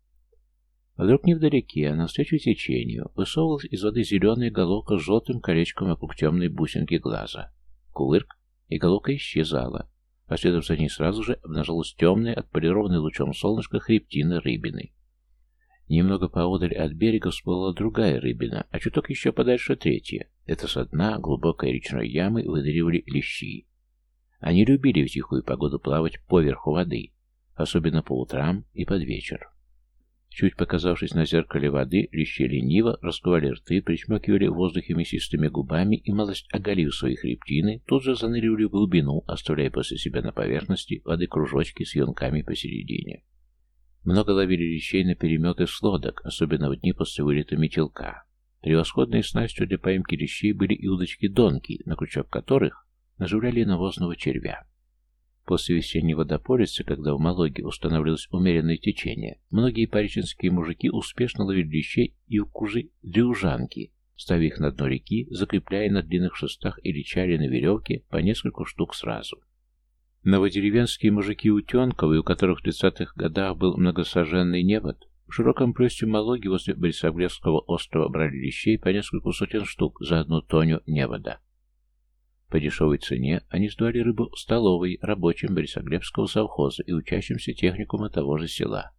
Вдруг невдалеке, навстречу течению, высовывалась из воды зеленая головка с желтым колечком вокруг темной бусинки глаза. Кувырк, и головка исчезала, а следом за ней сразу же обнажилась темная, отполированная лучом солнышка хребтина рыбины. Немного поодаль от берега всплыла другая рыбина, а чуток еще подальше третья. Это со дна глубокой речной ямы выдыривали лещи. Они любили в тихую погоду плавать поверху воды, особенно по утрам и под вечер. Чуть показавшись на зеркале воды, лещи лениво раскрывали рты, причмекивали в воздухе мясистыми губами и, малость оголив свои хребтины, тут же заныривали в глубину, оставляя после себя на поверхности воды кружочки с юнками посередине. Много ловили лещей на переметы с лодок, особенно в дни после вылета метелка. Превосходной снастью для поимки лещей были и удочки-донки, на крючок которых наживляли навозного червя. После весенней водопорицы, когда в Малоге устанавливалось умеренное течение, многие паричинские мужики успешно ловили лещей и укужи дрюжанки, ставя их на дно реки, закрепляя на длинных шестах или чали на веревке по несколько штук сразу. Новодеревенские мужики Утенковы, у которых в 30-х годах был многосоженный невод, в широком плюсе Малоги возле Борисоглебского острова брали лещей по несколько сотен штук за одну тоню невода. По дешевой цене они сдавали рыбу в столовой рабочим Борисоглебского совхоза и учащимся техникума того же села.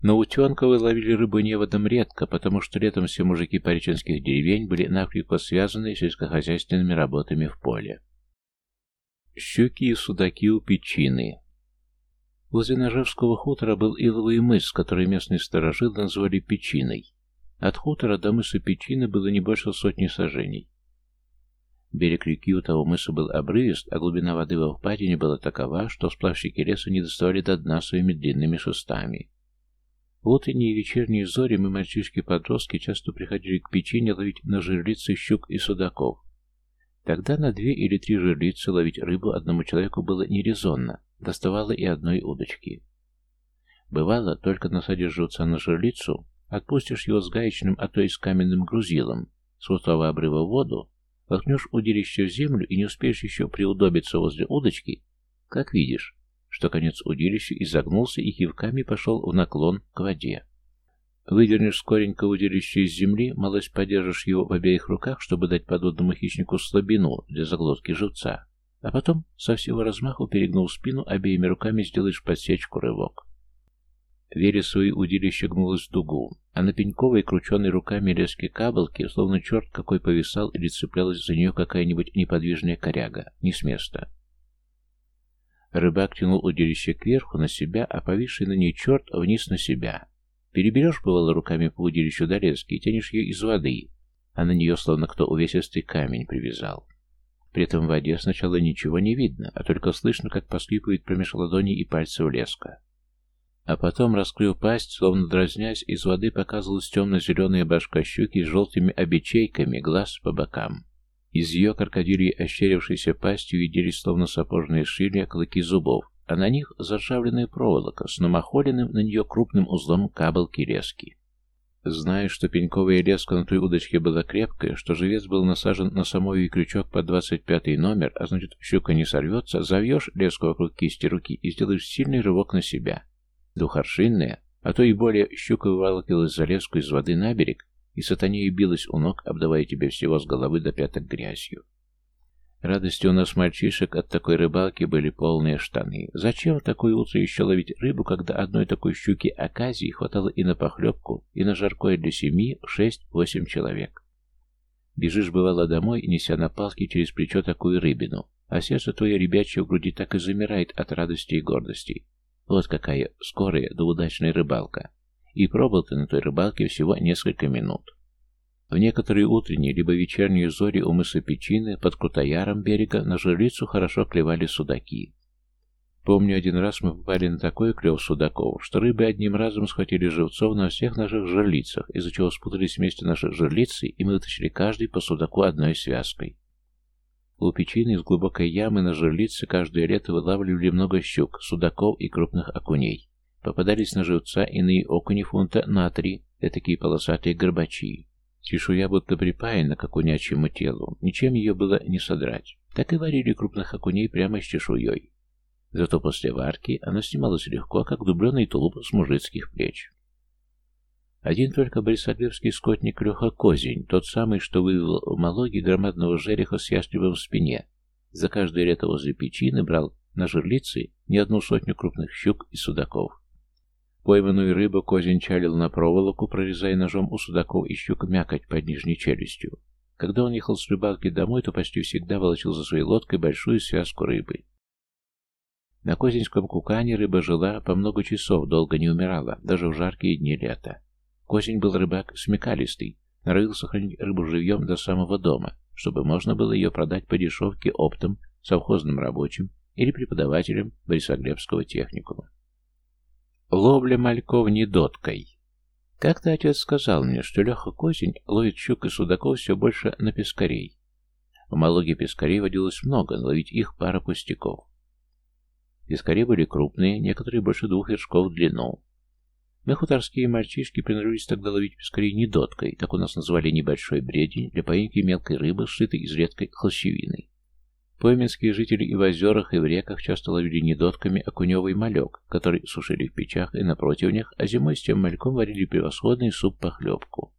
Но утенковы ловили рыбу неводом редко, потому что летом все мужики паричинских деревень были накрепко связаны сельскохозяйственными работами в поле. Щуки и судаки у печины. Возле Ножевского хутора был иловый мыс, который местные сторожилы назвали печиной. От хутора до мыса печины было не больше сотни сажений. Берег реки у того мыса был обрывист, а глубина воды во впадине была такова, что сплавщики леса не доставали до дна своими длинными шестами. В утренние и вечерние зори мы, мальчишки-подростки, часто приходили к печине ловить на жерлицы щук и судаков. Тогда на две или три жерлицы ловить рыбу одному человеку было нерезонно, доставало и одной удочки. Бывало, только насадишь живца на жерлицу, отпустишь его с гаечным, а то и с каменным грузилом, с крутого обрыва в воду, Воткнешь удилище в землю и не успеешь еще приудобиться возле удочки, как видишь, что конец удилища изогнулся и кивками пошел в наклон к воде. Выдернешь скоренько удилище из земли, малость подержишь его в обеих руках, чтобы дать подводному хищнику слабину для заглотки живца, а потом со всего размаху, перегнув спину, обеими руками сделаешь подсечку рывок. Вересовое удилище гнулось в дугу, а на пеньковой, крученной руками лески кабалки, словно черт какой повисал или цеплялась за нее какая-нибудь неподвижная коряга, не с места. Рыбак тянул удилище кверху на себя, а повисший на ней черт вниз на себя. Переберешь, бывало, руками по удилищу до лески и тянешь ее из воды, а на нее словно кто увесистый камень привязал. При этом в воде сначала ничего не видно, а только слышно, как поскрипывает промеж ладоней и пальцев леска. А потом, раскрыв пасть, словно дразнясь, из воды показывалась темно-зеленая башка щуки с желтыми обечейками, глаз по бокам. Из ее крокодилей ощерившейся пастью виделись словно сапожные шилья клыки зубов, а на них заржавленная проволока с намахоленным на нее крупным узлом кабелки лески. Зная, что пеньковая леска на той удочке была крепкая, что живец был насажен на самой крючок под 25 номер, а значит, щука не сорвется, завьешь леску вокруг кисти руки и сделаешь сильный рывок на себя. Двухоршинная, а то и более щука вывалкивалась за леску из воды на берег, и сатанея билась у ног, обдавая тебе всего с головы до пяток грязью. Радости у нас, мальчишек, от такой рыбалки были полные штаны. Зачем в такое утро еще ловить рыбу, когда одной такой щуки оказии хватало и на похлебку, и на жаркое для семьи шесть-восемь человек? Бежишь, бывало, домой, неся на палке через плечо такую рыбину, а сердце твое ребячье в груди так и замирает от радости и гордости. Вот какая скорая да удачная рыбалка. И пробыл ты на той рыбалке всего несколько минут. В некоторые утренние либо вечерние зори у мыса Печины под Крутояром берега на жерлицу хорошо клевали судаки. Помню, один раз мы попали на такой клев судаков, что рыбы одним разом схватили живцов на всех наших жерлицах, из-за чего спутались вместе наши жерлицы, и мы вытащили каждый по судаку одной связкой. У печины из глубокой ямы на жерлице каждое лето вылавливали много щук, судаков и крупных окуней. Попадались на живца иные окуни фунта на три, этакие полосатые горбачи. Чешуя будто припаяна к окунячьему телу, ничем ее было не содрать. Так и варили крупных окуней прямо с чешуей. Зато после варки она снималась легко, как дубленый тулуп с мужицких плеч. Один только борисоглебский скотник Леха Козень, тот самый, что вывел в Малоге громадного жереха с ястребом в спине, за каждое лето возле печины брал на жерлицы не одну сотню крупных щук и судаков. Пойманную рыбу Козин чалил на проволоку, прорезая ножом у судаков и щук мякоть под нижней челюстью. Когда он ехал с рыбалки домой, то почти всегда волочил за своей лодкой большую связку рыбы. На Козинском кукане рыба жила по много часов, долго не умирала, даже в жаркие дни лета. Козин был рыбак смекалистый, норовил сохранить рыбу живьем до самого дома, чтобы можно было ее продать по дешевке оптом, совхозным рабочим или преподавателям Борисоглебского техникума. Ловля мальков недоткой. Как-то отец сказал мне, что Леха Козень ловит щук и судаков все больше на пескарей. В Малоге пескарей водилось много, но ловить их пара пустяков. Пескари были крупные, некоторые больше двух вершков в длину. Мы, хуторские мальчишки, приноровились тогда ловить пескарей недоткой, так у нас называли небольшой бредень для поимки мелкой рыбы, сшитой из редкой холщевины. Пойменские жители и в озерах, и в реках часто ловили недотками окуневый малек, который сушили в печах и на противнях, а зимой с тем мальком варили превосходный суп-похлебку.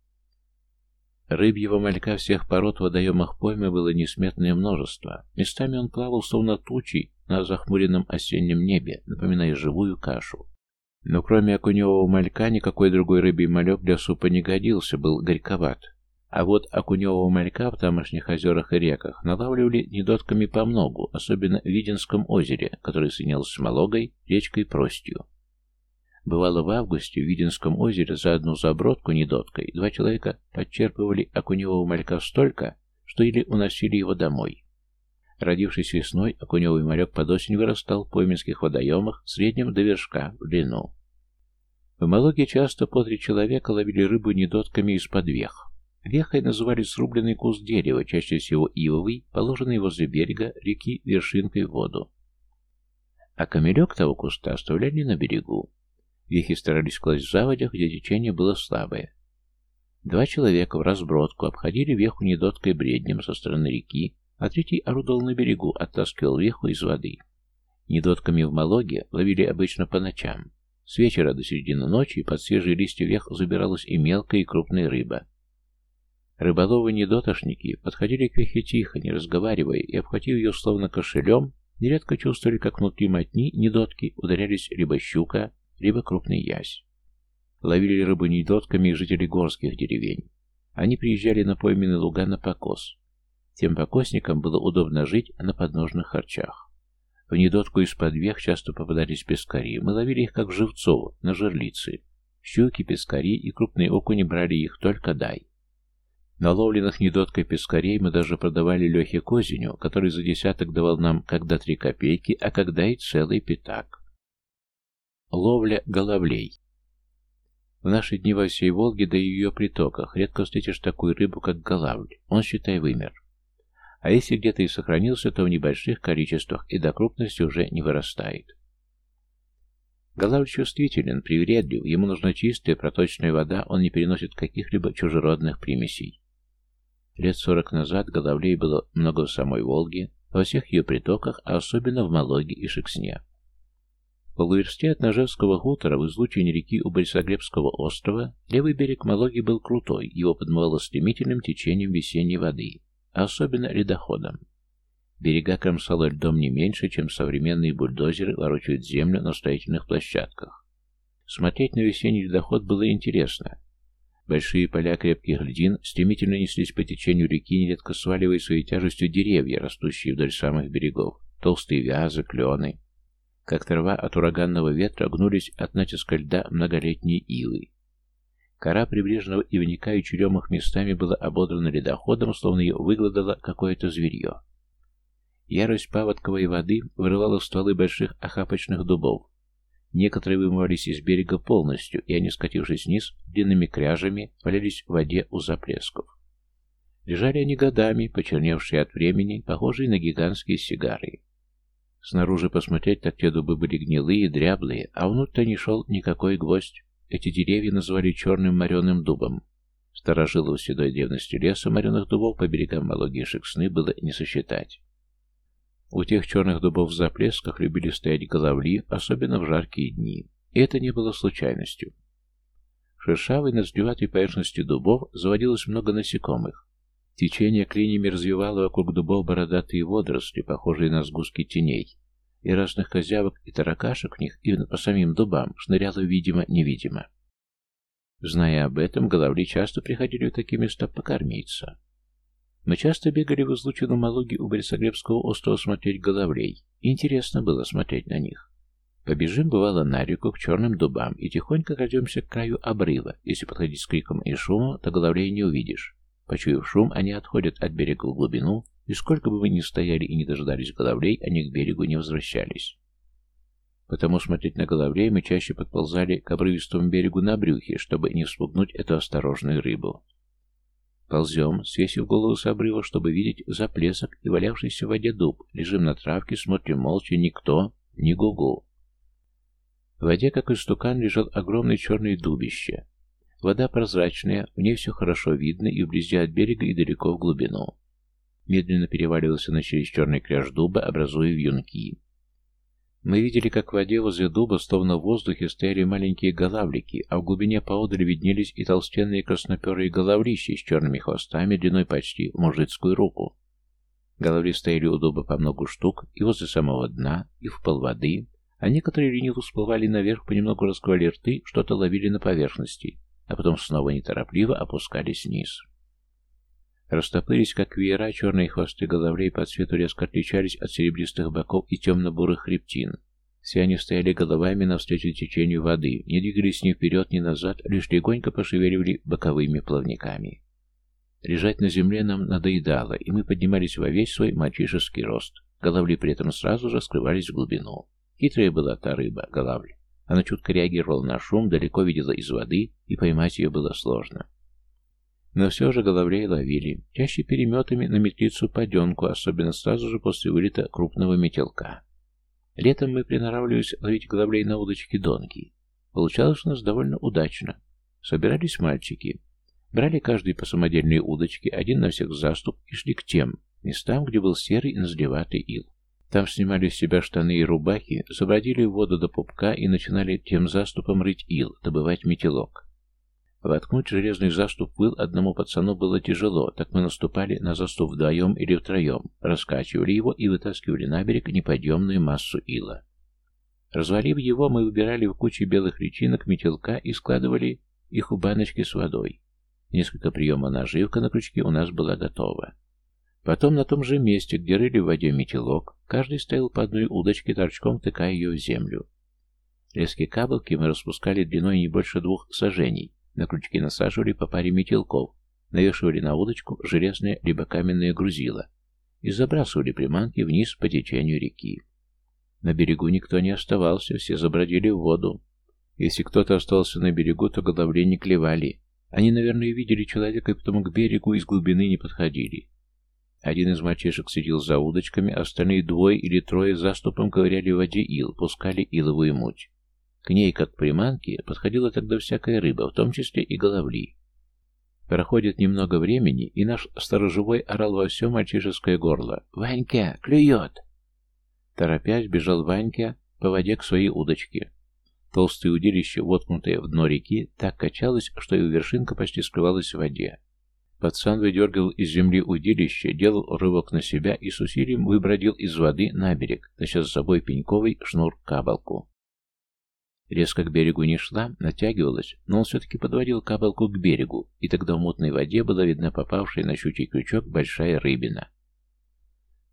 Рыбьего малька всех пород в водоемах поймы было несметное множество. Местами он плавал, словно тучей, на захмуренном осеннем небе, напоминая живую кашу. Но кроме окуневого малька никакой другой рыбий малек для супа не годился, был горьковат. А вот окуневого малька в тамошних озерах и реках налавливали недотками по многу, особенно в Виденском озере, которое соединялось с Малогой, речкой Простью. Бывало в августе в Виденском озере за одну забродку недоткой два человека подчерпывали окуневого малька столько, что или уносили его домой. Родившись весной, окуневый малек под осень вырастал в пойменских водоемах в среднем до вершка в длину. В Малоге часто по три человека ловили рыбу недотками из-под вех. Вехой называли срубленный куст дерева, чаще всего ивовый, положенный возле берега реки вершинкой в воду. А камелек того куста оставляли на берегу. Вехи старались класть в заводях, где течение было слабое. Два человека в разбродку обходили веху недоткой бреднем со стороны реки, а третий орудовал на берегу, оттаскивал веху из воды. Недотками в Малоге ловили обычно по ночам. С вечера до середины ночи под свежие листья вех забиралась и мелкая, и крупная рыба. Рыболовы-недотошники подходили к Вехе тихо, не разговаривая, и, обхватив ее словно кошелем, нередко чувствовали, как внутри мотни недотки ударялись либо щука, либо крупный ясь. Ловили рыбу недотками жители горских деревень. Они приезжали на пойменные луга на покос. Тем покосникам было удобно жить на подножных харчах. В недотку из-под вех часто попадались пескари. Мы ловили их как живцов, на жерлицы. Щуки, пескари и крупные окуни брали их только дай. Наловленных недоткой пескарей мы даже продавали Лехе Козиню, который за десяток давал нам когда три копейки, а когда и целый пятак. Ловля головлей. В наши дни во всей Волге, да и ее притоках, редко встретишь такую рыбу, как голавль. Он, считай, вымер. А если где-то и сохранился, то в небольших количествах и до крупности уже не вырастает. Голавль чувствителен, привередлив, ему нужна чистая проточная вода, он не переносит каких-либо чужеродных примесей. Лет сорок назад головлей было много в самой Волге, во всех ее притоках, а особенно в Малоге и Шексне. В полуверсте от Ножевского хутора в излучине реки у Борисоглебского острова левый берег Малоги был крутой, его подмывало стремительным течением весенней воды, особенно ледоходом. Берега кромсало льдом не меньше, чем современные бульдозеры ворочают землю на строительных площадках. Смотреть на весенний ледоход было интересно. Большие поля крепких льдин стремительно неслись по течению реки, нередко сваливая своей тяжестью деревья, растущие вдоль самых берегов, толстые вязы, клены. Как трава от ураганного ветра гнулись от натиска льда многолетние илы. Кора прибрежного ивника и черемах местами была ободрана ледоходом, словно ее выгладало какое-то зверье. Ярость паводковой воды вырывала стволы больших охапочных дубов, Некоторые вымывались из берега полностью, и они, скатившись вниз, длинными кряжами валялись в воде у заплесков. Лежали они годами, почерневшие от времени, похожие на гигантские сигары. Снаружи посмотреть, так те дубы были гнилые, дряблые, а внутрь не шел никакой гвоздь. Эти деревья называли черным мореным дубом. Старожилов седой древности леса мореных дубов по берегам Малоги и Шексны было не сосчитать. У тех черных дубов в заплесках любили стоять головли, особенно в жаркие дни. И это не было случайностью. Шершавой над сдюватой поверхности дубов заводилось много насекомых. Течение клиньями развивало вокруг дубов бородатые водоросли, похожие на сгустки теней. И разных козявок и таракашек в них, и по самим дубам, шныряло видимо-невидимо. Зная об этом, головли часто приходили в такие места покормиться. Мы часто бегали в излучину Малуги у Борисоглебского острова смотреть головлей. Интересно было смотреть на них. Побежим, бывало, на реку к черным дубам и тихонько крадемся к краю обрыва. Если подходить с криком и шумом, то головлей не увидишь. Почуяв шум, они отходят от берега в глубину, и сколько бы мы ни стояли и не дожидались головлей, они к берегу не возвращались. Потому смотреть на головлей мы чаще подползали к обрывистому берегу на брюхе, чтобы не вспугнуть эту осторожную рыбу. Ползем, свесив голову с обрыва, чтобы видеть заплесок и валявшийся в воде дуб. Лежим на травке, смотрим молча, никто, ни гугу. В воде, как истукан, лежал огромный черный дубище. Вода прозрачная, в ней все хорошо видно и вблизи от берега, и далеко в глубину. Медленно переваливался на через черный кряж дуба, образуя вьюнки. Мы видели, как в воде возле дуба, словно в воздухе, стояли маленькие голавлики, а в глубине поодаль виднелись и толстенные красноперые головлищи с черными хвостами длиной почти в мужицкую руку. Головли стояли у дуба по много штук, и возле самого дна, и в полводы, а некоторые лениво всплывали наверх, понемногу раскрывали рты, что-то ловили на поверхности, а потом снова неторопливо опускались вниз. Растопырись, как веера, черные хвосты головлей по цвету резко отличались от серебристых боков и темно-бурых хребтин. Все они стояли головами навстречу течению воды, не двигались ни вперед, ни назад, лишь легонько пошевеливали боковыми плавниками. Лежать на земле нам надоедало, и мы поднимались во весь свой мальчишеский рост. Головли при этом сразу же скрывались в глубину. Хитрая была та рыба, головль. Она чутко реагировала на шум, далеко видела из воды, и поймать ее было сложно. Но все же головлей ловили, чаще переметами на метлицу-паденку, особенно сразу же после вылета крупного метелка. Летом мы приноравливались ловить головлей на удочке донки. Получалось у нас довольно удачно. Собирались мальчики. Брали каждый по самодельной удочке, один на всех заступ, и шли к тем местам, где был серый и назлеватый ил. Там снимали с себя штаны и рубахи, забродили в воду до пупка и начинали тем заступом рыть ил, добывать метелок. Воткнуть железный заступ в одному пацану было тяжело, так мы наступали на заступ вдвоем или втроем, раскачивали его и вытаскивали на берег неподъемную массу ила. Развалив его, мы выбирали в куче белых личинок метелка и складывали их у баночки с водой. Несколько приема наживка на крючке у нас была готова. Потом на том же месте, где рыли в воде метелок, каждый стоял по одной удочке, торчком тыкая ее в землю. Лески кабелки мы распускали длиной не больше двух сажений. На крючки насаживали по паре метелков, навешивали на удочку железное либо каменное грузило и забрасывали приманки вниз по течению реки. На берегу никто не оставался, все забродили в воду. Если кто-то остался на берегу, то головле не клевали. Они, наверное, видели человека и потому к берегу из глубины не подходили. Один из мальчишек сидел за удочками, остальные двое или трое заступом ковыряли в воде ил, пускали иловую муть. К ней, как приманке, подходила тогда всякая рыба, в том числе и головли. Проходит немного времени, и наш сторожевой орал во все мальчишеское горло. «Ванька, клюет!» Торопясь, бежал Ванька по воде к своей удочке. Толстое удилище, воткнутое в дно реки, так качалось, что его вершинка почти скрывалась в воде. Пацан выдергивал из земли удилище, делал рывок на себя и с усилием выбродил из воды на берег, таща с собой пеньковый шнур-кабалку. Резко к берегу не шла, натягивалась, но он все-таки подводил кабалку к берегу, и тогда в мутной воде была видна попавшая на щучий крючок большая рыбина.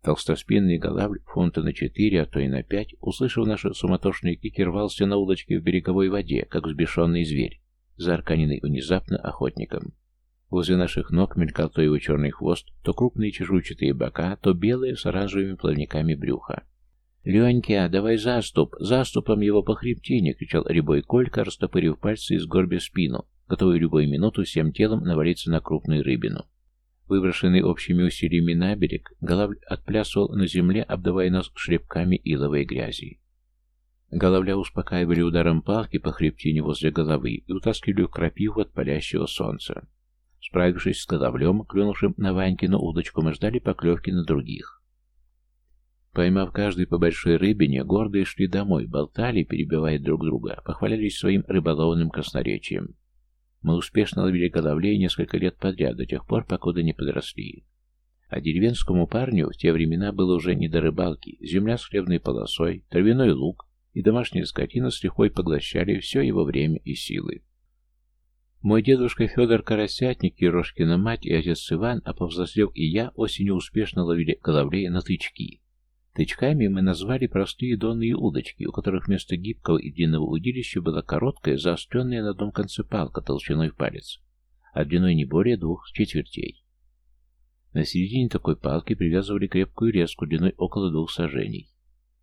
Толстоспинный голавль фунта на четыре, а то и на пять, услышав наши суматошные крики, рвался на удочке в береговой воде, как взбешенный зверь, заарканенный внезапно охотником. Возле наших ног мелькал то его черный хвост, то крупные чешуйчатые бока, то белые с оранжевыми плавниками брюха. «Ленька, давай заступ! Заступом его по хребтине!» — кричал рябой Колька, растопырив пальцы и сгорбя спину, готовый любую минуту всем телом навалиться на крупную рыбину. Выброшенный общими усилиями на берег, Головль отплясывал на земле, обдавая нас шлепками иловой грязи. Головля успокаивали ударом палки по хребтине возле головы и утаскивали в крапиву от палящего солнца. Справившись с головлем, клюнувшим на Ванькину удочку, мы ждали поклевки на других. Поймав каждый по большой рыбине, гордые шли домой, болтали, перебивая друг друга, похвалялись своим рыболовным красноречием. Мы успешно ловили головлей несколько лет подряд, до тех пор, покуда не подросли. А деревенскому парню в те времена было уже не до рыбалки. Земля с хлебной полосой, травяной лук и домашняя скотина с лихвой поглощали все его время и силы. Мой дедушка Федор Карасятник, Ерошкина мать и отец Иван, а повзрослев и я, осенью успешно ловили головлей на тычки. Тычками мы назвали простые донные удочки, у которых вместо гибкого и длинного удилища была короткая, заостренная на одном конце палка толщиной в палец, а длиной не более двух четвертей. На середине такой палки привязывали крепкую резку длиной около двух сажений.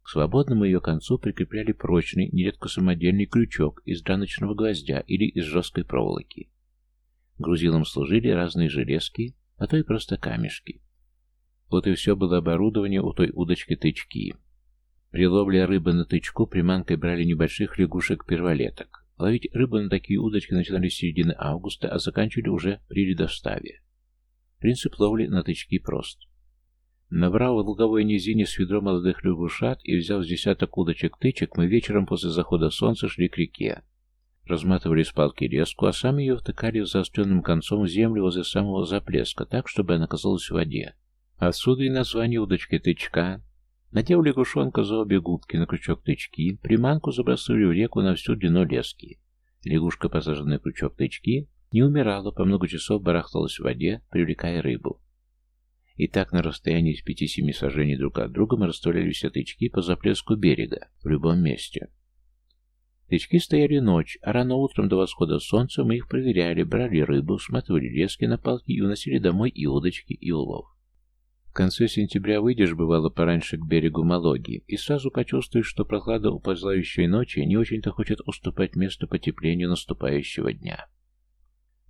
К свободному ее концу прикрепляли прочный, нередко самодельный крючок из драночного гвоздя или из жесткой проволоки. Грузилом служили разные железки, а то и просто камешки. Вот и все было оборудование у той удочки-тычки. При ловле рыбы на тычку приманкой брали небольших лягушек-перволеток. Ловить рыбу на такие удочки начинали с середины августа, а заканчивали уже при ледоставе. Принцип ловли на тычки прост. Набрав в луговой низине с ведро молодых лягушат и взяв с десяток удочек-тычек, мы вечером после захода солнца шли к реке. Разматывали с палки леску, а сами ее втыкали заостренным концом в землю возле самого заплеска, так, чтобы она оказалась в воде. Отсюда и название удочки тычка. Надев лягушонка за обе губки на крючок тычки, приманку забросили в реку на всю длину лески. Лягушка, посаженная в крючок тычки, не умирала, по много часов барахталась в воде, привлекая рыбу. И так на расстоянии из пяти-семи сажений друг от друга мы расставляли все тычки по заплеску берега, в любом месте. Тычки стояли ночь, а рано утром до восхода солнца мы их проверяли, брали рыбу, сматывали лески на палки и уносили домой и удочки, и улов. В конце сентября выйдешь, бывало, пораньше к берегу Малоги, и сразу почувствуешь, что прохлада уползающей ночи не очень-то хочет уступать место потеплению наступающего дня.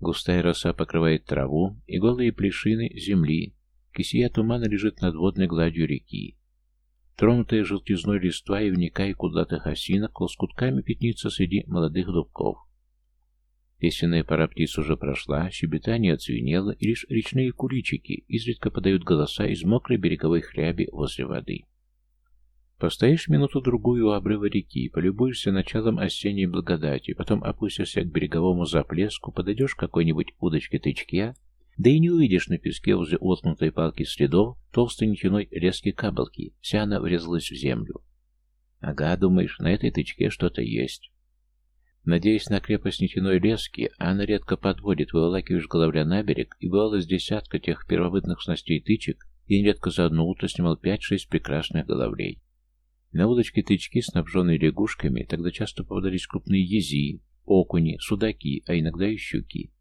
Густая роса покрывает траву, и голые плешины земли, кисия тумана лежит над водной гладью реки. Тронутая желтизной листва и вникая куда-то осинок лоскутками пятнится среди молодых дубков. Песенная пора птиц уже прошла, щебетание оцвенело, и лишь речные куличики изредка подают голоса из мокрой береговой хляби возле воды. Постоишь минуту-другую у обрыва реки, полюбуешься началом осенней благодати, потом опустишься к береговому заплеску, подойдешь к какой-нибудь удочке-тычке, да и не увидишь на песке возле отнутой палки следов толстой нитяной лески кабалки, вся она врезалась в землю. Ага, думаешь, на этой тычке что-то есть. Надеясь на крепость нитяной лески, она редко подводит, выволакиваешь головля на берег, и бывало с десятка тех первобытных снастей тычек, и нередко за одно утро снимал пять-шесть прекрасных головлей. На удочке тычки, снабженные лягушками, тогда часто попадались крупные ези, окуни, судаки, а иногда и щуки.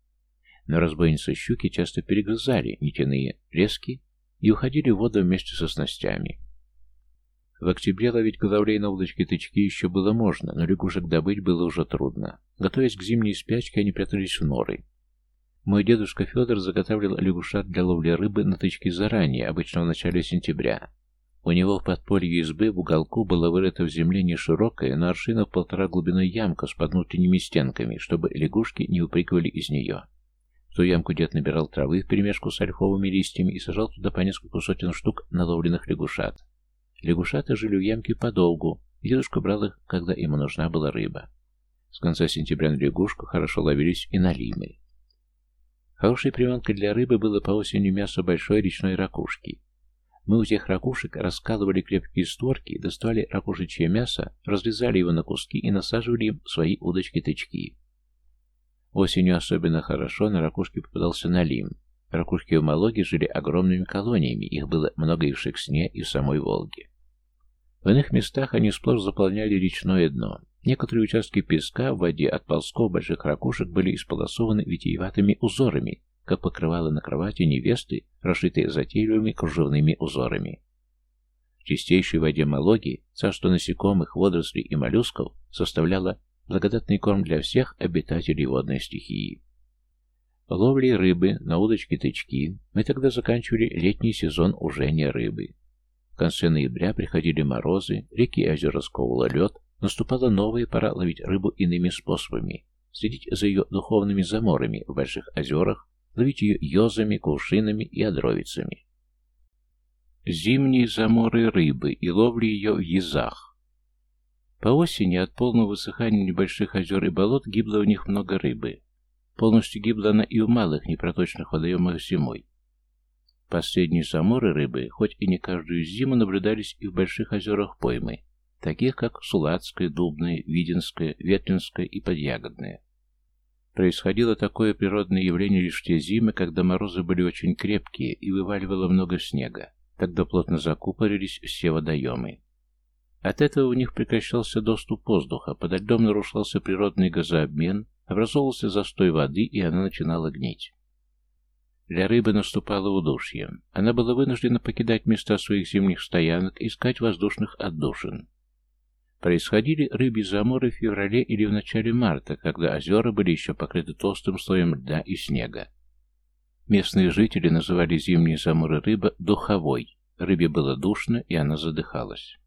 Но разбойницы щуки часто перегрызали нитяные лески и уходили в воду вместе со снастями. В октябре ловить головлей на удочке тычки еще было можно, но лягушек добыть было уже трудно. Готовясь к зимней спячке, они прятались в норы. Мой дедушка Федор заготавливал лягушат для ловли рыбы на тычки заранее, обычно в начале сентября, у него в подполье избы в уголку была вырыта в земле не но аршина в полтора глубиной ямка с под внутренними стенками, чтобы лягушки не упрыгивали из нее. В ту ямку дед набирал травы перемешку с ольховыми листьями и сажал туда по несколько сотен штук наловленных лягушат. Лягушата жили в ямке подолгу, и дедушка брал их, когда ему нужна была рыба. С конца сентября на лягушку хорошо ловились и налимы. Хорошей приманкой для рыбы было по осени мясо большой речной ракушки. Мы у тех ракушек раскалывали крепкие створки, доставали ракушечье мясо, разрезали его на куски и насаживали им свои удочки-тычки. Осенью особенно хорошо на ракушке попадался налим. Ракушки в Малоге жили огромными колониями, их было много и в Шексне, и в самой Волге. В иных местах они сплошь заполняли речное дно. Некоторые участки песка в воде от ползков больших ракушек были исполосованы витиеватыми узорами, как покрывало на кровати невесты, расшитые затейливыми кружевными узорами. В чистейшей воде Малоги царство насекомых, водорослей и моллюсков составляло благодатный корм для всех обитателей водной стихии. Ловли рыбы на удочки-тычки мы тогда заканчивали летний сезон уже не рыбы. В конце ноября приходили морозы, реки и озера сковывало лед, наступала новая пора ловить рыбу иными способами, следить за ее духовными заморами в больших озерах, ловить ее йозами, кувшинами и одровицами. Зимние заморы рыбы и ловли ее в езах. По осени от полного высыхания небольших озер и болот гибло в них много рыбы. Полностью гибла она и у малых непроточных водоемах зимой. Последние заморы рыбы, хоть и не каждую зиму, наблюдались и в больших озерах поймы, таких как Сулацкое, Дубное, Виденское, Ветлинское и Подъягодное. Происходило такое природное явление лишь те зимы, когда морозы были очень крепкие и вываливало много снега. Тогда плотно закупорились все водоемы. От этого у них прекращался доступ воздуха, подо льдом нарушался природный газообмен, образовывался застой воды, и она начинала гнить. Для рыбы наступало удушье. Она была вынуждена покидать места своих зимних стоянок, искать воздушных отдушин. Происходили рыбьи заморы в феврале или в начале марта, когда озера были еще покрыты толстым слоем льда и снега. Местные жители называли зимние заморы рыба «духовой». Рыбе было душно, и она задыхалась.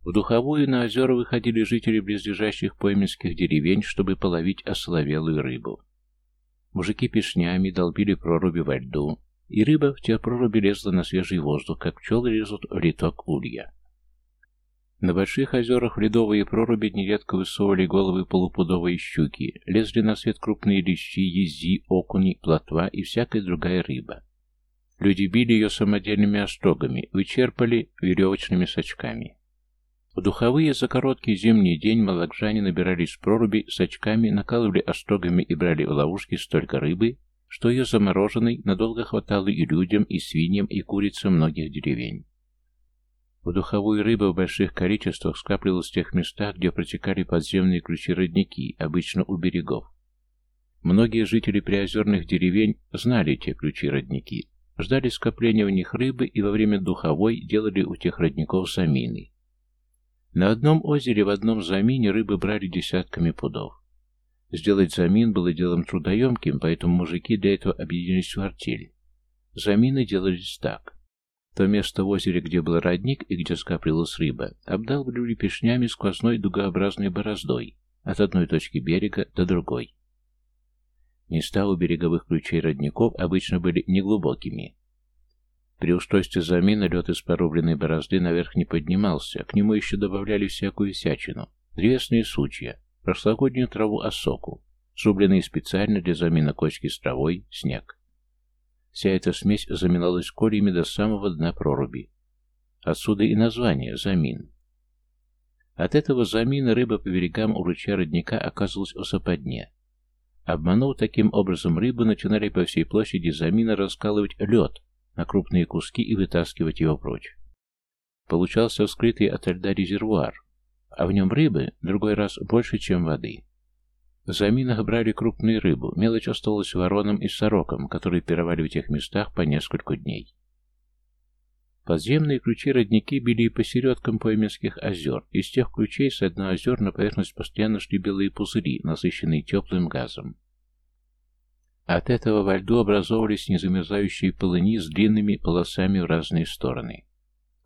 В духовую на озера выходили жители близлежащих пойменских деревень, чтобы половить ословелую рыбу. Мужики пешнями долбили проруби во льду, и рыба в те проруби лезла на свежий воздух, как пчелы лезут в литок улья. На больших озерах в ледовые проруби нередко высовывали головы полупудовые щуки, лезли на свет крупные лещи, ези, окуни, плотва и всякая другая рыба. Люди били ее самодельными острогами, вычерпали веревочными сачками. В духовые за короткий зимний день малакжане набирались проруби с очками, накалывали острогами и брали в ловушки столько рыбы, что ее замороженной надолго хватало и людям, и свиньям, и курицам многих деревень. В духовую рыба в больших количествах скапливалась в тех местах, где протекали подземные ключи-родники, обычно у берегов. Многие жители приозерных деревень знали те ключи-родники, ждали скопления в них рыбы и во время духовой делали у тех родников замины. На одном озере в одном замине рыбы брали десятками пудов. Сделать замин было делом трудоемким, поэтому мужики для этого объединились в артель. Замины делались так. То место в озере, где был родник и где скапливалась рыба, обдалбливали пешнями сквозной дугообразной бороздой от одной точки берега до другой. Места у береговых ключей родников обычно были неглубокими. При устройстве замина лед из порубленной борозды наверх не поднимался, к нему еще добавляли всякую всячину, древесные сучья, прошлогоднюю траву осоку, срубленные специально для замина кочки с травой, снег. Вся эта смесь заминалась кольями до самого дна проруби. Отсюда и название «замин». От этого замина рыба по берегам у ручья родника оказывалась в западне. Обманув таким образом рыбу, начинали по всей площади замина раскалывать лед на крупные куски и вытаскивать его прочь. получался вскрытый от льда резервуар, а в нем рыбы другой раз больше, чем воды. За минах брали крупную рыбу, мелочь оставалась воронам и сорокам, которые пировали в тех местах по несколько дней. Подземные ключи-родники били и посередкам Пойменских озер. Из тех ключей с дна озер на поверхность постоянно шли белые пузыри, насыщенные теплым газом. От этого во льду образовывались незамерзающие полыни с длинными полосами в разные стороны.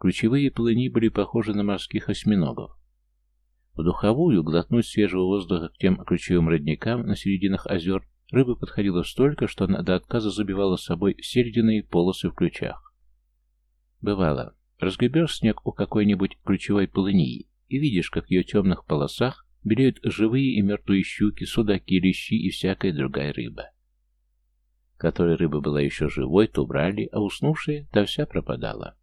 Ключевые полыни были похожи на морских осьминогов. В духовую глотнуть свежего воздуха к тем ключевым родникам на серединах озер рыба подходила столько, что она до отказа забивала с собой все полосы в ключах. Бывало, разгребешь снег у какой-нибудь ключевой полынии и видишь, как в ее темных полосах белеют живые и мертвые щуки, судаки, лещи и всякая другая рыба. Которая рыба была еще живой, то брали, а уснувшая, та вся пропадала.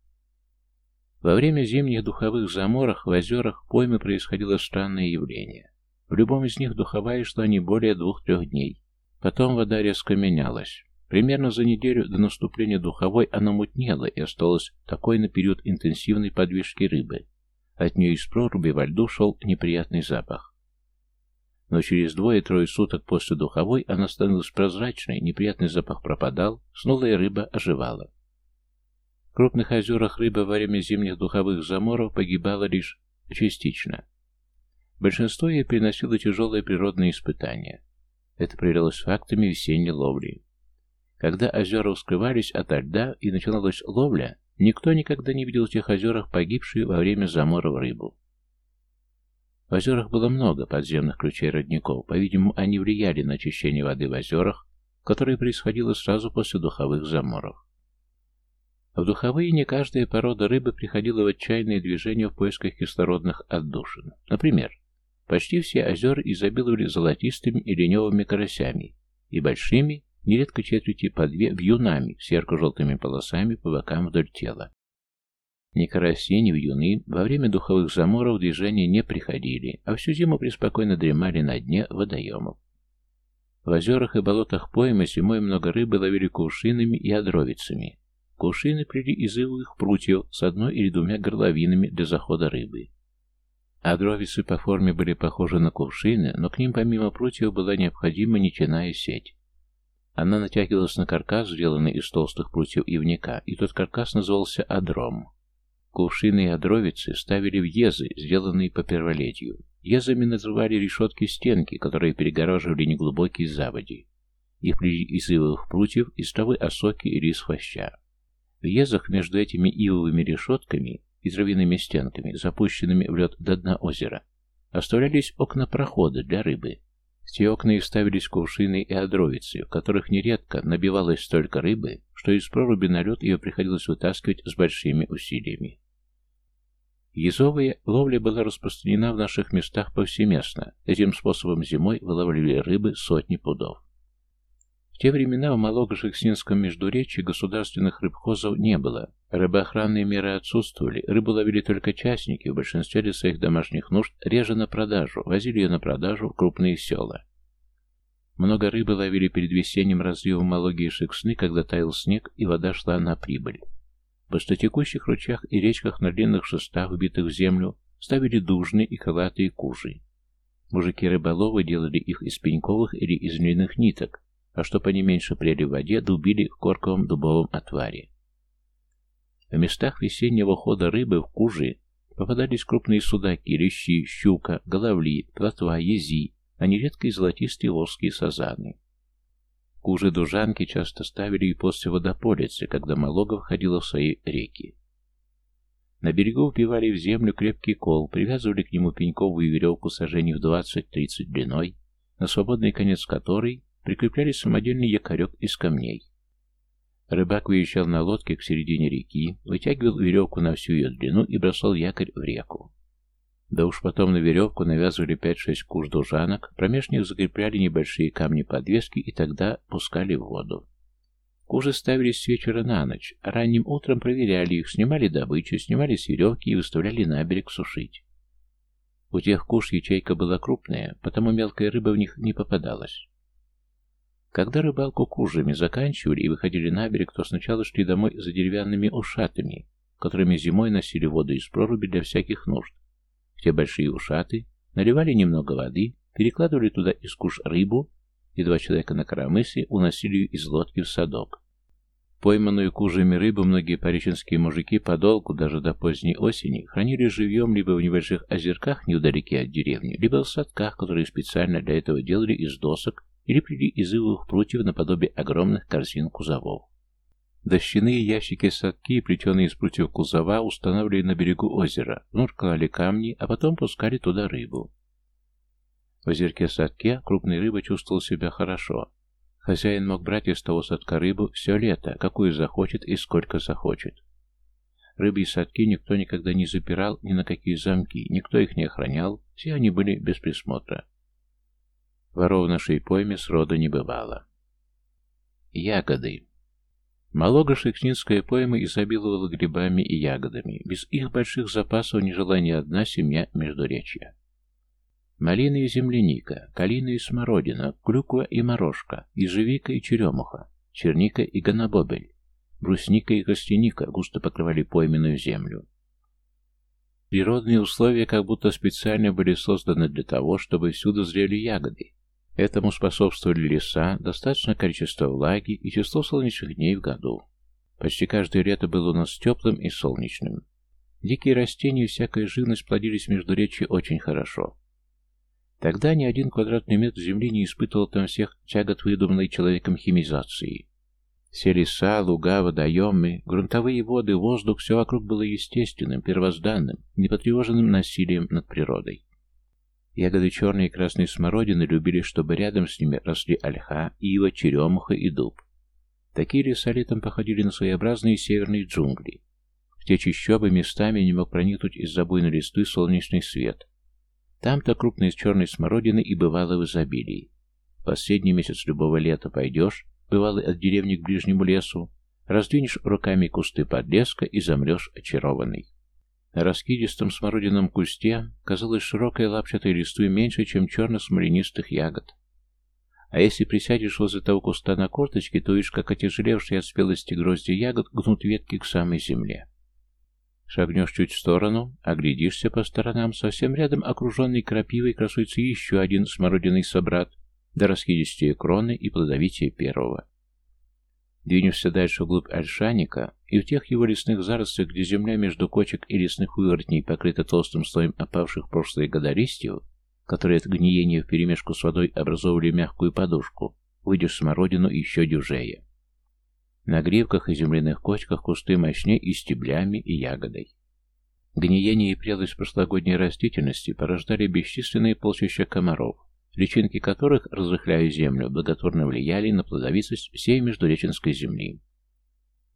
Во время зимних духовых заморах в озерах поймы происходило странное явление. В любом из них духовая шла не более двух-трех дней. Потом вода резко менялась. Примерно за неделю до наступления духовой она мутнела и осталась такой на период интенсивной подвижки рыбы. От нее из проруби во льду шел неприятный запах. Но через двое-трое суток после духовой она становилась прозрачной, неприятный запах пропадал, снулая рыба оживала. В крупных озерах рыба во время зимних духовых заморов погибала лишь частично. Большинство ее переносило тяжелые природные испытания. Это проверялось фактами весенней ловли. Когда озера вскрывались ото льда и начиналась ловля, никто никогда не видел в тех озерах погибшую во время заморов рыбу. В озерах было много подземных ключей родников, по-видимому, они влияли на очищение воды в озерах, которое происходило сразу после духовых заморов. В духовые не каждая порода рыбы приходила в отчаянное движение в поисках кислородных отдушин. Например, почти все озера изобиловали золотистыми и леневыми карасями и большими, нередко четверти по две, вьюнами с ярко-желтыми полосами по бокам вдоль тела. Ни караси, ни вьюны во время духовых заморов движения не приходили, а всю зиму преспокойно дремали на дне водоемов. В озерах и болотах поймы зимой много рыбы ловили кувшинами и одровицами. Кувшины плели из ивовых прутьев с одной или двумя горловинами для захода рыбы. Адровицы по форме были похожи на кувшины, но к ним помимо прутьев была необходима нитяная сеть. Она натягивалась на каркас, сделанный из толстых прутьев ивника, и тот каркас назывался адром. Кувшины и адровицы ставили в езы, сделанные по перволетию. Езами называли решетки стенки, которые перегораживали неглубокие заводи. Их плели из ивовых прутьев, из травы осоки или из хвоща. В езах между этими ивовыми решетками и травяными стенками, запущенными в лед до дна озера, оставлялись окна-прохода для рыбы. В те окна и ставились кувшины и одровицы, в которых нередко набивалось столько рыбы, что из проруби на лед ее приходилось вытаскивать с большими усилиями. Езовая ловля была распространена в наших местах повсеместно. Этим способом зимой вылавливали рыбы сотни пудов. В те времена в Малого-Жексинском междуречии государственных рыбхозов не было. Рыбоохранные меры отсутствовали, рыбу ловили только частники, в большинстве для своих домашних нужд реже на продажу, возили ее на продажу в крупные села. Много рыбы ловили перед весенним разливом Малоги и Шексны, когда таял снег и вода шла на прибыль. В быстротекущих ручьях и речках на длинных шестах, вбитых в землю, ставили дужные и крылатые кужи. Мужики-рыболовы делали их из пеньковых или из льняных ниток, а чтоб они меньше прели в воде, дубили в корковом дубовом отваре. В местах весеннего хода рыбы в кужи попадались крупные судаки, лещи, щука, головли, плотва, ези, а нередко и золотистые волжские сазаны. Кужи дужанки часто ставили и после водополицы, когда Малога входила в свои реки. На берегу вбивали в землю крепкий кол, привязывали к нему пеньковую веревку сажений в 20-30 длиной, на свободный конец которой прикрепляли самодельный якорек из камней. Рыбак выезжал на лодке к середине реки, вытягивал веревку на всю ее длину и бросал якорь в реку. Да уж потом на веревку навязывали 5-6 куш дужанок, промеж них закрепляли небольшие камни-подвески и тогда пускали в воду. Кужи ставились с вечера на ночь, а ранним утром проверяли их, снимали добычу, снимали с веревки и выставляли на берег сушить. У тех куш ячейка была крупная, потому мелкая рыба в них не попадалась. Когда рыбалку кужами заканчивали и выходили на берег, то сначала шли домой за деревянными ушатами, которыми зимой носили воду из проруби для всяких нужд. Те большие ушаты наливали немного воды, перекладывали туда из куш рыбу, и два человека на коромысле уносили ее из лодки в садок. Пойманную кужами рыбу многие паричинские мужики подолгу, даже до поздней осени, хранили живьем либо в небольших озерках невдалеке от деревни, либо в садках, которые специально для этого делали из досок или плели из ивовых прутьев наподобие огромных корзин кузовов. Дощаные ящики садки, плетеные из прутьев кузова, устанавливали на берегу озера, внутрь клали камни, а потом пускали туда рыбу. В озерке-садке крупная рыба чувствовал себя хорошо. Хозяин мог брать из того садка рыбу все лето, какую захочет и сколько захочет. Рыбы и садки никто никогда не запирал ни на какие замки, никто их не охранял, все они были без присмотра. Воров в нашей пойме сроду не бывало. Ягоды. Малого-Шекснинская пойма изобиловала грибами и ягодами. Без их больших запасов не жила ни одна семья Междуречья. Малина и земляника, калина и смородина, клюква и морожка, ежевика и черемуха, черника и гонобобель, брусника и костяника густо покрывали пойменную землю. Природные условия как будто специально были созданы для того, чтобы всюду зрели ягоды, Этому способствовали леса, достаточное количество влаги и число солнечных дней в году. Почти каждое лето было у нас теплым и солнечным. Дикие растения и всякая живность плодились между речи очень хорошо. Тогда ни один квадратный метр земли не испытывал там всех тягот выдуманной человеком химизации. Все леса, луга, водоемы, грунтовые воды, воздух, все вокруг было естественным, первозданным, непотревоженным насилием над природой. Ягоды черной и красной смородины любили, чтобы рядом с ними росли ольха, ива, черемуха и дуб. Такие леса летом походили на своеобразные северные джунгли. В те чащобы местами не мог проникнуть из-за буйной листвы солнечный свет. Там-то крупные черной смородины и бывало в изобилии. Последний месяц любого лета пойдешь, бывало от деревни к ближнему лесу, раздвинешь руками кусты подлеска и замрешь очарованный. На раскидистом смородином кусте казалось широкой лапчатой листвы меньше, чем черно-смоленистых ягод. А если присядешь возле того куста на корточке, то видишь, как отяжелевшие от спелости грозди ягод гнут ветки к самой земле. Шагнешь чуть в сторону, оглядишься по сторонам, совсем рядом, окруженный крапивой, красуется еще один смородиный собрат, да раскидистее кроны и плодовитие первого. Двинешься дальше вглубь Альшаника, и в тех его лесных зарослях, где земля между кочек и лесных выворотней покрыта толстым слоем опавших в прошлые года листьев, которые от гниения вперемешку с водой образовывали мягкую подушку, выйдешь смородину еще дюжее. На гривках и земляных кочках кусты мощней и стеблями, и ягодой. Гниение и прелость прошлогодней растительности порождали бесчисленные полчища комаров, личинки которых, разрыхляя землю, благотворно влияли на плодовитость всей междуреченской земли.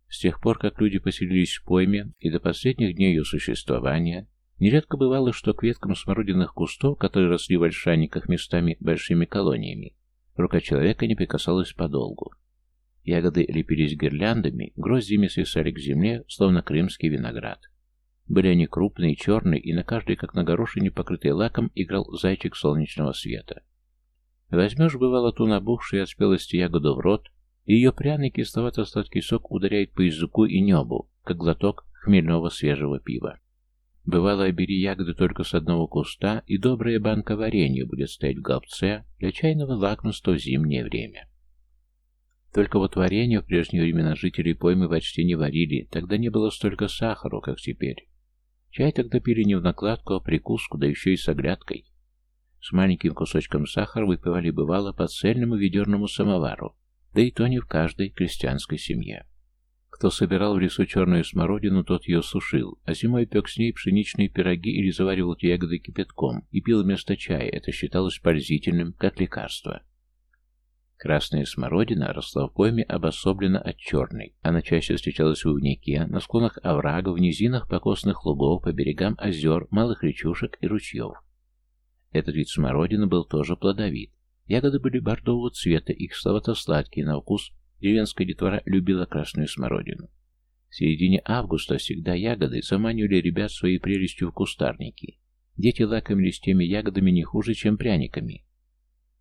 С тех пор, как люди поселились в пойме, и до последних дней ее существования, нередко бывало, что к веткам смородиных кустов, которые росли в ольшаниках местами большими колониями, рука человека не прикасалась подолгу. Ягоды лепились гирляндами, гроздьями свисали к земле, словно крымский виноград. Были они крупные, черные, и на каждой, как на горошине, покрытый лаком, играл зайчик солнечного света. Возьмешь, бывало, ту набухшую от спелости ягоду в рот, ее пряный кисловато-сладкий сок ударяет по языку и небу, как глоток хмельного свежего пива. Бывало, бери ягоды только с одного куста, и добрая банка варенья будет стоять в голбце для чайного лакомства в зимнее время. Только вот варенье в прежние времена жители поймы почти не варили, тогда не было столько сахара, как теперь. Чай тогда пили не в накладку, а прикуску, да еще и с оглядкой. С маленьким кусочком сахара выпивали бывало по цельному ведерному самовару, да и то не в каждой крестьянской семье. Кто собирал в лесу черную смородину, тот ее сушил, а зимой пек с ней пшеничные пироги или заваривал ягоды кипятком и пил вместо чая. Это считалось пользительным, как лекарство. Красная смородина росла в пойме обособленно от черной. Она чаще встречалась в ивнике, на склонах оврагов, в низинах покосных лугов, по берегам озер, малых речушек и ручьев. Этот вид смородины был тоже плодовит. Ягоды были бордового цвета, их сладкие на вкус. Деревенская детвора любила красную смородину. В середине августа всегда ягоды заманивали ребят своей прелестью в кустарники. Дети лакомились теми ягодами не хуже, чем пряниками.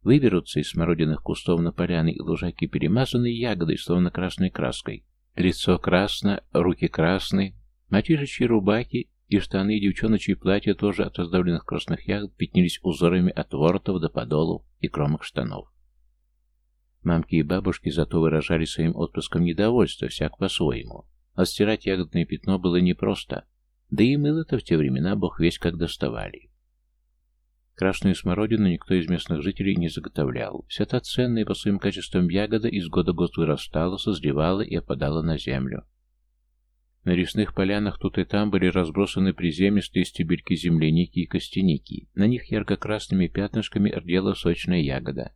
Выберутся из смородиных кустов на поляны и лужайки перемазанные ягодой, словно красной краской. Лицо красно, руки красные, Мальчишечьи рубаки и штаны и девчоночьи платья тоже от раздавленных красных ягод пятнились узорами от воротов до подолов и кромок штанов. Мамки и бабушки зато выражали своим отпуском недовольство, всяк по-своему. Отстирать ягодное пятно было непросто, да и мыло-то в те времена бог весь как доставали. Красную смородину никто из местных жителей не заготовлял. Вся та ценная по своим качествам ягода из года в год вырастала, созревала и опадала на землю. На лесных полянах тут и там были разбросаны приземистые стебельки земляники и костяники. На них ярко-красными пятнышками рдела сочная ягода.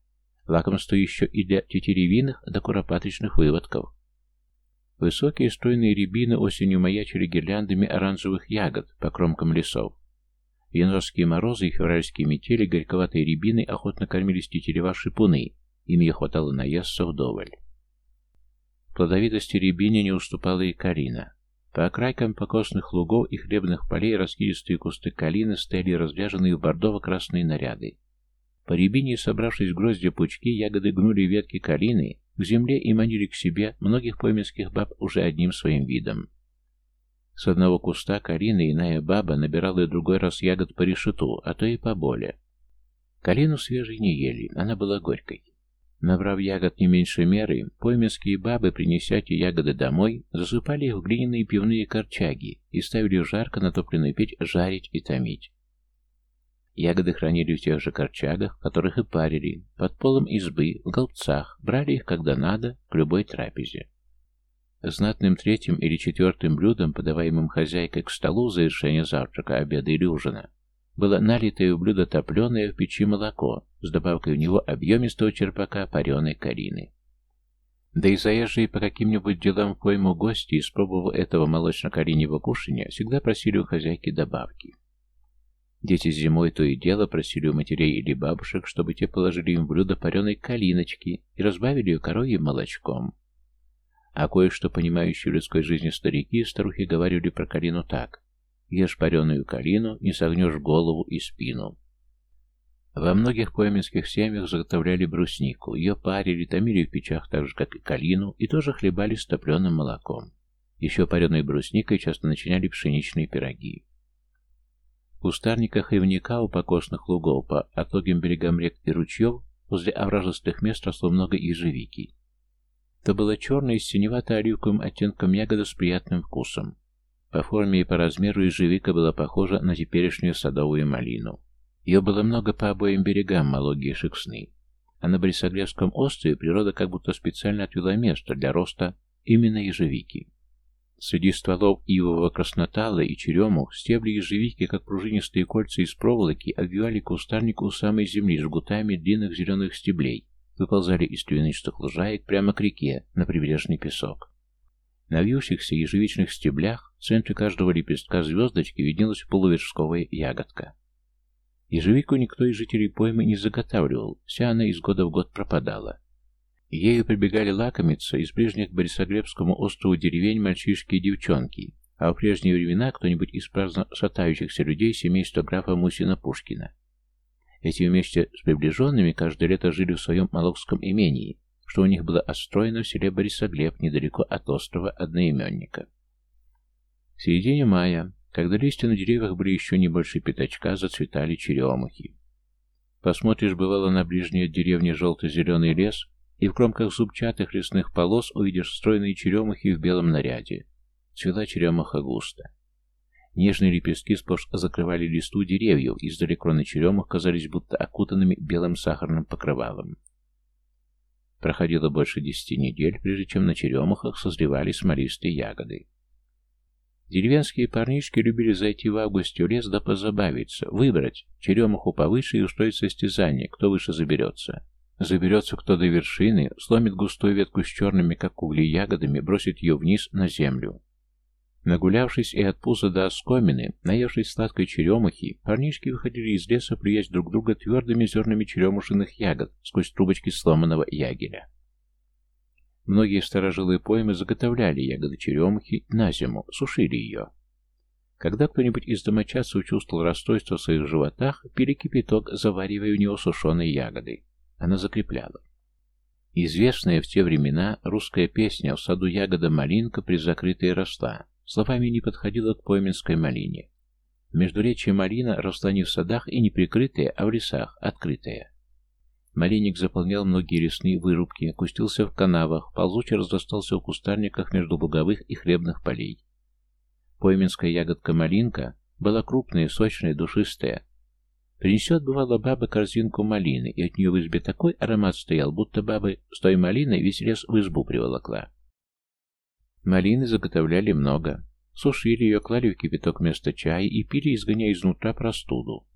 Лакомство еще и для тетеревиных да куропаточных выводков. Высокие стройные рябины осенью маячили гирляндами оранжевых ягод по кромкам лесов. Январские морозы и февральские метели горьковатой рябиной охотно кормились тетерева шипуны, им ее хватало наесться вдоволь. В плодовитости рябине не уступала и Карина. По окрайкам покосных лугов и хлебных полей раскидистые кусты калины стояли разряженные в бордово-красные наряды. По рябине, собравшись в гроздья пучки, ягоды гнули ветки калины к земле и манили к себе многих пойменских баб уже одним своим видом. С одного куста калины иная баба набирала и другой раз ягод по решету, а то и по боле. Калину свежей не ели, она была горькой. Набрав ягод не меньше меры, пойменские бабы, принеся эти ягоды домой, засыпали их в глиняные пивные корчаги и ставили в жарко натопленную печь жарить и томить. Ягоды хранили в тех же корчагах, которых и парили, под полом избы, в голбцах, брали их когда надо, к любой трапезе. Знатным третьим или четвертым блюдом, подаваемым хозяйкой к столу за завершения завтрака, обеда или ужина, было налитое в блюдо топленое в печи молоко с добавкой в него объемистого черпака пареной карины. Да и заезжие по каким-нибудь делам в пойму гости, испробовав этого молочно-кореневого кушания, всегда просили у хозяйки добавки. Дети зимой то и дело просили у матерей или бабушек, чтобы те положили им блюдо пареной калиночки и разбавили ее коровьим молочком. А кое-что понимающие в людской жизни старики и старухи говорили про калину так. Ешь пареную калину, не согнешь голову и спину. Во многих поэменских семьях заготовляли бруснику, ее парили, томили в печах так же, как и калину, и тоже хлебали с топленым молоком. Еще пареной брусникой часто начиняли пшеничные пироги. В кустарниках ивника у покосных лугов по отлогим берегам рек и ручьев возле овражистых мест росло много ежевики. Это было черное с синевато-оливковым оттенком ягода с приятным вкусом. По форме и по размеру ежевика была похожа на теперешнюю садовую малину. Ее было много по обоим берегам Малоги и Шексны. А на Борисоглебском острове природа как будто специально отвела место для роста именно ежевики. Среди стволов ивового краснотала и черемух стебли ежевики, как пружинистые кольца из проволоки, обвивали кустарник у самой земли жгутами длинных зеленых стеблей, выползали из тюнистых лужаек прямо к реке на прибрежный песок. На вьющихся ежевичных стеблях в центре каждого лепестка звездочки виднелась полувершковая ягодка. Ежевику никто из жителей поймы не заготавливал, вся она из года в год пропадала. Ею прибегали лакомиться из ближних к Борисоглебскому острову деревень мальчишки и девчонки, а в прежние времена кто-нибудь из праздно шатающихся людей семейства графа Мусина-Пушкина. Эти вместе с приближенными каждое лето жили в своем Молокском имении, что у них было отстроено в селе Борисоглеб, недалеко от острова одноименника. В середине мая, когда листья на деревьях были еще не больше пятачка, зацветали черемухи. Посмотришь, бывало, на ближней от деревни желто-зеленый лес, и в кромках зубчатых лесных полос увидишь стройные черемухи в белом наряде. Цвела черемуха густо. Нежные лепестки сплошь закрывали листу деревьев, издали кроны черемух казались будто окутанными белым сахарным покрывалом. Проходило больше десяти недель, прежде чем на черемухах созревали смолистые ягоды. Деревенские парнишки любили зайти в августе в лес да позабавиться, выбрать черемуху повыше и устроить состязание, кто выше заберется. Заберется кто до вершины, сломит густую ветку с черными, как угли, ягодами, бросит ее вниз на землю. Нагулявшись и от пуза до оскомины, наевшись сладкой черемухи, парнишки выходили из леса плюясь друг друга твердыми зернами черемушиных ягод сквозь трубочки сломанного ягеля. Многие старожилые поймы заготовляли ягоды черемухи на зиму, сушили ее. Когда кто-нибудь из домочадцев чувствовал расстройство в своих животах, пили кипяток, заваривая в него сушеные ягоды. Она закрепляла. Известная в те времена русская песня «В саду ягода малинка при закрытой росла» словами не подходила к пойменской малине. Междуречье малина росла не в садах и не прикрытая, а в лесах, открытая. Малинник заполнял многие лесные вырубки, кустился в канавах, ползуче разрастался в кустарниках между луговых и хлебных полей. Пойменская ягодка-малинка была крупная, сочная, душистая. Принесет, бывало, баба корзинку малины, и от нее в избе такой аромат стоял, будто бабы с той малиной весь лес в избу приволокла. Малины заготовляли много. Сушили ее, клали в кипяток вместо чая и пили, изгоняя изнутра простуду.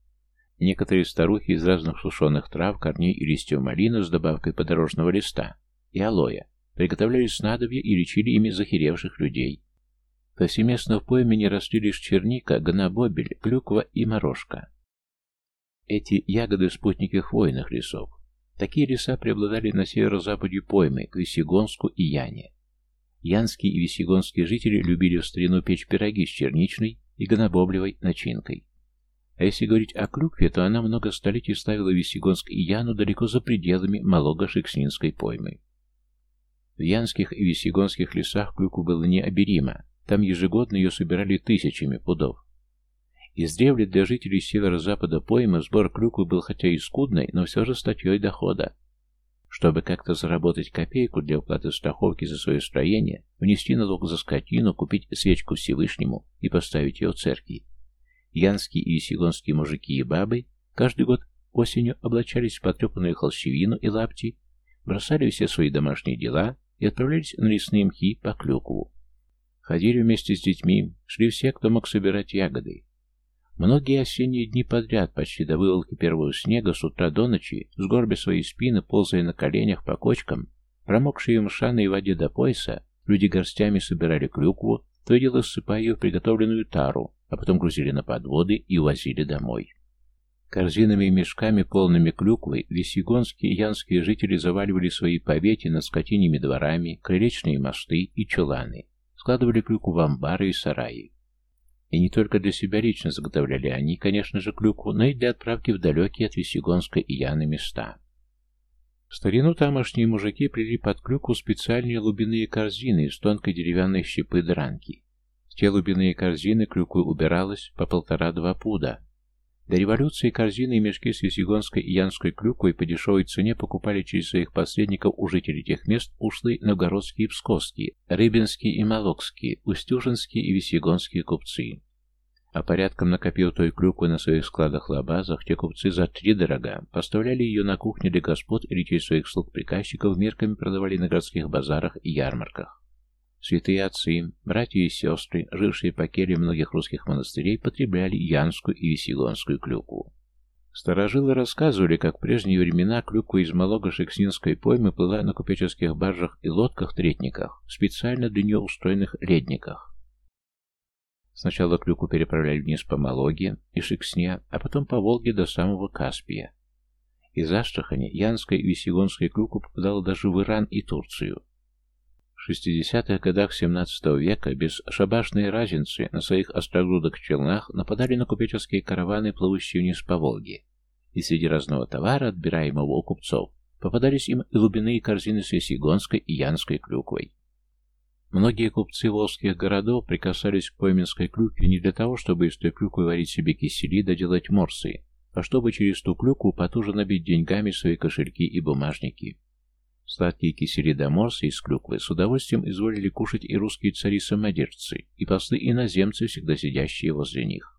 Некоторые старухи из разных сушеных трав, корней и листьев малины с добавкой подорожного листа и алоэ приготовляли снадобья и лечили ими захеревших людей. Повсеместно в пойме росли лишь черника, гонобобель, клюква и морожка. Эти ягоды – спутники хвойных лесов. Такие леса преобладали на северо-западе поймы, к Весегонску и Яне. Янские и весегонские жители любили в старину печь пироги с черничной и гонобоблевой начинкой. А если говорить о клюкве, то она много столетий ставила Весегонск и Яну далеко за пределами Малого-Шекснинской поймы. В янских и весегонских лесах клюква было необеримо, там ежегодно ее собирали тысячами пудов. Издревле для жителей северо-запада поймы сбор клюквы был хотя и скудной, но все же статьей дохода. Чтобы как-то заработать копейку для уплаты страховки за свое строение, внести налог за скотину, купить свечку Всевышнему и поставить ее в церкви. Янские и весегонские мужики и бабы каждый год осенью облачались в потрепанную холщевину и лапти, бросали все свои домашние дела и отправлялись на лесные мхи по клюкву. Ходили вместе с детьми, шли все, кто мог собирать ягоды. Многие осенние дни подряд, почти до выволки первого снега, с утра до ночи, с горби своей спины, ползая на коленях по кочкам, промокшие в мшаной воде до пояса, люди горстями собирали клюкву, то и дело ссыпая ее в приготовленную тару, а потом грузили на подводы и увозили домой. Корзинами и мешками, полными клюквой, весьегонские и янские жители заваливали свои повети над скотинями дворами, крылечные мосты и чуланы, складывали клюкву в амбары и сараи. И не только для себя лично заготовляли они, конечно же, клюкву, но и для отправки в далекие от Весегонска и Яны места. В старину тамошние мужики плели под клюкву специальные лубяные корзины из тонкой деревянной щепы дранки. В те лубяные корзины клюквы убиралось по полтора-два пуда. До революции корзины и мешки с весегонской и янской клюквой по дешевой цене покупали через своих посредников у жителей тех мест ушлые новгородские и псковские, рыбинские и молокские, устюжинские и весегонские купцы. А порядком накопив той клюквы на своих складах-лабазах, те купцы за три дорога поставляли ее на кухню для господ или через своих слуг-приказчиков мерками продавали на городских базарах и ярмарках. Святые отцы, братья и сестры, жившие по келье многих русских монастырей, потребляли янскую и весегонскую клюкву. Старожилы рассказывали, как в прежние времена клюква из Малого-Шекснинской поймы плыла на купеческих баржах и лодках-третниках, специально для нее устроенных ледниках. Сначала клюку переправляли вниз по Малоге и Шексне, а потом по Волге до самого Каспия. Из Астрахани янская и весегонская клюку попадала даже в Иран и Турцию. В 60-х годах XVII века без шабашной разницы на своих острогрудых челнах нападали на купеческие караваны, плывущие вниз по Волге. И среди разного товара, отбираемого у купцов, попадались им и глубинные корзины с весегонской и янской клюквой. Многие купцы волжских городов прикасались к пойменской клюкве не для того, чтобы из той клюквы варить себе кисели да делать морсы, а чтобы через ту клюкву потуже набить деньгами свои кошельки и бумажники. Сладкие кисели да морсы из клюквы с удовольствием изволили кушать и русские цари-самодержцы, и послы-иноземцы, всегда сидящие возле них.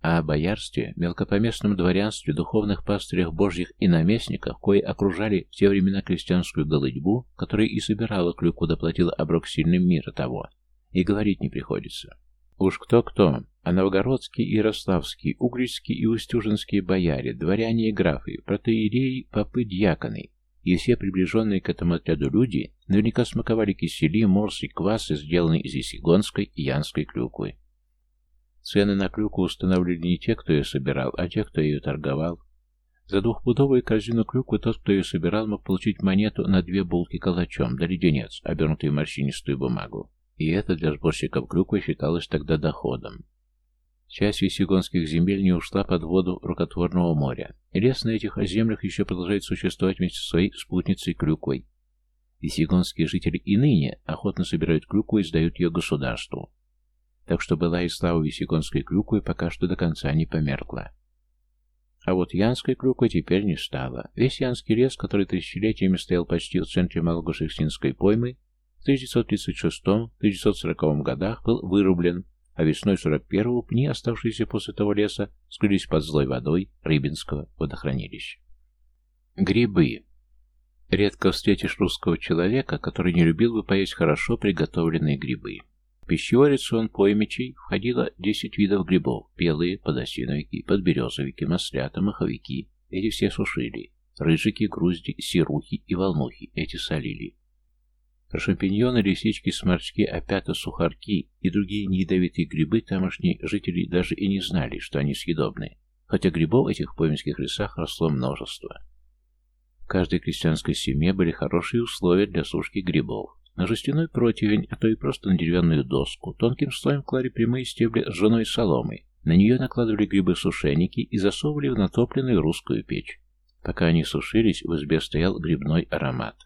А о боярстве, мелкопоместном дворянстве, духовных пастырях божьих и наместниках, кои окружали в те времена крестьянскую голытьбу, которая и собирала клюку, доплатила оброк сильным мира того, и говорить не приходится. Уж кто-кто, а новгородские ярославские, угричские и устюжинские бояре, дворяне и графы, протеереи, попы, дьяконы, и все приближенные к этому отряду люди наверняка смаковали кисели, морсы, квасы, сделанные из исигонской и янской клюквы. Цены на клюкву устанавливали не те, кто ее собирал, а те, кто ее торговал. За двухпудовую корзину клюквы тот, кто ее собирал, мог получить монету на две булки калачом, да леденец, обернутый в морщинистую бумагу. И это для сборщиков клюквы считалось тогда доходом. Часть весегонских земель не ушла под воду рукотворного моря, лес на этих землях еще продолжает существовать вместе со своей спутницей клюквой. Весегонские жители и ныне охотно собирают клюкву и сдают ее государству. Так что была и слава весегонской клюквы пока что до конца не померкла. А вот янской клюквы теперь не стало. Весь янский лес, который тысячелетиями стоял почти в центре Малого-Шекстинской поймы, в 1936-1940 годах был вырублен, а весной 41-го пни, оставшиеся после того леса, скрылись под злой водой Рыбинского водохранилища. Грибы. Редко встретишь русского человека, который не любил бы поесть хорошо приготовленные грибы. В пищевой рацион поймичей входило 10 видов грибов – белые, подосиновики, подберезовики, маслята, маховики. Эти все сушили. Рыжики, грузди, сирухи и волнухи. Эти солили. Шампиньоны, лисички, сморчки, опята, сухарки и другие неядовитые грибы тамошние жители даже и не знали, что они съедобны, хотя грибов этих в поймских лесах росло множество. В каждой крестьянской семье были хорошие условия для сушки грибов. На жестяной противень, а то и просто на деревянную доску, тонким слоем клали прямые стебли с женой соломы. На нее накладывали грибы-сушеники и засовывали в натопленную русскую печь. Пока они сушились, в избе стоял грибной аромат.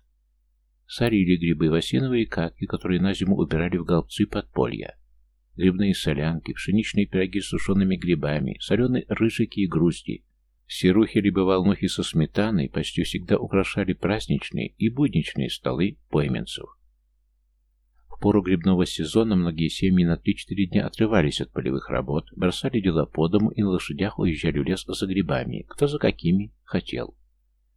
Сорили грибы, осиновые каки, которые на зиму убирали в голбцы подполья. Грибные солянки, пшеничные пироги с сушеными грибами, соленые рыжики и грузди. Серухи либо волнухи со сметаной почти всегда украшали праздничные и будничные столы пойменцев. В пору грибного сезона многие семьи на 3-4 дня отрывались от полевых работ, бросали дела по дому и на лошадях уезжали в лес за грибами, кто за какими хотел.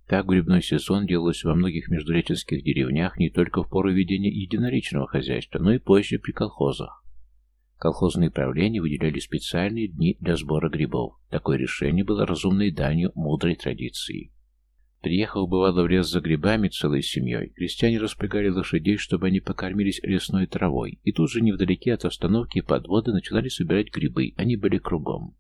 Так грибной сезон делалось во многих междуреченских деревнях не только в пору ведения единоличного хозяйства, но и позже при колхозах. Колхозные правления выделяли специальные дни для сбора грибов. Такое решение было разумной данью мудрой традиции. Приехав, бывало, в лес за грибами целой семьей, крестьяне распрягали лошадей, чтобы они покормились лесной травой, и тут же невдалеке от остановки подводы начинали собирать грибы, они были кругом.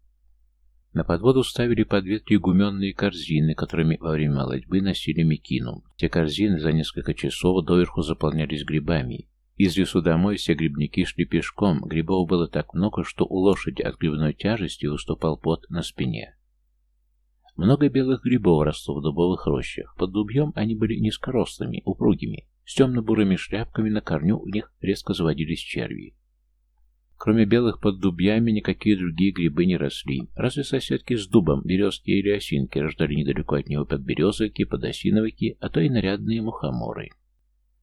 На подводу ставили по две-три гуменные корзины, которыми во время молодьбы носили мекину. Те корзины за несколько часов доверху заполнялись грибами. Из лесу домой все грибники шли пешком, грибов было так много, что у лошади от грибной тяжести выступал пот на спине. Много белых грибов росло в дубовых рощах. Под дубьем они были низкорослыми, упругими. С темно-бурыми шляпками на корню у них резко заводились черви. Кроме белых под дубьями никакие другие грибы не росли. Разве соседки с дубом, березки или осинки рождали недалеко от него подберезовики, подосиновики, а то и нарядные мухоморы.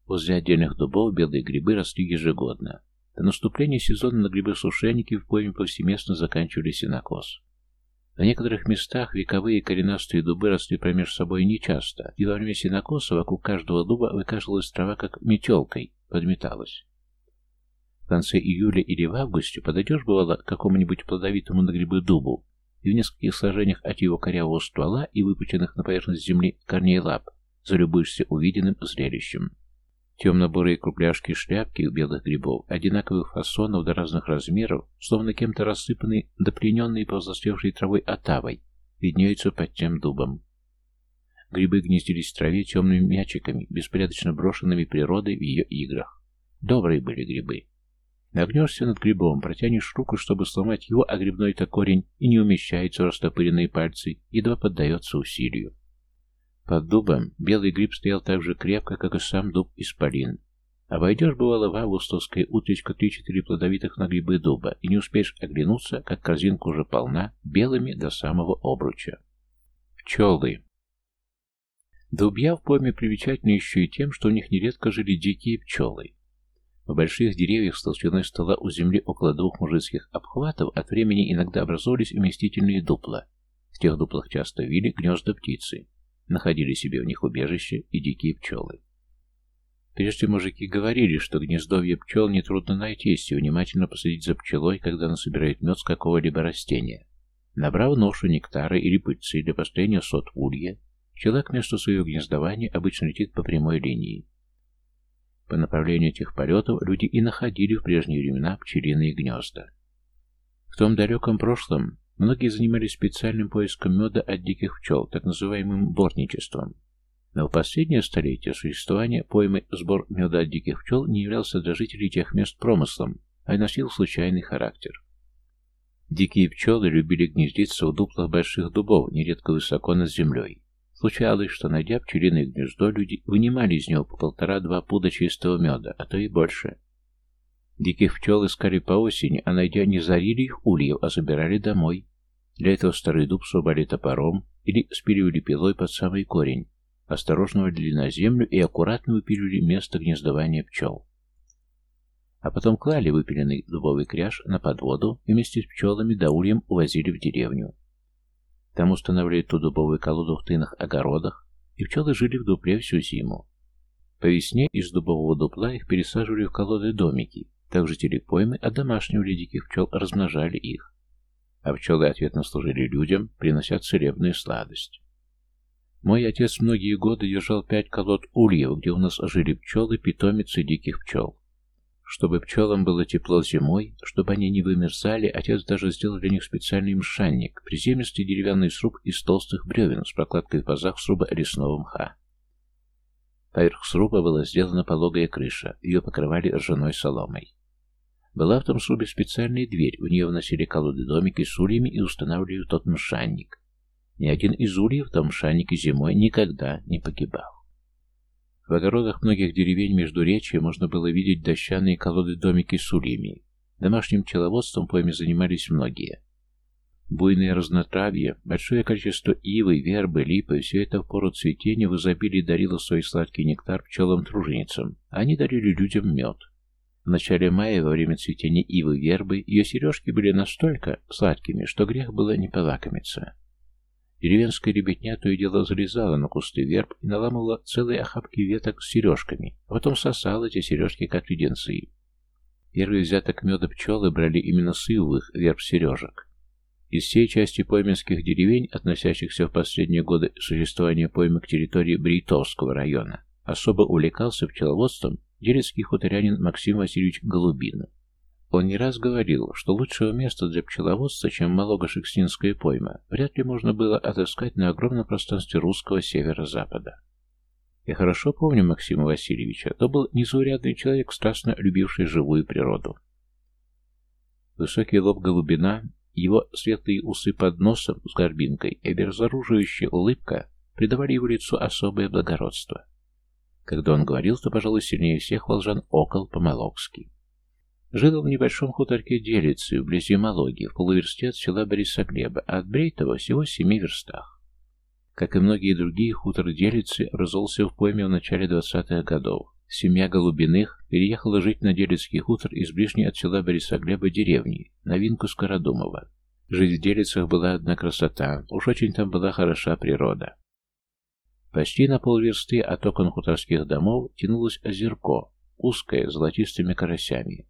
Возле отдельных дубов белые грибы росли ежегодно. До наступления сезона на грибы-сушеники в пойме повсеместно заканчивали сенокос. На некоторых местах вековые коренастые дубы росли промеж собой нечасто, и во время сенокоса вокруг каждого дуба выкаживалась трава как метелкой, подметалась. В конце июля или в августе подойдешь, бывало, к какому-нибудь плодовитому на грибы дубу, и в нескольких сложениях от его корявого ствола и выпущенных на поверхность земли корней лап залюбуешься увиденным зрелищем. Темно-бурые крупляшки шляпки у белых грибов, одинаковых фасонов до разных размеров, словно кем-то рассыпанные, доплененные повзлостевшей травой отавой, виднеются под тем дубом. Грибы гнездились в траве темными мячиками, беспорядочно брошенными природой в ее играх. Добрые были грибы. Нагнешься над грибом, протянешь руку, чтобы сломать его, а грибной-то корень и не умещается в растопыренные пальцы, едва поддается усилию. Под дубом белый гриб стоял так же крепко, как и сам дуб-исполин. Обойдешь, бывало, в августовское утречко три-четыре плодовитых на грибы дуба, и не успеешь оглянуться, как корзинка уже полна, белыми до самого обруча. Пчелы. Дубья в пойме примечательны еще и тем, что у них нередко жили дикие пчелы. В больших деревьях с толщиной стола у земли около двух мужицких обхватов от времени иногда образовались уместительные дупла. В тех дуплах часто вили гнезда птицы. Находили себе в них убежище и дикие пчелы. Прежде мужики говорили, что гнездовье пчел нетрудно найти, если внимательно посадить за пчелой, когда она собирает мед с какого-либо растения. Набрав ношу нектара или пыльцы для построения сот улья, пчела к месту своего гнездования обычно летит по прямой линии. По направлению этих полетов люди и находили в прежние времена пчелиные гнезда. В том далеком прошлом Многие занимались специальным поиском меда от диких пчел, так называемым борничеством. Но в последнее столетие существования поймы сбор меда от диких пчел не являлся для жителей тех мест промыслом, а носил случайный характер. Дикие пчелы любили гнездиться в дуплах больших дубов, нередко высоко над землей. Случалось, что, найдя пчелиное гнездо, люди вынимали из него по полтора-два пуда чистого меда, а то и больше. Диких пчел искали по осени, а найдя, не зарили их ульев, а забирали домой. Для этого старый дуб срубали топором или спиливали пилой под самый корень, осторожно валили на землю и аккуратно выпиливали место гнездования пчел. А потом клали выпиленный дубовый кряж на подводу и вместе с пчелами до ульем увозили в деревню. Там устанавливали ту дубовую колоду в тынах огородах, и пчелы жили в дупле всю зиму. По весне из дубового дупла их пересаживали в колоды домики, также телепоймы одомашнивали диких пчел, размножали их. А пчелы ответно служили людям, принося целебную сладость. Мой отец многие годы держал пять колод ульев, где у нас жили пчелы, питомицы диких пчел. Чтобы пчелам было тепло зимой, чтобы они не вымерзали, отец даже сделал для них специальный мшанник, приземистый деревянный сруб из толстых бревен с прокладкой в пазах сруба лесного мха. Поверх сруба была сделана пологая крыша, ее покрывали ржаной соломой. Была в том срубе специальная дверь, в нее вносили колоды-домики с ульями и устанавливали тот мшанник. Ни один из ульев в том мшаннике зимой никогда не погибал. В огородах многих деревень между речи можно было видеть дощаные колоды-домики с ульями. Домашним пчеловодством пойме занимались многие. Буйное разнотравье, большое количество ивы, вербы, липы, все это в пору цветения в изобилии дарило свой сладкий нектар пчелам-труженицам, они дарили людям мед. В начале мая, во время цветения ивы вербы, ее сережки были настолько сладкими, что грех было не полакомиться. Деревенская ребятня то и дело залезала на кусты верб и наламывала целые охапки веток с сережками, а потом сосала эти сережки как леденцы. Первый взяток меда пчелы брали именно с ивовых верб-сережек. Из всей части пойменских деревень, относящихся в последние годы существования поймы к территории Брейтовского района, особо увлекался пчеловодством Делецкий хуторянин Максим Васильевич Голубин. Он не раз говорил, что лучшего места для пчеловодства, чем Малого-Шекстинская пойма, вряд ли можно было отыскать на огромном пространстве русского северо-запада. Я хорошо помню Максима Васильевича, то был незаурядный человек, страстно любивший живую природу. Высокий лоб голубина, его светлые усы под носом с горбинкой и обезоруживающая улыбка придавали его лицу особое благородство. Когда он говорил, то, пожалуй, сильнее всех волжан окол по-малокски. Жил в небольшом хуторке Делицы, вблизи Малоги, в полуверсте от села Борисоглеба, а от Брейтова всего в семи верстах. Как и многие другие, хутор Делицы образовался в пойме в начале 20-х годов. Семья Голубиных переехала жить на Делицкий хутор из ближней от села Борисоглеба деревни, новинку Скородумова. Жить в Делицах была одна красота, уж очень там была хороша природа. Почти на полверсты от окон хуторских домов тянулось озерко, узкое, золотистыми карасями.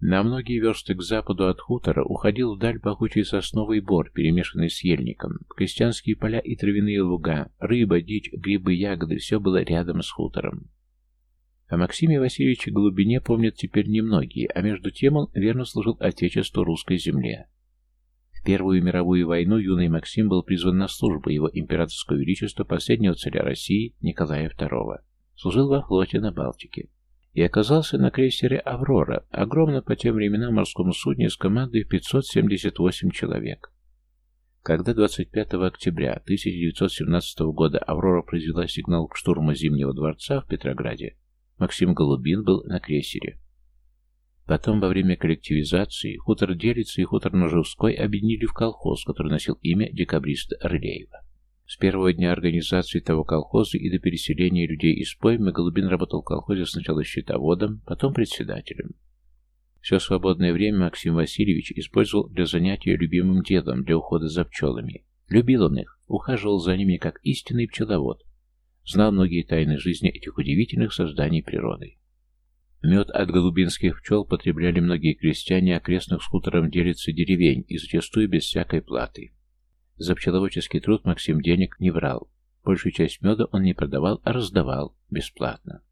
На многие версты к западу от хутора уходил вдаль пахучий сосновый бор, перемешанный с ельником, крестьянские поля и травяные луга, рыба, дичь, грибы, ягоды — все было рядом с хутором. О Максиме Васильевиче Глубине помнят теперь немногие, а между тем он верно служил Отечеству русской земле. В Первую мировую войну юный Максим был призван на службу его императорского величества последнего царя России Николая II. Служил во флоте на Балтике. И оказался на крейсере «Аврора», огромном по тем временам морском судне с командой в 578 человек. Когда 25 октября 1917 года «Аврора» произвела сигнал к штурму Зимнего дворца в Петрограде, Максим Голубин был на крейсере. Потом, во время коллективизации, хутор Делицы и хутор Ножевской объединили в колхоз, который носил имя декабриста Орлеева. С первого дня организации того колхоза и до переселения людей из поймы Голубин работал в колхозе сначала счетоводом, потом председателем. Все свободное время Максим Васильевич использовал для занятия любимым делом, для ухода за пчелами. Любил он их, ухаживал за ними как истинный пчеловод, знал многие тайны жизни этих удивительных созданий природы. Мед от голубинских пчел потребляли многие крестьяне окрестных с хутором делятся деревень и зачастую без всякой платы. За пчеловодческий труд Максим денег не брал. Большую часть меда он не продавал, а раздавал бесплатно.